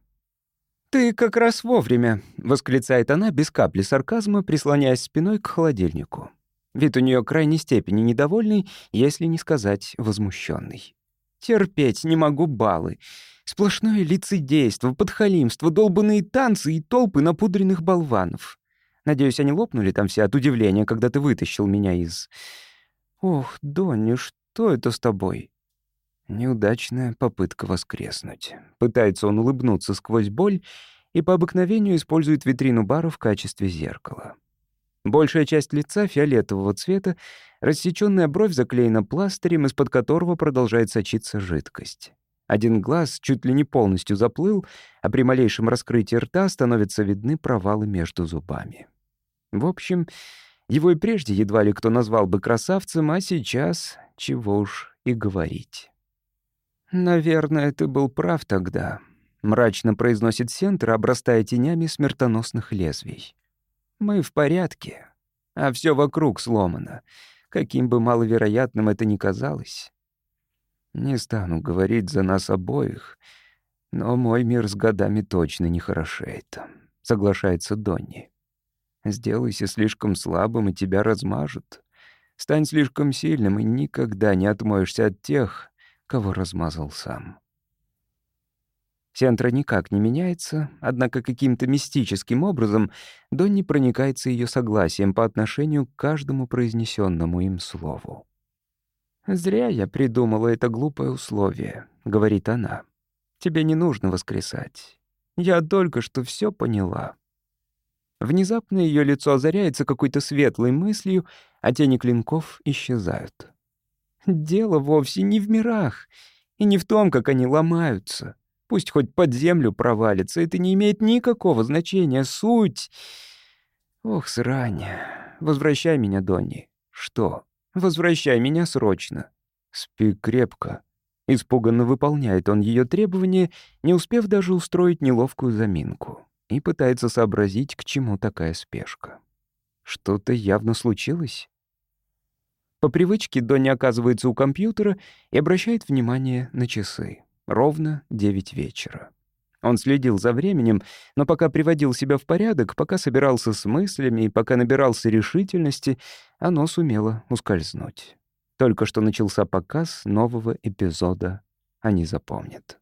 «Ты как раз вовремя», — восклицает она без капли сарказма, прислоняясь спиной к холодильнику. Вид у нее крайней степени недовольный, если не сказать возмущенный. Терпеть не могу баллы. Сплошное лицедейство, подхалимство, долбанные танцы и толпы напудренных болванов. Надеюсь, они лопнули там все от удивления, когда ты вытащил меня из... Ох, Донни, что это с тобой? Неудачная попытка воскреснуть. Пытается он улыбнуться сквозь боль и по обыкновению использует витрину бара в качестве зеркала. Большая часть лица фиолетового цвета, рассечённая бровь заклеена пластырем, из-под которого продолжает сочиться жидкость. Один глаз чуть ли не полностью заплыл, а при малейшем раскрытии рта становятся видны провалы между зубами. В общем, его и прежде едва ли кто назвал бы красавцем, а сейчас чего уж и говорить. «Наверное, ты был прав тогда», — мрачно произносит Сентр, обрастая тенями смертоносных лезвий. «Мы в порядке, а все вокруг сломано, каким бы маловероятным это ни казалось. Не стану говорить за нас обоих, но мой мир с годами точно не хорошеет, соглашается Донни. Сделайся слишком слабым, и тебя размажут. Стань слишком сильным, и никогда не отмоешься от тех, кого размазал сам. Сентра никак не меняется, однако каким-то мистическим образом Донни проникается ее согласием по отношению к каждому произнесенному им слову. «Зря я придумала это глупое условие», — говорит она. «Тебе не нужно воскресать. Я только что все поняла». Внезапно ее лицо озаряется какой-то светлой мыслью, а тени клинков исчезают. Дело вовсе не в мирах и не в том, как они ломаются. Пусть хоть под землю провалится, это не имеет никакого значения. Суть... Ох, срань. Возвращай меня, Донни. Что? Возвращай меня срочно. Спи крепко. Испуганно выполняет он ее требования, не успев даже устроить неловкую заминку. И пытается сообразить, к чему такая спешка. Что-то явно случилось. По привычке Донни оказывается у компьютера и обращает внимание на часы. Ровно девять вечера. Он следил за временем, но пока приводил себя в порядок, пока собирался с мыслями и пока набирался решительности, оно сумело ускользнуть. Только что начался показ нового эпизода «Они запомнят».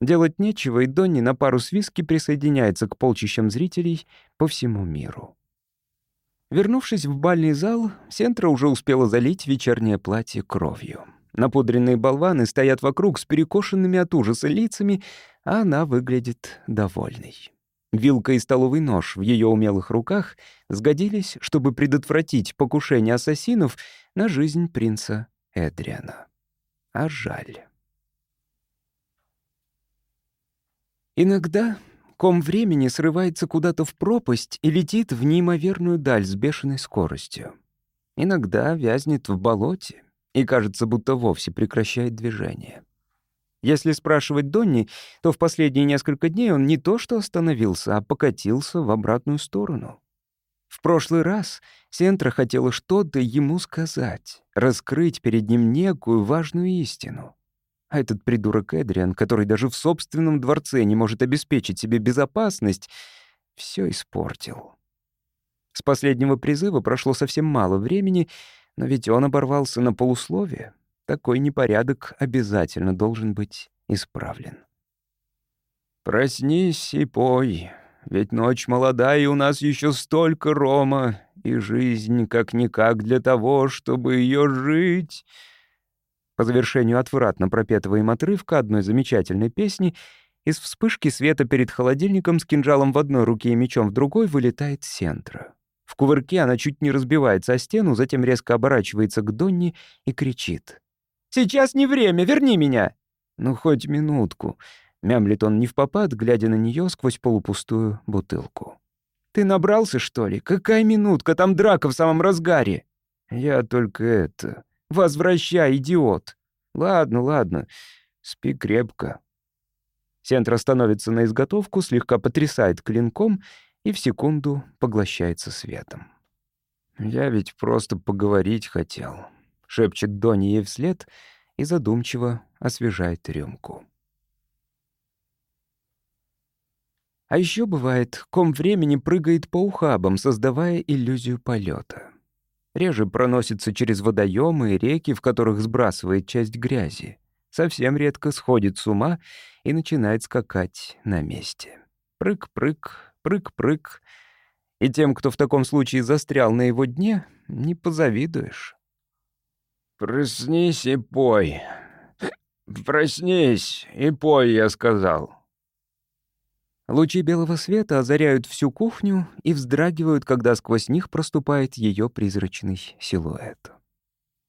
Делать нечего, и Донни на пару с виски присоединяется к полчищам зрителей по всему миру. Вернувшись в бальный зал, Сентра уже успела залить вечернее платье кровью. Напудренные болваны стоят вокруг с перекошенными от ужаса лицами, а она выглядит довольной. Вилка и столовый нож в ее умелых руках сгодились, чтобы предотвратить покушение ассасинов на жизнь принца Эдриана. А жаль. Иногда ком времени срывается куда-то в пропасть и летит в неимоверную даль с бешеной скоростью. Иногда вязнет в болоте, и кажется, будто вовсе прекращает движение. Если спрашивать Донни, то в последние несколько дней он не то что остановился, а покатился в обратную сторону. В прошлый раз Сентра хотела что-то ему сказать, раскрыть перед ним некую важную истину. А этот придурок Эдриан, который даже в собственном дворце не может обеспечить себе безопасность, все испортил. С последнего призыва прошло совсем мало времени — но ведь он оборвался на полусловие. Такой непорядок обязательно должен быть исправлен. «Проснись и пой, ведь ночь молода, и у нас еще столько рома, и жизнь как-никак для того, чтобы ее жить». По завершению отвратно пропетого им отрывка одной замечательной песни из вспышки света перед холодильником с кинжалом в одной руке и мечом в другой вылетает Сентра. В кувырке она чуть не разбивается о стену, затем резко оборачивается к Донни и кричит. «Сейчас не время, верни меня!» «Ну, хоть минутку», — мямлит он не в попад, глядя на нее сквозь полупустую бутылку. «Ты набрался, что ли? Какая минутка? Там драка в самом разгаре!» «Я только это... Возвращай, идиот!» «Ладно, ладно, спи крепко». Сентра становится на изготовку, слегка потрясает клинком — и в секунду поглощается светом. «Я ведь просто поговорить хотел», — шепчет Донни ей вслед и задумчиво освежает рюмку. А еще бывает, ком времени прыгает по ухабам, создавая иллюзию полета. Реже проносится через водоемы и реки, в которых сбрасывает часть грязи. Совсем редко сходит с ума и начинает скакать на месте. Прыг-прыг, прыг-прыг. И тем, кто в таком случае застрял на его дне, не позавидуешь. «Проснись и пой. Проснись и пой», — я сказал. Лучи белого света озаряют всю кухню и вздрагивают, когда сквозь них проступает ее призрачный силуэт.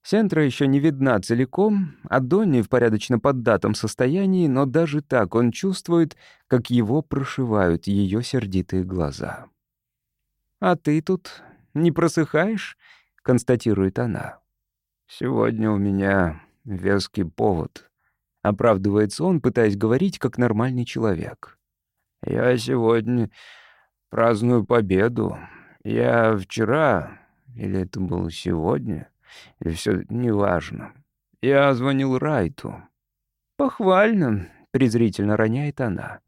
Сентра еще не видна целиком, а Донни в порядочно поддатом состоянии, но даже так он чувствует, как его прошивают ее сердитые глаза. «А ты тут не просыхаешь?» — констатирует она. «Сегодня у меня веский повод», — оправдывается он, пытаясь говорить как нормальный человек. «Я сегодня праздную победу. Я вчера, или это было сегодня, и все неважно. Я звонил Райту. «Похвально», — презрительно роняет она.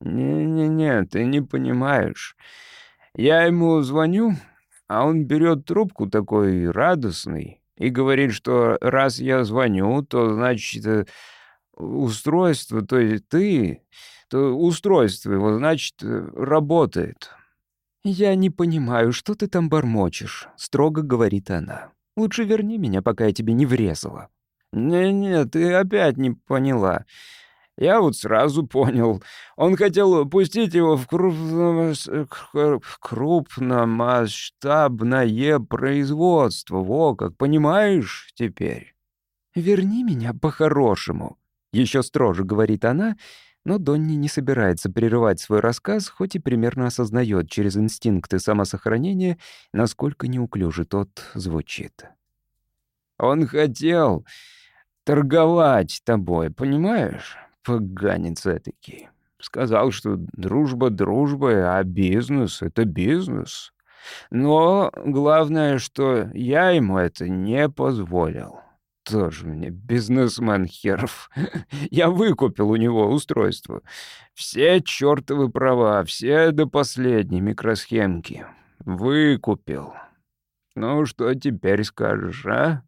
«Не-не-не, ты не понимаешь. Я ему звоню, а он берет трубку такой радостный и говорит, что раз я звоню, то значит э, устройство, то есть ты, то устройство его, значит, э, работает». «Я не понимаю, что ты там бормочешь», — строго говорит она. Лучше верни меня, пока я тебе не врезала». «Не-не, ты опять не поняла. Я вот сразу понял. Он хотел пустить его в крупном... крупномасштабное производство. Во как, понимаешь теперь?» «Верни меня по-хорошему», — еще строже говорит она, но Донни не собирается прерывать свой рассказ, хоть и примерно осознает через инстинкты самосохранения, насколько неуклюже тот звучит. «Он хотел торговать тобой, понимаешь? Поганец этакий. Сказал, что дружба дружба, а бизнес — это бизнес. Но главное, что я ему это не позволил тоже мне бизнесмен херов. Я выкупил у него устройство. Все чертовы права, все до последней микросхемки. Выкупил. Ну, что теперь скажешь, а?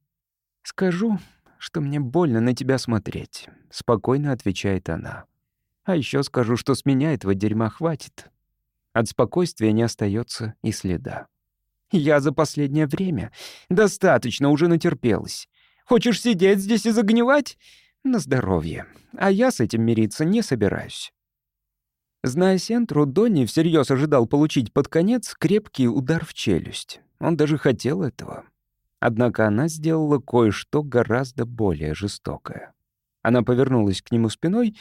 Скажу, что мне больно на тебя смотреть, спокойно отвечает она. А еще скажу, что с меня этого дерьма хватит. От спокойствия не остается и следа. Я за последнее время достаточно уже натерпелась. Хочешь сидеть здесь и загнивать? На здоровье. А я с этим мириться не собираюсь». Зная Сентру, Донни всерьез ожидал получить под конец крепкий удар в челюсть. Он даже хотел этого. Однако она сделала кое-что гораздо более жестокое. Она повернулась к нему спиной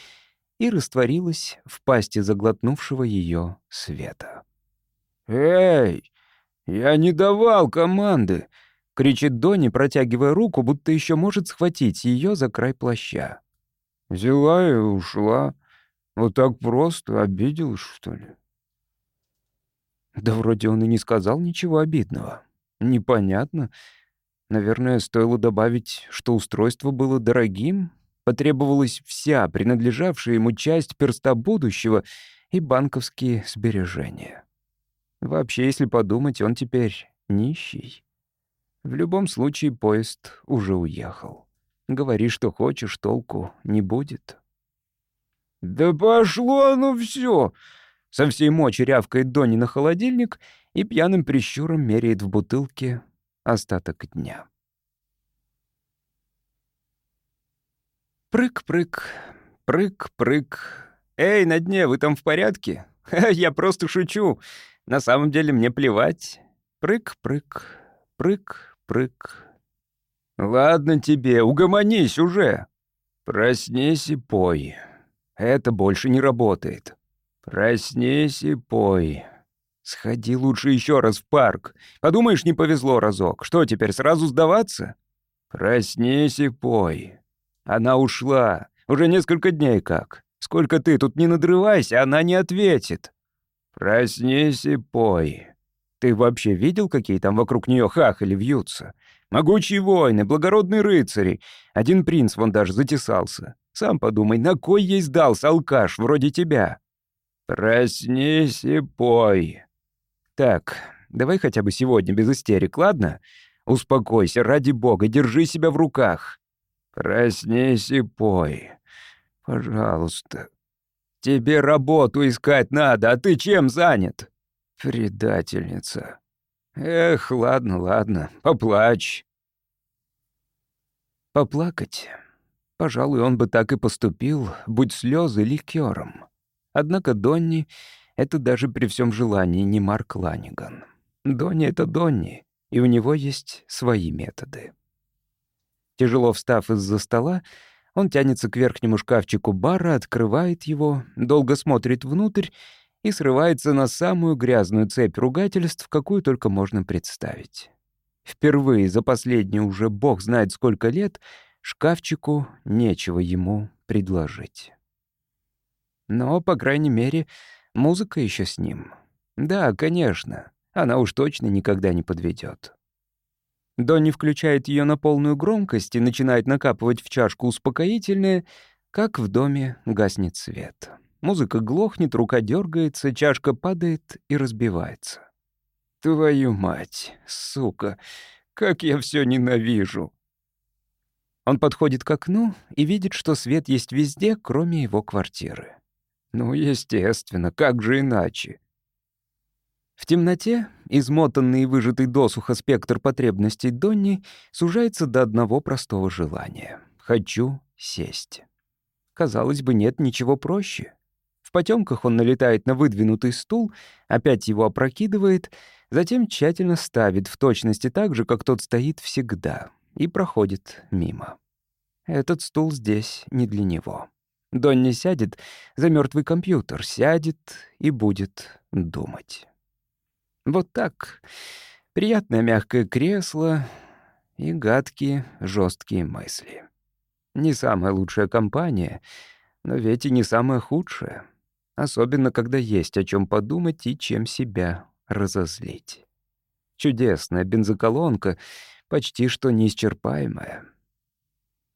и растворилась в пасти заглотнувшего ее света. «Эй, я не давал команды!» — кричит Донни, протягивая руку, будто еще может схватить ее за край плаща. «Взяла и ушла. Вот так просто. Обиделась, что ли?» Да вроде он и не сказал ничего обидного. Непонятно. Наверное, стоило добавить, что устройство было дорогим, потребовалась вся принадлежавшая ему часть перста будущего и банковские сбережения. Вообще, если подумать, он теперь нищий. В любом случае поезд уже уехал. Говори, что хочешь, толку не будет. «Да пошло ну все!» Со всей мочи рявкает Донни на холодильник и пьяным прищуром меряет в бутылке остаток дня. Прыг-прыг, прыг-прыг. «Эй, на дне, вы там в порядке?» «Я просто шучу. На самом деле мне плевать. Прыг-прыг, прыг, прыг. «Ладно тебе, угомонись уже!» «Проснись и пой. Это больше не работает. Проснись и пой. Сходи лучше еще раз в парк. Подумаешь, не повезло разок. Что, теперь сразу сдаваться? Проснись и пой. Она ушла. Уже несколько дней как. Сколько ты тут не надрывайся, она не ответит. Проснись и пой. Ты вообще видел, какие там вокруг нее хахали вьются? Могучие воины, благородные рыцари. Один принц вон даже затесался. Сам подумай, на кой ей сдался алкаш вроде тебя? Проснись и пой. Так, давай хотя бы сегодня без истерик, ладно? Успокойся, ради бога, держи себя в руках. Проснись и пой. Пожалуйста. Тебе работу искать надо, а ты чем занят? Предательница. Эх, ладно, ладно, поплачь. Поплакать? Пожалуй, он бы так и поступил, будь слезы ликером. Однако Донни — это даже при всем желании не Марк Ланиган. Донни — это Донни, и у него есть свои методы. Тяжело встав из-за стола, он тянется к верхнему шкафчику бара, открывает его, долго смотрит внутрь и срывается на самую грязную цепь ругательств, какую только можно представить. Впервые за последние уже бог знает сколько лет шкафчику нечего ему предложить. Но, по крайней мере, музыка еще с ним. Да, конечно, она уж точно никогда не подведет. Донни включает ее на полную громкость и начинает накапывать в чашку успокоительное, как в доме гаснет свет. Музыка глохнет, рука дергается, чашка падает и разбивается. Твою мать, сука, как я все ненавижу. Он подходит к окну и видит, что свет есть везде, кроме его квартиры. Ну, естественно, как же иначе? В темноте измотанный и выжатый досуха спектр потребностей Донни сужается до одного простого желания. «Хочу сесть». Казалось бы, нет ничего проще. В потемках он налетает на выдвинутый стул, опять его опрокидывает, затем тщательно ставит в точности так же, как тот стоит всегда, и проходит мимо. Этот стул здесь не для него. Донни сядет за мертвый компьютер, сядет и будет думать. Вот так. Приятное мягкое кресло и гадкие жесткие мысли. Не самая лучшая компания, но ведь и не самая худшая. Особенно, когда есть о чем подумать и чем себя разозлить. Чудесная бензоколонка, почти что неисчерпаемая.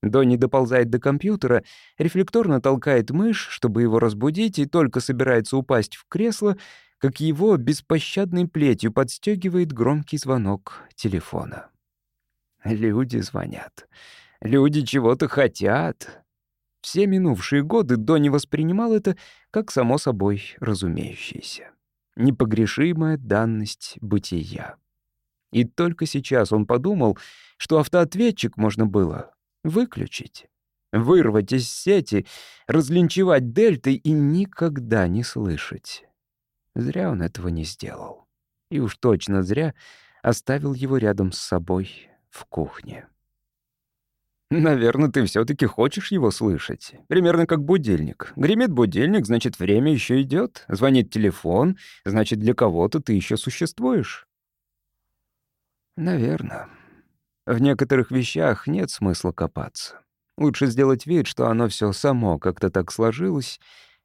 Донни доползает до компьютера, рефлекторно толкает мышь, чтобы его разбудить, и только собирается упасть в кресло — как его беспощадной плетью подстегивает громкий звонок телефона. Люди звонят. Люди чего-то хотят. Все минувшие годы Донни воспринимал это как само собой разумеющееся. Непогрешимая данность бытия. И только сейчас он подумал, что автоответчик можно было выключить, вырвать из сети, разлинчевать дельты и никогда не слышать. Зря он этого не сделал. И уж точно зря оставил его рядом с собой в кухне. «Наверное, ты все таки хочешь его слышать. Примерно как будильник. Гремит будильник, значит, время еще идет. Звонит телефон, значит, для кого-то ты еще существуешь». «Наверное. В некоторых вещах нет смысла копаться. Лучше сделать вид, что оно все само как-то так сложилось,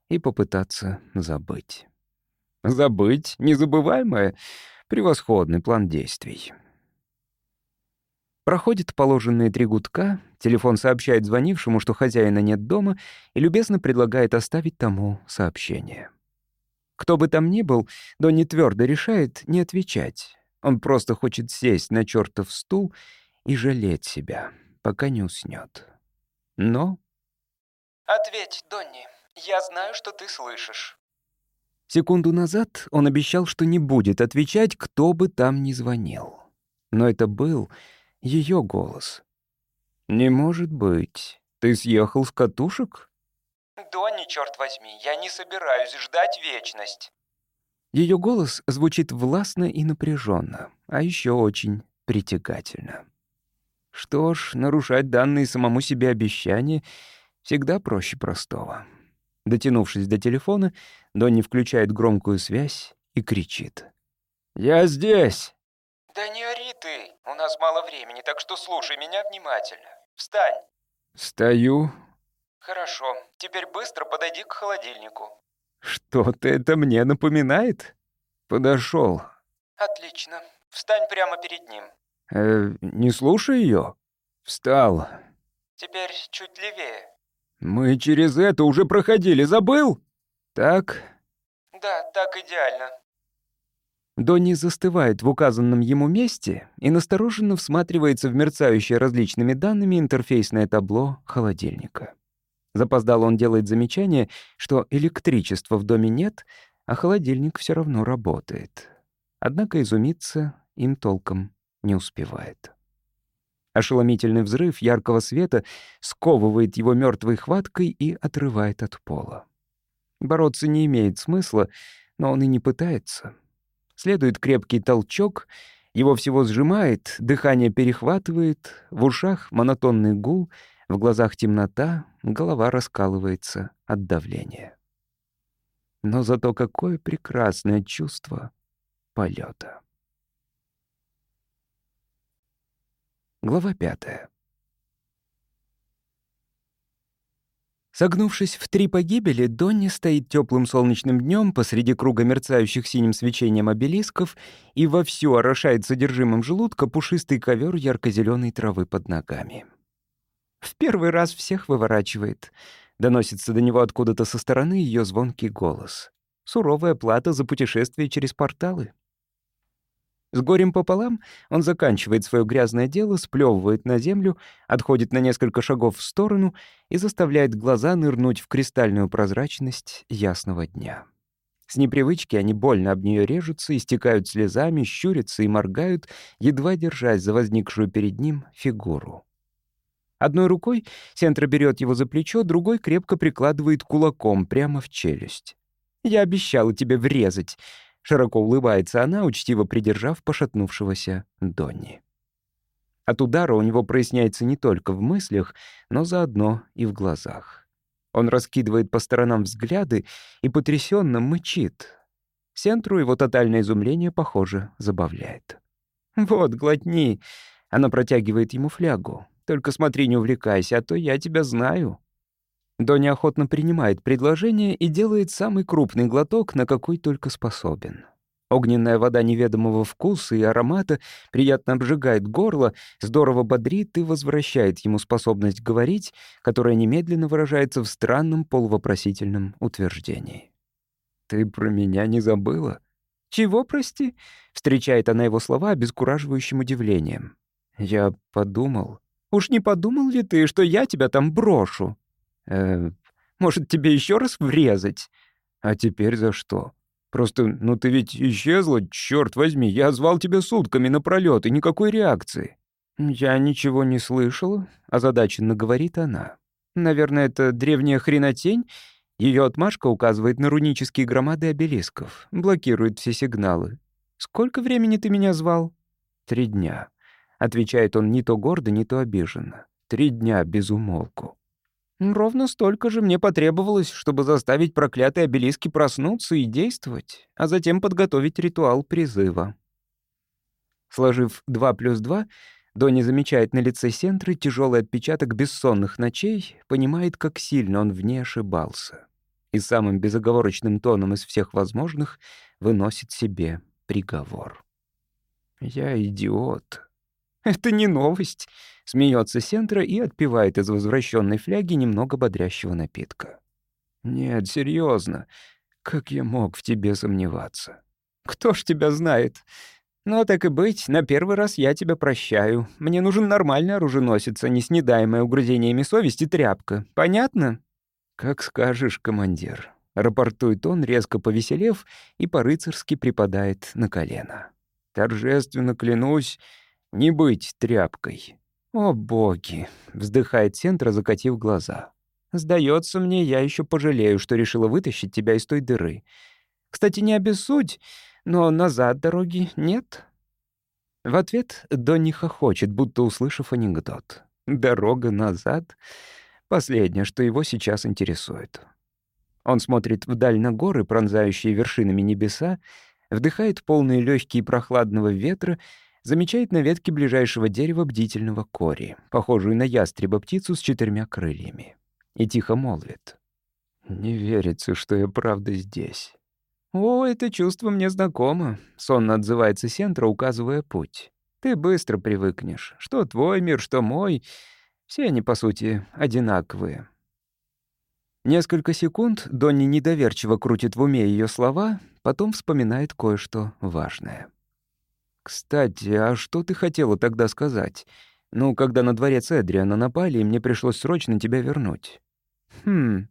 и попытаться забыть». Забыть незабываемое — превосходный план действий. Проходит положенные три гудка, телефон сообщает звонившему, что хозяина нет дома, и любезно предлагает оставить тому сообщение. Кто бы там ни был, Донни твердо решает не отвечать. Он просто хочет сесть на чертов стул и жалеть себя, пока не уснет. Но... «Ответь, Донни. Я знаю, что ты слышишь». Секунду назад он обещал, что не будет отвечать, кто бы там ни звонил. Но это был ее голос. «Не может быть. Ты съехал с катушек?» «Донни, черт возьми, я не собираюсь ждать вечность». Ее голос звучит властно и напряженно, а еще очень притягательно. Что ж, нарушать данные самому себе обещания всегда проще простого. Дотянувшись до телефона, Донни включает громкую связь и кричит. «Я здесь!» «Да не ори ты! У нас мало времени, так что слушай меня внимательно. Встань!» «Стою». «Хорошо. Теперь быстро подойди к холодильнику». «Что-то это мне напоминает?» Подошел. «Отлично. Встань прямо перед ним». «Э, не слушай ее. Встал. Теперь чуть левее. «Мы через это уже проходили, забыл?» «Так?» «Да, так идеально». Донни застывает в указанном ему месте и настороженно всматривается в мерцающее различными данными интерфейсное табло холодильника. Запоздало он делает замечание, что электричества в доме нет, а холодильник все равно работает. Однако изумиться им толком не успевает. Ошеломительный взрыв яркого света сковывает его мертвой хваткой и отрывает от пола. Бороться не имеет смысла, но он и не пытается. Следует крепкий толчок, Его всего сжимает, дыхание перехватывает, в ушах монотонный гул, в глазах темнота, голова раскалывается от давления. Но зато какое прекрасное чувство полета. Глава пятая. Согнувшись в три погибели, Донни стоит теплым солнечным днем посреди круга мерцающих синим свечением обелисков и вовсю орошает содержимым желудка пушистый ковер ярко-зеленой травы под ногами. В первый раз всех выворачивает. Доносится до него откуда-то со стороны ее звонкий голос. Суровая плата за путешествие через порталы. С горем пополам он заканчивает свое грязное дело, сплевывает на землю, отходит на несколько шагов в сторону и заставляет глаза нырнуть в кристальную прозрачность ясного дня. С непривычки они больно об нее режутся, истекают слезами, щурятся и моргают, едва держась за возникшую перед ним фигуру. Одной рукой Сентра берет его за плечо, другой крепко прикладывает кулаком прямо в челюсть. «Я обещала тебе врезать», Широко улыбается она, учтиво придержав пошатнувшегося Донни. От удара у него проясняется не только в мыслях, но заодно и в глазах. Он раскидывает по сторонам взгляды и потрясенно мычит. Сентру его тотальное изумление, похоже, забавляет. «Вот, глотни!» Она протягивает ему флягу. «Только смотри, не увлекайся, а то я тебя знаю». Донни охотно принимает предложение и делает самый крупный глоток, на какой только способен. Огненная вода неведомого вкуса и аромата приятно обжигает горло, здорово бодрит и возвращает ему способность говорить, которая немедленно выражается в странном полувопросительном утверждении. «Ты про меня не забыла?» «Чего, прости?» — встречает она его слова обескураживающим удивлением. «Я подумал...» «Уж не подумал ли ты, что я тебя там брошу?» Э, может, тебе еще раз врезать? А теперь за что? Просто, ну ты ведь исчезла, черт возьми, я звал тебя сутками напролёт, и никакой реакции. Я ничего не слышала, озадаченно говорит она. Наверное, это древняя хренотень. Ее отмашка указывает на рунические громады обелисков, блокирует все сигналы. «Сколько времени ты меня звал?» «Три дня», — отвечает он не то гордо, не то обиженно. «Три дня без умолку». Ровно столько же мне потребовалось, чтобы заставить проклятые обелиски проснуться и действовать, а затем подготовить ритуал призыва. Сложив 2 плюс 2, Донни замечает на лице Сентры тяжелый отпечаток бессонных ночей, понимает, как сильно он в ней ошибался. И самым безоговорочным тоном из всех возможных выносит себе приговор. «Я идиот», «Это не новость», — смеется Сентра и отпивает из возвращенной фляги немного бодрящего напитка. «Нет, серьезно, как я мог в тебе сомневаться?» «Кто ж тебя знает?» «Ну, так и быть, на первый раз я тебя прощаю. Мне нужен нормальный оруженосец, а не снедаемое угрызениями совести тряпка. Понятно?» «Как скажешь, командир», — рапортует он, резко повеселев, и по-рыцарски припадает на колено. «Торжественно клянусь, не быть тряпкой. «О, боги!» — вздыхает Сентра, закатив глаза. «Сдается мне, я еще пожалею, что решила вытащить тебя из той дыры. Кстати, не обессудь, но назад дороги нет». В ответ Донни хохочет, будто услышав анекдот. «Дорога назад» — последнее, что его сейчас интересует. Он смотрит вдаль на горы, пронзающие вершинами небеса, вдыхает полные легкие прохладного ветра замечает на ветке ближайшего дерева бдительного кори, похожую на ястреба-птицу с четырьмя крыльями, и тихо молвит. «Не верится, что я правда здесь». «О, это чувство мне знакомо», — сонно отзывается Сентра, указывая путь. «Ты быстро привыкнешь. Что твой мир, что мой. Все они, по сути, одинаковые». Несколько секунд Донни недоверчиво крутит в уме ее слова, потом вспоминает кое-что важное. «Кстати, а что ты хотела тогда сказать? Ну, когда на дворец Эдриана напали, и мне пришлось срочно тебя вернуть». «Хм,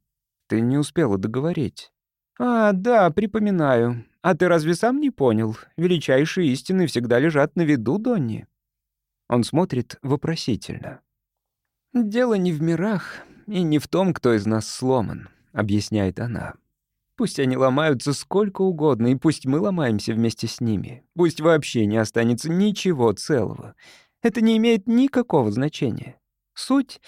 ты не успела договорить». «А, да, припоминаю. А ты разве сам не понял? Величайшие истины всегда лежат на виду, Донни». Он смотрит вопросительно. «Дело не в мирах и не в том, кто из нас сломан», — объясняет она. Пусть они ломаются сколько угодно, и пусть мы ломаемся вместе с ними. Пусть вообще не останется ничего целого. Это не имеет никакого значения. Суть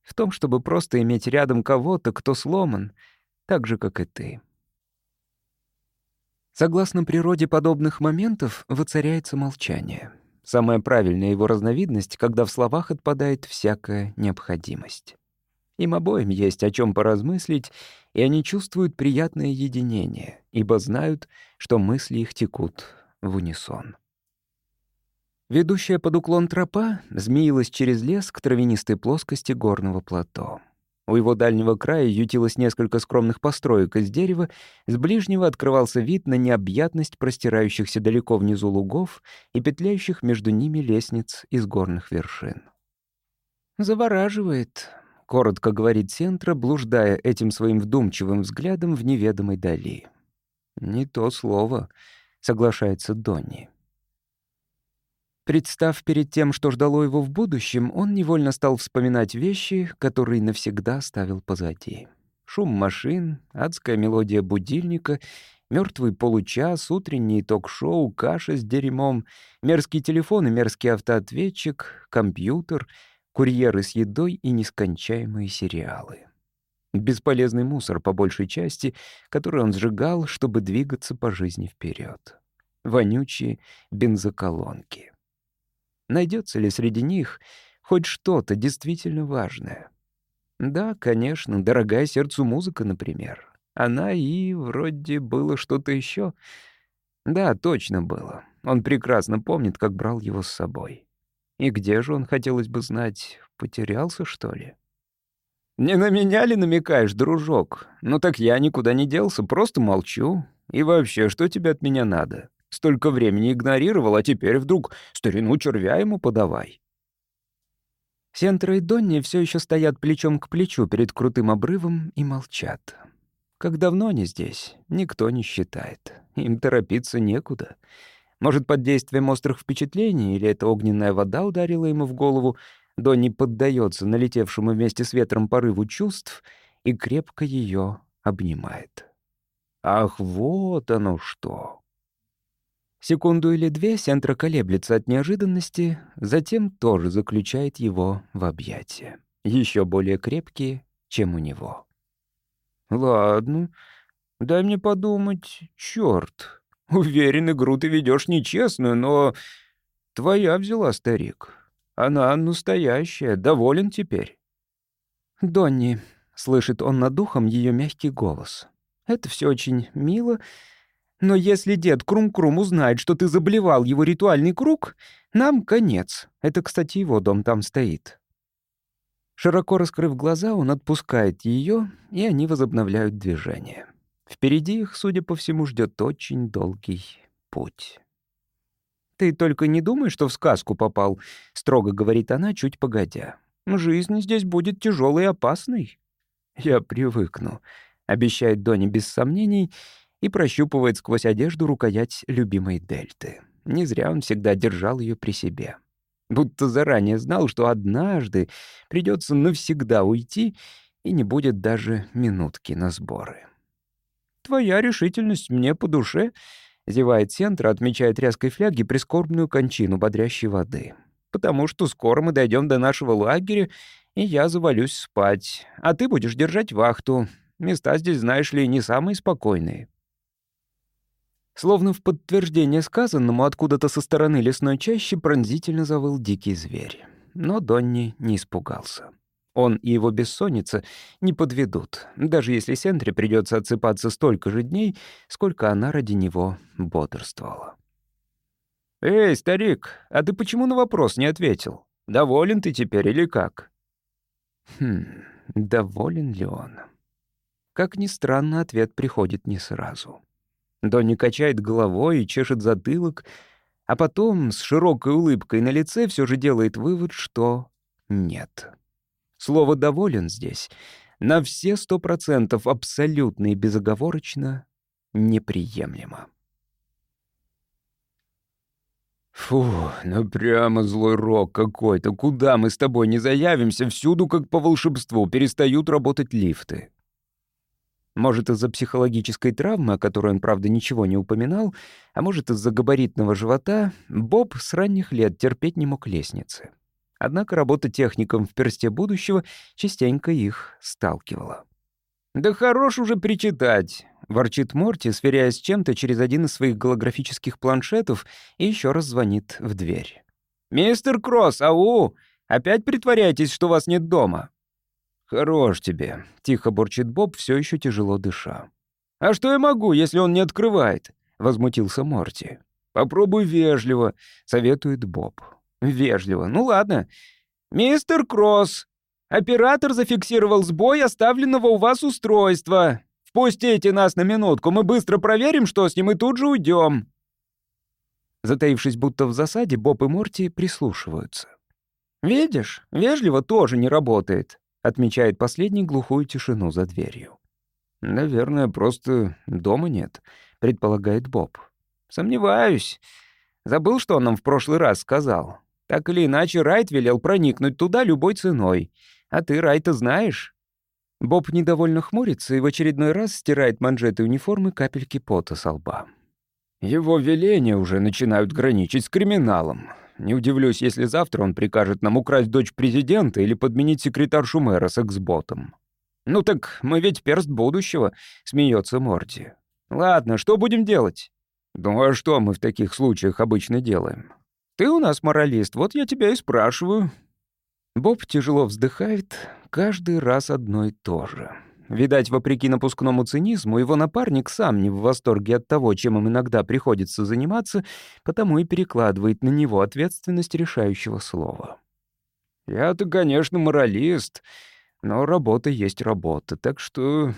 в том, чтобы просто иметь рядом кого-то, кто сломан, так же, как и ты. Согласно природе подобных моментов, воцаряется молчание. Самая правильная его разновидность, когда в словах отпадает всякая необходимость. Им обоим есть о чем поразмыслить, и они чувствуют приятное единение, ибо знают, что мысли их текут в унисон. Ведущая под уклон тропа змеилась через лес к травянистой плоскости горного плато. У его дальнего края ютилось несколько скромных построек из дерева, с ближнего открывался вид на необъятность простирающихся далеко внизу лугов и петляющих между ними лестниц из горных вершин. «Завораживает», — коротко говорит Сентра, блуждая этим своим вдумчивым взглядом в неведомой дали. «Не то слово», — соглашается Донни. Представ перед тем, что ждало его в будущем, он невольно стал вспоминать вещи, которые навсегда оставил позади. Шум машин, адская мелодия будильника, мертвый получас, утренний ток-шоу, каша с дерьмом, мерзкий телефон и мерзкий автоответчик, компьютер, курьеры с едой и нескончаемые сериалы. Бесполезный мусор, по большей части, который он сжигал, чтобы двигаться по жизни вперед. Вонючие бензоколонки. Найдется ли среди них хоть что-то действительно важное? Да, конечно, дорогая сердцу музыка, например. Она и вроде было что-то еще. Да, точно было. Он прекрасно помнит, как брал его с собой. И где же он, хотелось бы знать, потерялся, что ли? «Не на меня ли намекаешь, дружок? Ну так я никуда не делся, просто молчу. И вообще, что тебе от меня надо?» Столько времени игнорировал, а теперь вдруг старину червя ему подавай. Сентра и Донни все еще стоят плечом к плечу перед крутым обрывом и молчат. Как давно они здесь, никто не считает. Им торопиться некуда. Может, под действием острых впечатлений, или эта огненная вода ударила ему в голову, Донни поддается налетевшему вместе с ветром порыву чувств и крепко ее обнимает. Ах, вот оно что! Секунду или две Сентра колеблется от неожиданности, затем тоже заключает его в объятия, еще более крепкие, чем у него. «Ладно, дай мне подумать. Черт, уверен, игру ты ведешь нечестную, но твоя взяла, старик. Она настоящая, доволен теперь». «Донни», — слышит он над духом ее мягкий голос. «Это все очень мило, — но если дед Крум-Крум узнает, что ты заблевал его ритуальный круг, нам конец. Это, кстати, его дом там стоит». Широко раскрыв глаза, он отпускает ее, и они возобновляют движение. Впереди их, судя по всему, ждет очень долгий путь. «Ты только не думай, что в сказку попал», — строго говорит она, чуть погодя. «Жизнь здесь будет тяжелой и опасной». «Я привыкну», — обещает Дони без сомнений, и прощупывает сквозь одежду рукоять любимой дельты. Не зря он всегда держал ее при себе. Будто заранее знал, что однажды придется навсегда уйти и не будет даже минутки на сборы. «Твоя решительность мне по душе», — зевает Сентра, отмечая тряской фляги прискорбную кончину бодрящей воды. «Потому что скоро мы дойдем до нашего лагеря, и я завалюсь спать, а ты будешь держать вахту. Места здесь, знаешь ли, не самые спокойные». Словно в подтверждение сказанному, откуда-то со стороны лесной чащи пронзительно завыл дикий зверь. Но Донни не испугался. Он и его бессонница не подведут, даже если Сентре придется отсыпаться столько же дней, сколько она ради него бодрствовала. «Эй, старик, а ты почему на вопрос не ответил? Доволен ты теперь или как?» Хм, доволен ли он? Как ни странно, ответ приходит не сразу. Донни качает головой и чешет затылок, а потом с широкой улыбкой на лице все же делает вывод, что нет. Слово «доволен» здесь на все сто процентов абсолютно и безоговорочно неприемлемо. «Фу, ну прямо злой рок какой-то. Куда мы с тобой не заявимся, всюду, как по волшебству, перестают работать лифты». Может, из-за психологической травмы, о которой он, правда, ничего не упоминал, а может, из-за габаритного живота, Боб с ранних лет терпеть не мог лестницы. Однако работа техником в персте будущего частенько их сталкивала. «Да хорош уже причитать», — ворчит Морти, сверяясь с чем-то через один из своих голографических планшетов и еще раз звонит в дверь. «Мистер Кросс, ау! Опять притворяйтесь, что вас нет дома?» «Хорош тебе», — тихо бурчит Боб, все еще тяжело дыша. «А что я могу, если он не открывает?» — возмутился Морти. «Попробуй вежливо», — советует Боб. «Вежливо. Ну ладно. Мистер Кросс, оператор зафиксировал сбой оставленного у вас устройства. Впустите нас на минутку, мы быстро проверим, что с ним, и тут же уйдем». Затаившись будто в засаде, Боб и Морти прислушиваются. «Видишь, вежливо тоже не работает», — отмечает последний глухую тишину за дверью. «Наверное, просто дома нет», — предполагает Боб. «Сомневаюсь. Забыл, что он нам в прошлый раз сказал. Так или иначе, Райт велел проникнуть туда любой ценой. А ты Райта знаешь?» Боб недовольно хмурится и в очередной раз стирает манжеты униформы капельки пота со лба. «Его веления уже начинают граничить с криминалом. Не удивлюсь, если завтра он прикажет нам украсть дочь президента или подменить секретаршу мэра с эксботом». «Ну так мы ведь перст будущего», — смеется Морти. «Ладно, что будем делать?» «Ну а что мы в таких случаях обычно делаем?» «Ты у нас моралист, вот я тебя и спрашиваю». Боб тяжело вздыхает, каждый раз одно и то же. Видать, вопреки напускному цинизму, его напарник сам не в восторге от того, чем им иногда приходится заниматься, потому и перекладывает на него ответственность решающего слова. «Я-то, конечно, моралист, но работа есть работа, так что...»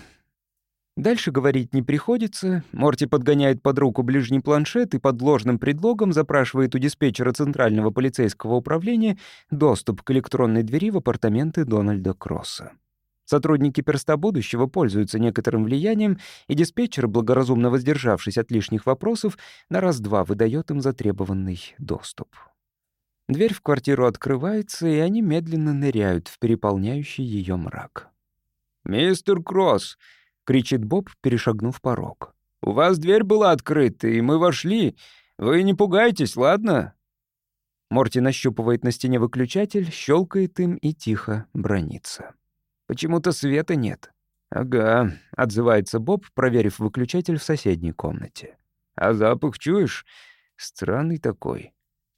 Дальше говорить не приходится. Морти подгоняет под руку ближний планшет и под ложным предлогом запрашивает у диспетчера Центрального полицейского управления доступ к электронной двери в апартаменты Дональда Кросса. Сотрудники перста будущего пользуются некоторым влиянием, и диспетчер, благоразумно воздержавшись от лишних вопросов, на раз-два выдает им затребованный доступ. Дверь в квартиру открывается, и они медленно ныряют в переполняющий ее мрак. «Мистер Кросс!» — кричит Боб, перешагнув порог. «У вас дверь была открыта, и мы вошли. Вы не пугайтесь, ладно?» Морти нащупывает на стене выключатель, щелкает им и тихо бронится. Почему-то света нет. «Ага», — отзывается Боб, проверив выключатель в соседней комнате. «А запах чуешь? Странный такой».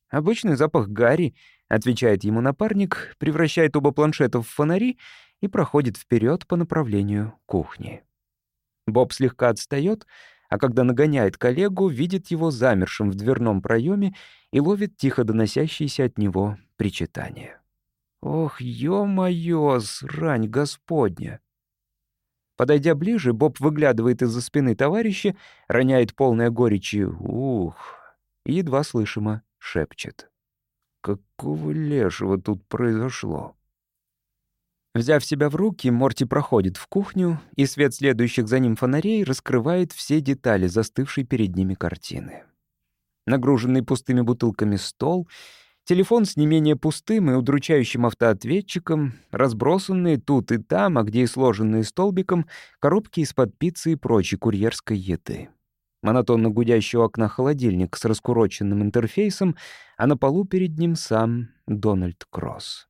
«Обычный запах гари», — отвечает ему напарник, превращает оба планшета в фонари и проходит вперед по направлению кухни. Боб слегка отстает, а когда нагоняет коллегу, видит его замершим в дверном проеме и ловит тихо доносящиеся от него причитания. Ох, ё-моё, срань господня! Подойдя ближе, Боб выглядывает из-за спины товарища, роняет полное горечи «Ух!» и едва слышимо шепчет. «Какого лешего тут произошло?» Взяв себя в руки, Морти проходит в кухню, и свет следующих за ним фонарей раскрывает все детали застывшей перед ними картины. Нагруженный пустыми бутылками стол — Телефон с не менее пустым и удручающим автоответчиком, разбросанные тут и там, а где и сложенные столбиком, коробки из-под пиццы и прочей курьерской еды. Монотонно гудящий у окна холодильник с раскуроченным интерфейсом, а на полу перед ним сам Дональд Кросс.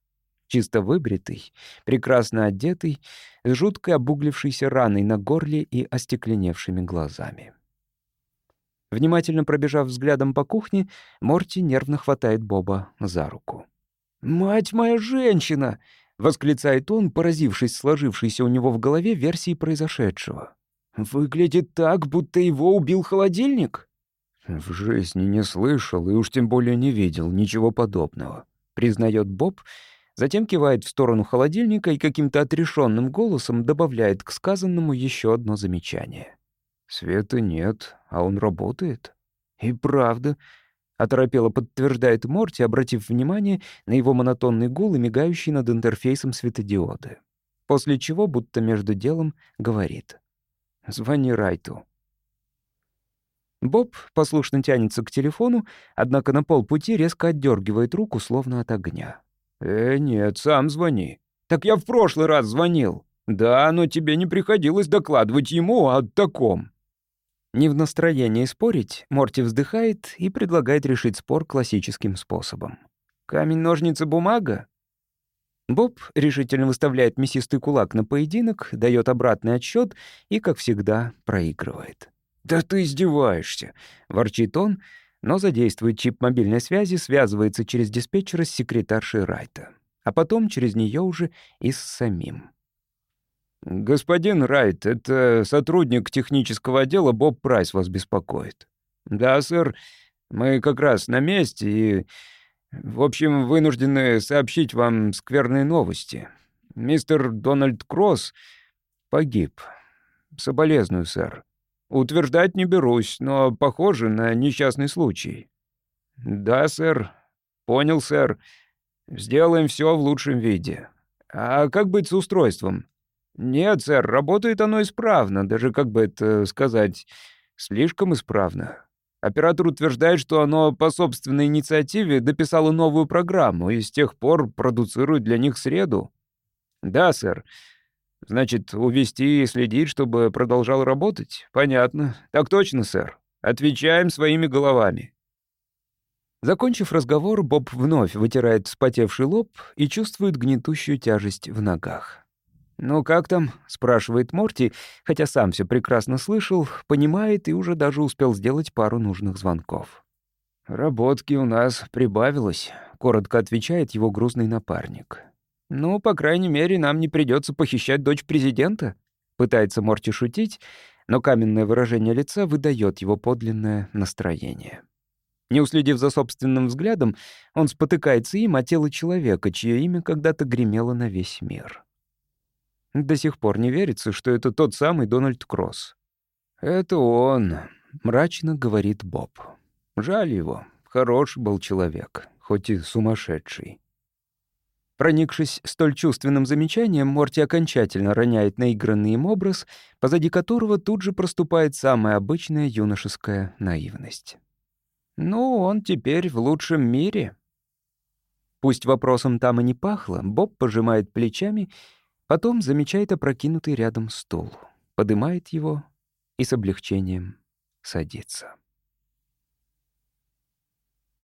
Чисто выбритый, прекрасно одетый, с жуткой обуглившейся раной на горле и остекленевшими глазами. Внимательно пробежав взглядом по кухне, Морти нервно хватает Боба за руку. «Мать моя женщина!» — восклицает он, поразившись сложившейся у него в голове версией произошедшего. «Выглядит так, будто его убил холодильник?» «В жизни не слышал и уж тем более не видел ничего подобного», — признает Боб, затем кивает в сторону холодильника и каким-то отрешенным голосом добавляет к сказанному еще одно замечание. «Света нет, а он работает». «И правда», — оторопело подтверждает Морти, обратив внимание на его монотонный гул и мигающий над интерфейсом светодиоды. После чего, будто между делом, говорит. «Звони Райту». Боб послушно тянется к телефону, однако на полпути резко отдергивает руку, словно от огня. «Э, нет, сам звони». «Так я в прошлый раз звонил». «Да, но тебе не приходилось докладывать ему о таком». Не в настроении спорить, Морти вздыхает и предлагает решить спор классическим способом. «Камень, ножницы, бумага?» Боб решительно выставляет мясистый кулак на поединок, дает обратный отсчет и, как всегда, проигрывает. «Да ты издеваешься!» — ворчит он, но задействует чип мобильной связи, связывается через диспетчера с секретаршей Райта, а потом через нее уже и с самим. «Господин Райт, это сотрудник технического отдела Боб Прайс вас беспокоит». «Да, сэр, мы как раз на месте и, в общем, вынуждены сообщить вам скверные новости. Мистер Дональд Кросс погиб. Соболезную, сэр. Утверждать не берусь, но похоже на несчастный случай». «Да, сэр. Понял, сэр. Сделаем все в лучшем виде. А как быть с устройством?» «Нет, сэр, работает оно исправно, даже, как бы это сказать, слишком исправно. Оператор утверждает, что оно по собственной инициативе дописало новую программу и с тех пор продуцирует для них среду». «Да, сэр. Значит, увести и следить, чтобы продолжал работать? Понятно. Так точно, сэр. Отвечаем своими головами». Закончив разговор, Боб вновь вытирает вспотевший лоб и чувствует гнетущую тяжесть в ногах. «Ну как там?» — спрашивает Морти, хотя сам все прекрасно слышал, понимает и уже даже успел сделать пару нужных звонков. «Работки у нас прибавилось», — коротко отвечает его грузный напарник. «Ну, по крайней мере, нам не придется похищать дочь президента», — пытается Морти шутить, но каменное выражение лица выдает его подлинное настроение. Не уследив за собственным взглядом, он спотыкается им о тело человека, чье имя когда-то гремело на весь мир. До сих пор не верится, что это тот самый Дональд Кросс. «Это он», — мрачно говорит Боб. «Жаль его. Хороший был человек, хоть и сумасшедший». Проникшись столь чувственным замечанием, Морти окончательно роняет наигранный им образ, позади которого тут же проступает самая обычная юношеская наивность. Ну, он теперь в лучшем мире. Пусть вопросом там и не пахло, Боб пожимает плечами Потом замечает опрокинутый рядом стул, подымает его и с облегчением садится.